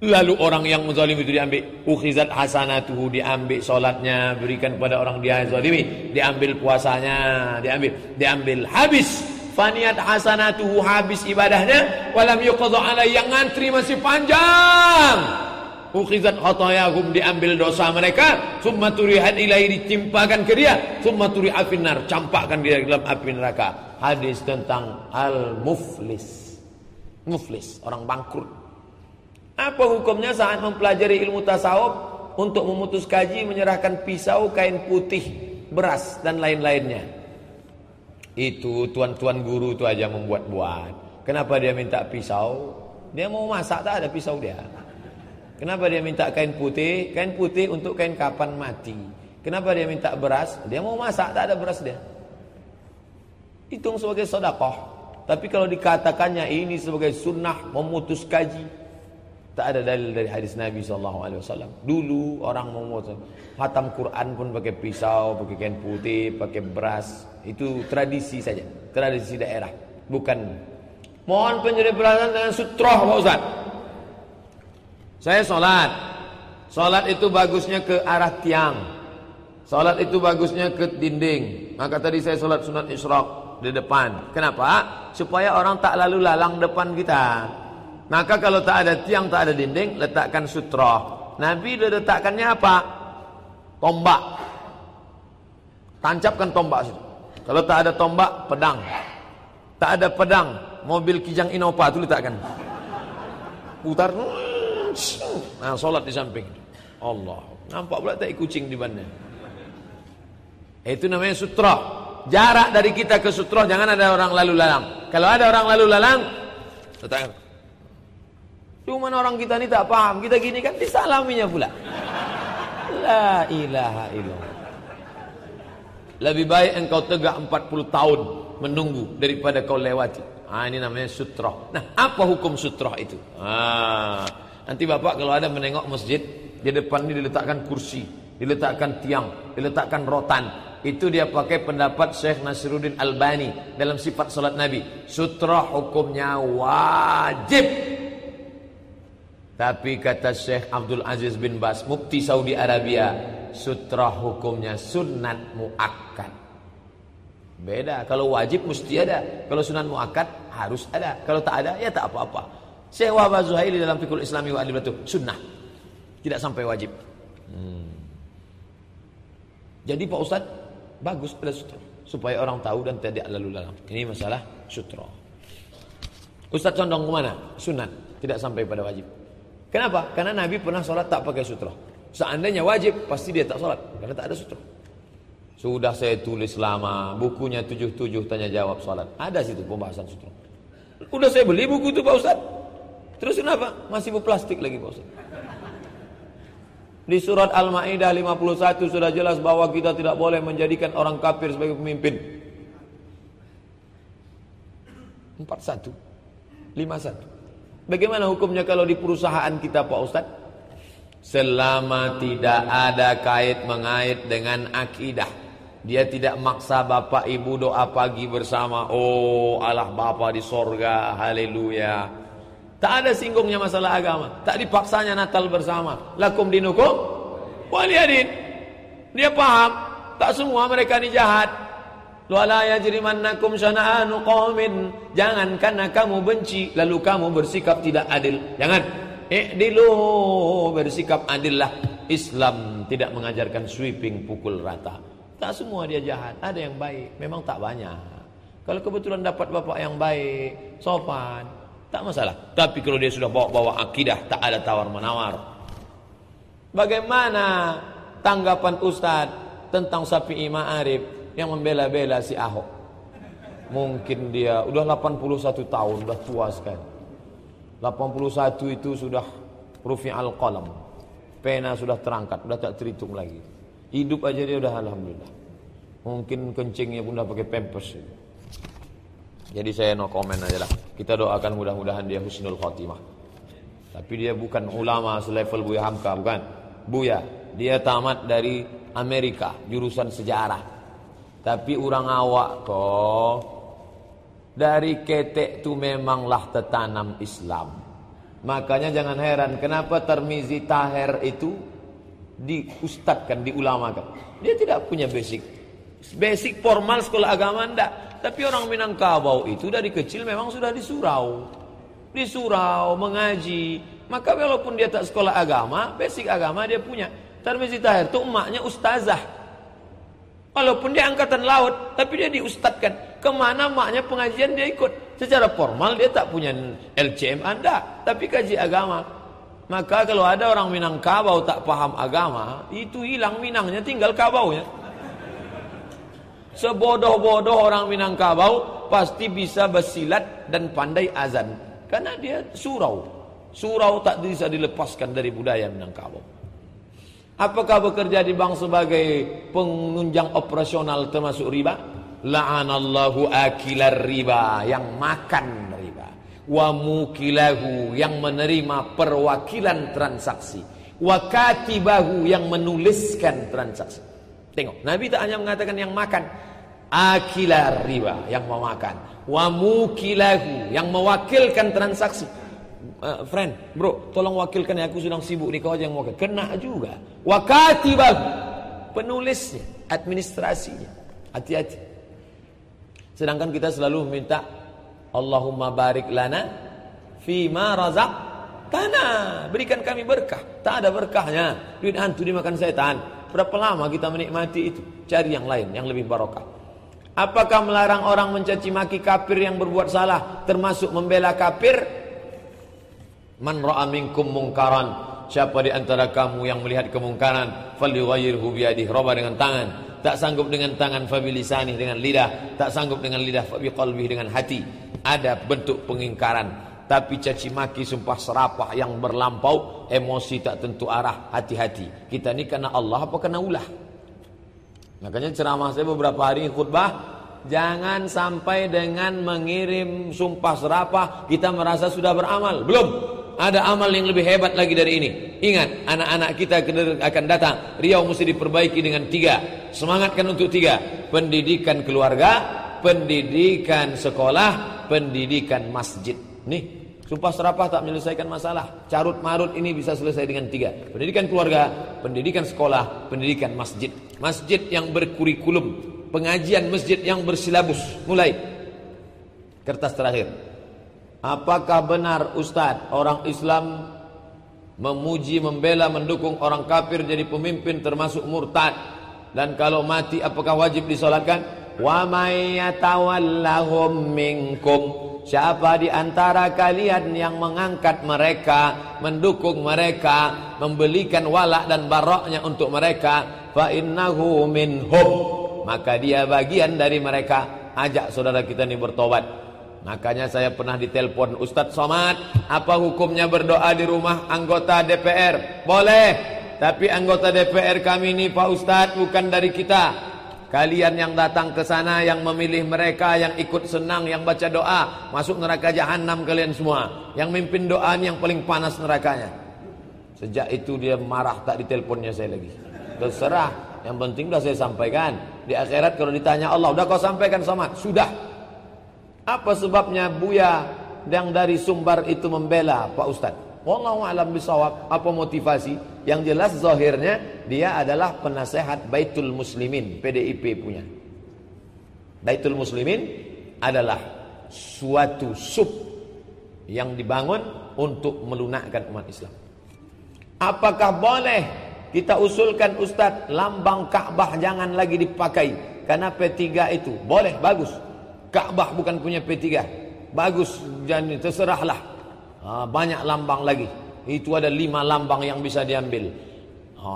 Lalu orang yang menzalim itu diambil, ukhizat hasanatuhu diambil salatnya, berikan kepada orang dia zalimi, diambil puasanya, diambil, diambil habis. Faniat hasanatuhu habis ibadahnya, walam yuqadha alai yang ngantri masih panjang. Ukhizat khatayahum diambil dosa mereka. Summa turihat ilahi ditimpakan ke dia. Summa turihat finnar Campakkan dia dalam api neraka. Hadis tentang al-muflis. Muflis, orang bangkrut Apa hukumnya saat mempelajari ilmu tasawuf Untuk memutus kaji Menyerahkan pisau, kain putih Beras dan lain-lainnya Itu tuan-tuan guru itu aja membuat-buat Kenapa dia minta pisau Dia mau masak tak ada pisau dia Kenapa dia minta kain putih? Kain putih untuk kain kapan mati. Kenapa dia minta beras? Dia mau masak, tak ada beras dia. Hitung sebagai sodakoh. Tapi kalau dikatakannya ini sebagai sunnah memutus kaji, tak ada dalil dari hadis Nabi SAW. Dulu orang memutus hatam Quran pun pakai pisau, pakai kain putih, pakai beras. Itu tradisi saja, tradisi daerah. Bukan. Mohon penjelasan dengan sutroh Pak Ustaz. Saya sholat Sholat itu bagusnya ke arah tiang Sholat itu bagusnya ke dinding Maka tadi saya sholat sunat isyraq di depan Kenapa? Supaya orang tak lalu lalang depan kita Maka kalau tak ada tiang, tak ada dinding Letakkan sutra Nabi letakkannya apa? Tombak Tancapkan tombak situ Kalau tak ada tombak, pedang Tak ada pedang Mobil Kijang Innova itu letakkan Putar Nah, solat di samping. Allah. Nampak pula tak kucing di mana. Itu namanya sutra. Jarak dari kita ke sutra jangan ada orang lalu lalang. Kalau ada orang lalu lalang, letakkan. Cuma orang kita ni tak paham. Kita gini kan disalaminya pula. La ilaha illallah. Lebih baik engkau tegak 40 tahun menunggu daripada kau lewati. Ah ini namanya sutroh. Nah, apa hukum sutroh itu? Ah, nanti Bapak kalau ada menengok masjid, di depan ini diletakkan kursi, diletakkan tiang, diletakkan rotan. Itu dia pakai pendapat Syekh Nasiruddin Albani dalam sifat salat Nabi. Sutroh hukumnya wajib. Tapi kata Syekh Abdul Aziz bin Bas, Mufti Saudi Arabia, sutroh hukumnya sunat muakkad. Beda. Kalau wajib mesti ada. Kalau sunat muakkad harus ada. Kalau tak ada ya tak apa-apa. Syekh Wahab Zuhaili dalam fikul Islami wa adilatu sunnah. Tidak sampai wajib. Hmm. Jadi Pak Ustaz bagus pada sutra supaya orang tahu dan tidak lalu lalang. Ini masalah sutra. Ustaz condong ke mana? Sunat, tidak sampai pada wajib. Kenapa? Karena Nabi pernah sholat tak pakai sutra. Seandainya wajib, pasti dia tak sholat. Karena tak ada sutra. Sudah saya tulis lama, bukunya tujuh tujuh tanya jawab sholat. Ada situ pembahasan sutra. Udah saya beli buku itu Pak Ustaz. Terus kenapa? Masih berplastik lagi Pak Ustaz. Di surat Al-Maidah 51 sudah jelas bahwa kita tidak boleh menjadikan orang kafir sebagai pemimpin. 41 51 Bagaimana hukumnya kalau di perusahaan kita Pak Ustaz? Selama tidak ada kait mengait dengan akidah. Dia tidak maksa bapak ibu doa pagi bersama. Oh Allah Bapa di sorga. Haleluya. Tak ada singgungnya masalah agama. Tak dipaksanya Natal bersama. Lakum dinukum waliyadin. Dia paham. Tak semua mereka ni jahat. Wala yajrimannakum syana'anu qaumin. Jangan karena kamu benci lalu kamu bersikap tidak adil. Jangan. I'dilu bersikap adil lah. Islam tidak mengajarkan sweeping pukul rata. Tak semua dia jahat. Ada yang baik. Memang tak banyak. Kalau kebetulan dapat bapak yang baik, sopan, Tak masalah. Tapi kalau dia sudah bawa-bawa akidah, tak ada tawar-menawar. Bagaimana tanggapan Ustadz tentang sapi Ima Arif yang membela-bela si Ahok? Mungkin dia udah 81 tahun, udah tua sekali. 81 itu sudah rufi al-qalam. Pena sudah terangkat, sudah tak terhitung lagi. Hidup aja dia udah alhamdulillah. Mungkin kencingnya pun udah pakai pampers. Jadi saya no comment aja lah. Kita doakan mudah-mudahan dia husnul khotimah. Tapi dia bukan ulama selevel Buya Hamka, bukan. Buya, dia tamat dari Amerika, jurusan sejarah. Tapi orang awak kok dari ketek itu memanglah tertanam Islam. Makanya jangan heran kenapa Termizi Taher itu diustadkan, diulamakan. Dia tidak punya basic. Basic formal sekolah agama enggak. Tapi orang Minangkabau itu dari kecil memang sudah disurau. Disurau, mengaji. Maka walaupun dia tak sekolah agama, basic agama dia punya. Tarmizi Tahir itu emaknya ustazah. Walaupun dia angkatan laut, tapi dia diustadkan. Ke mana maknya pengajian dia ikut. Secara formal dia tak punya LCM anda, tapi kaji agama. Maka kalau ada orang Minangkabau tak paham agama, itu hilang Minangnya, tinggal kabaunya. Sebodoh-bodoh orang Minangkabau pasti bisa bersilat dan pandai azan. Karena dia surau. Surau tak bisa dilepaskan dari budaya Minangkabau. Apakah bekerja di bank sebagai penunjang operasional termasuk riba? La'anallahu akilar riba yang makan riba. Wa mukilahu yang menerima perwakilan transaksi. Wa katibahu yang menuliskan transaksi. Tengok, Nabi tak hanya mengatakan yang makan, akilar riba yang memakan, wa mukilahu yang mewakilkan transaksi. Uh, friend, bro, tolong wakilkan aku sedang sibuk nih kau aja yang mewakil. Kena juga. Wa katibahu penulisnya, administrasinya. Hati-hati. Sedangkan kita selalu minta Allahumma barik lana fima razaq tanah berikan kami berkah. Tak ada berkahnya. Duit hantu dimakan setan. Berapa lama kita menikmati itu? Cari yang lain, yang lebih barokah. Apakah melarang orang mencaci maki kafir yang berbuat salah termasuk membela kafir? Man ra'a minkum mungkaran. Siapa di antara kamu yang melihat kemungkaran, falyughayyirhu biyadihi, roba dengan tangan. Tak sanggup dengan tangan fabilisani dengan lidah, tak sanggup dengan lidah fabiqalbihi dengan hati. Ada bentuk pengingkaran. Tapi caci maki sumpah serapah yang berlampau Emosi tak tentu arah Hati-hati Kita ni kena Allah apa kena ulah Makanya ceramah saya beberapa hari khutbah Jangan sampai dengan mengirim sumpah serapah kita merasa sudah beramal. Belum. Ada amal yang lebih hebat lagi dari ini. Ingat, anak-anak kita akan datang. Riau mesti diperbaiki dengan tiga. Semangatkan untuk tiga. Pendidikan keluarga, pendidikan sekolah, pendidikan masjid. Nih, Sumpah serapah tak menyelesaikan masalah. Carut marut ini bisa selesai dengan tiga. Pendidikan keluarga, pendidikan sekolah, pendidikan masjid. Masjid yang berkurikulum. Pengajian masjid yang bersilabus. Mulai. Kertas terakhir. Apakah benar Ustadz orang Islam memuji, membela, mendukung orang kafir jadi pemimpin termasuk murtad? Dan kalau mati apakah wajib disolatkan? Wa may yatawallahum minkum Siapa di antara kalian yang mengangkat mereka, mendukung mereka, membelikan walak dan baroknya untuk mereka, fa innahu minhum. Maka dia bagian dari mereka. Ajak saudara kita ini bertobat. Makanya saya pernah ditelepon Ustadz Somad, apa hukumnya berdoa di rumah anggota DPR? Boleh, tapi anggota DPR kami ini Pak Ustadz bukan dari kita. Kalian yang datang ke sana yang memilih mereka yang ikut senang yang baca doa masuk neraka jahanam kalian semua. Yang mimpin doa yang paling panas nerakanya. Sejak itu dia marah tak diteleponnya saya lagi. Terserah, yang penting sudah saya sampaikan. Di akhirat kalau ditanya Allah, udah kau sampaikan sama? Sudah. Apa sebabnya Buya yang dari Sumbar itu membela Pak Ustadz? Wallahu alam bisawab. Apa motivasi? Yang jelas zahirnya dia adalah penasehat Baitul Muslimin, PDIP punya. Baitul Muslimin adalah suatu sub yang dibangun untuk melunakkan umat Islam. Apakah boleh kita usulkan Ustadz lambang Ka'bah jangan lagi dipakai karena P3 itu boleh bagus. Ka'bah bukan punya P3. Bagus dan terserahlah. Ha, banyak lambang lagi. Itu ada lima lambang yang bisa diambil. Ha.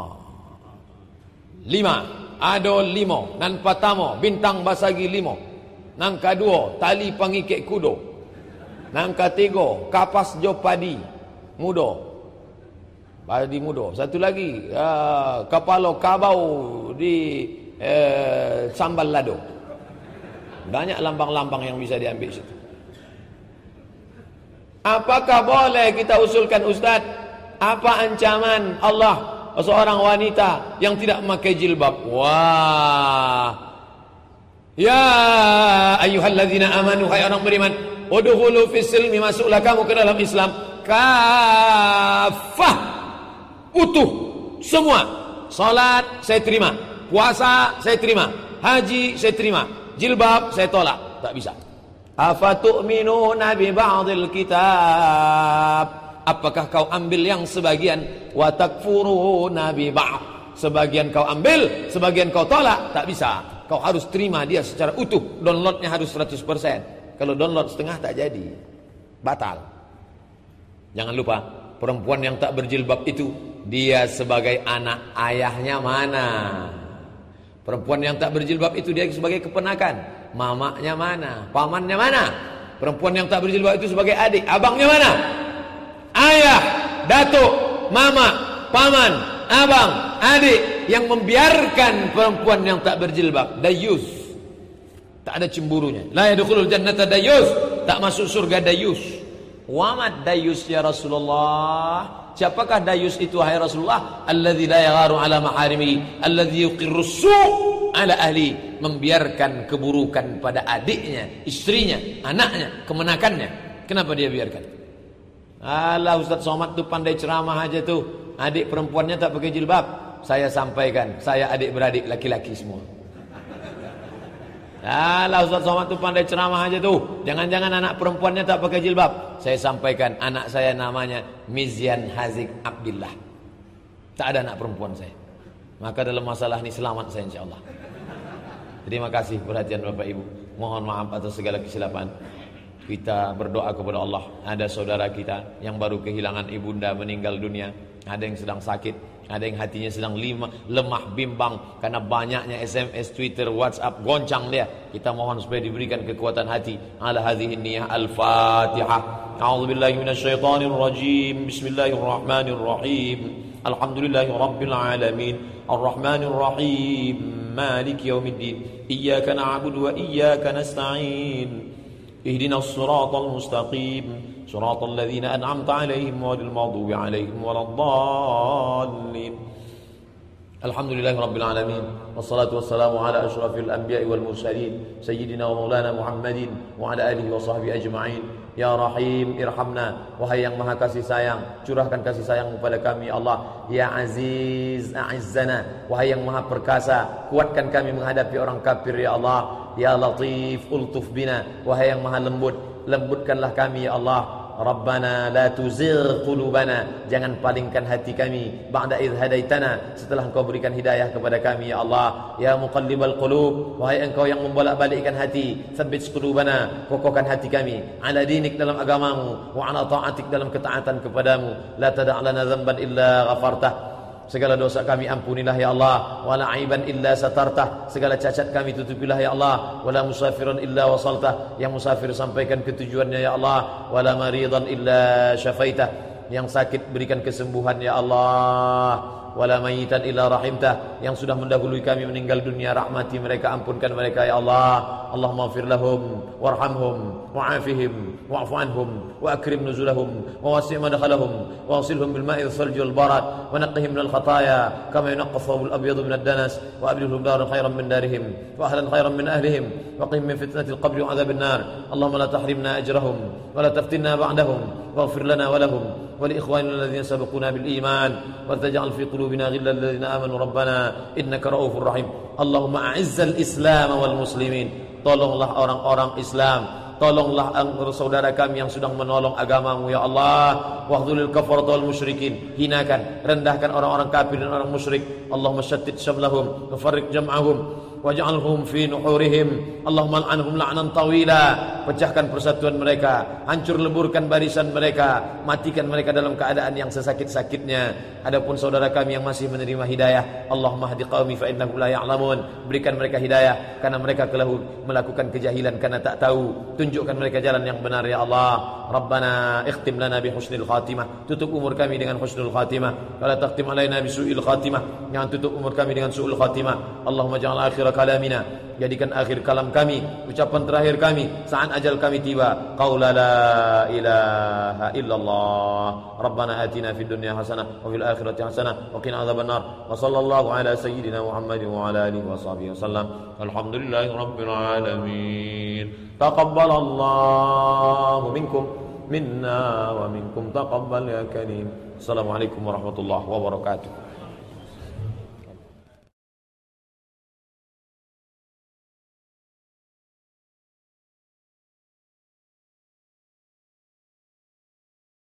lima. Ado limo. Nan patamo bintang basagi limo. Nang kedua tali pangikek kudo. Nang ketiga kapas jo padi mudo. Padi mudo. Satu lagi uh, kepala kabau di uh, sambal lado banyak lambang-lambang yang bisa diambil situ Apakah boleh kita usulkan Ustaz? Apa ancaman Allah seorang wanita yang tidak memakai jilbab? Wah. Ya ayyuhalladzina amanu hai orang beriman, udkhulu fis silmi masuklah kamu ke dalam Islam kafah. Utuh semua. Salat saya terima, puasa saya terima, haji saya terima, jilbab saya tolak. Tak bisa. Afatu'minuna bi ba'dil kitab Apakah kau ambil yang sebagian wa takfuruna bi ba'd Sebagian kau ambil, sebagian kau tolak, tak bisa. Kau harus terima dia secara utuh. Downloadnya harus 100%. Kalau download setengah tak jadi. Batal. Jangan lupa, perempuan yang tak berjilbab itu dia sebagai anak ayahnya mana? Perempuan yang tak berjilbab itu dia sebagai kepenakan Mamaknya mana? Pamannya mana? Perempuan yang tak berjilbab itu sebagai adik. Abangnya mana? Ayah, datuk, mama, paman, abang, adik yang membiarkan perempuan yang tak berjilbab. Dayus. Tak ada cemburunya. La yadkhulul jannata dayus. Tak masuk surga dayus. Wamat dayus ya Rasulullah. Siapakah dayus itu hai Rasulullah? Alladzi la yagharu ala maharimi, alladzi yuqirru su' ala ahli, membiarkan keburukan pada adiknya, istrinya, anaknya, kemenakannya. Kenapa dia biarkan? Allah Ustaz Somad tu pandai ceramah aja tuh. Adik perempuannya tak pakai jilbab. Saya sampaikan, saya adik beradik laki-laki semua. Alah Ustaz Somad tu pandai ceramah aja tuh. Jangan-jangan anak perempuannya tak pakai jilbab. Saya sampaikan anak saya namanya Mizyan Hazik Abdullah. Tak ada anak perempuan saya. Maka dalam masalah ini selamat saya insyaAllah. Terima kasih perhatian Bapak Ibu. Mohon maaf atas segala kesilapan. Kita berdoa kepada Allah. Ada saudara kita yang baru kehilangan ibunda meninggal dunia. Ada yang sedang sakit. Ada yang hatinya sedang lima, lemah, bimbang Karena banyaknya SMS, Twitter, Whatsapp Goncang dia. Kita mohon supaya diberikan kekuatan hati. Al-Hadihin Niyah Al-Fatiha. Rajim. Bismillahirrahmanirrahim. Alhamdulillahi Rabbil Alamin. Ar-Rahmanirrahim. Malik Yawmiddin. Iyaka na'abudu wa iyaka nasta'in. Ihdina surat al-mustaqim صراط الذين أنعمت عليهم ولا المغضوب عليهم ولا الضالين. الحمد لله رب العالمين والصلاة والسلام على أشرف الأنبياء والمرسلين سيدنا ومولانا محمد وعلى آله وصحبه أجمعين. يا رحيم ارحمنا. وهيا مها كاسي سايان شرح كان كاسي سايان كامي الله يا عزيز أعزنا وهيا مها بركاسا كوات كان كامي مهدا في أوران كابير يا الله يا لطيف ألطف بنا وهيا مها لمبوت Lembutkanlah kami ya Allah. Rabbana la tuzigh qulubana. Jangan palingkan hati kami ba'da idh hadaitana. Setelah engkau berikan hidayah kepada kami ya Allah. Ya muqallibal qulub wahai engkau yang membolak-balikkan hati tsabbit qulubana. Kokohkan hati kami. Ala dinik dalam agamamu wa ala ta'atik dalam ketaatan kepadamu. La tada' lana dhanban illa ghafartah Segala dosa kami ampunilah ya Allah. Wala aiban illa satartah. Segala cacat kami tutupilah ya Allah. Wala musafiran illa wasaltah. Yang musafir sampaikan ketujuannya ya Allah. Wala maridan illa syafaitah. Yang sakit berikan kesembuhan ya Allah wala mayitan illa rahimtah yang sudah mendahului kami meninggal dunia rahmati mereka ampunkan mereka ya Allah Allahumma fir lahum warhamhum wa'afihim wa'fu anhum wa akrim nuzulahum wa wasi' madkhalahum wa wasilhum bil ma'i thalj wal barad wa naqqihim min al khataya kama yunqqa thawb al abyad min ad danas wa ablihum daran khayran min darihim wa ahlan khayran min ahlihim wa qihim min fitnati al qabr wa adhab an nar Allahumma la tahrimna ajrahum wa la taftinna ba'dahum lana wa lahum ولإخواننا الذين سبقونا بالإيمان ولا تجعل في قلوبنا غلا للذين آمنوا ربنا إنك رؤوف رحيم اللهم أعز الإسلام والمسلمين tolonglah orang-orang Islam tolonglah saudara kami yang sedang menolong agamamu ya Allah wahdulil kafarat wal musyrikin hinakan rendahkan orang-orang kafir dan orang musyrik Allahumma syattid syamlahum wafarriq jam'ahum Waj'alhum fi nuhurihim. Allahumma al'anhum la'nan tawila. Pecahkan persatuan mereka. Hancur leburkan barisan mereka. Matikan mereka dalam keadaan yang sesakit-sakitnya. Adapun saudara kami yang masih menerima hidayah Allahumma hdi qaumi fa innahum la ya'lamun. Berikan mereka hidayah karena mereka telah melakukan kejahilan karena tak tahu. Tunjukkan mereka jalan yang benar ya Allah. Rabbana ikhtim lana bi husnil khatimah. Tutup umur kami dengan husnul khatimah. Wala taqtim alaina bi su'il khatimah. Jangan tutup umur kami dengan su'ul khatimah. Allahumma ja'al akhir kalamina. Jadikan akhir kalam kami ucapan terakhir kami saat ajal kami tiba. Qaula la ilaha illallah. Rabbana atina fid dunya hasanah wa fil akhirati hasanah wa qina adzabannar wa sallallahu ala sayyidina muhammadin wa ala alihi wa sahbihi wasallam alhamdulillahi rabbil alamin. Taqabbalallahu minkum minna wa minkum. Taqabbal ya karim. Assalamualaikum warahmatullahi wabarakatuh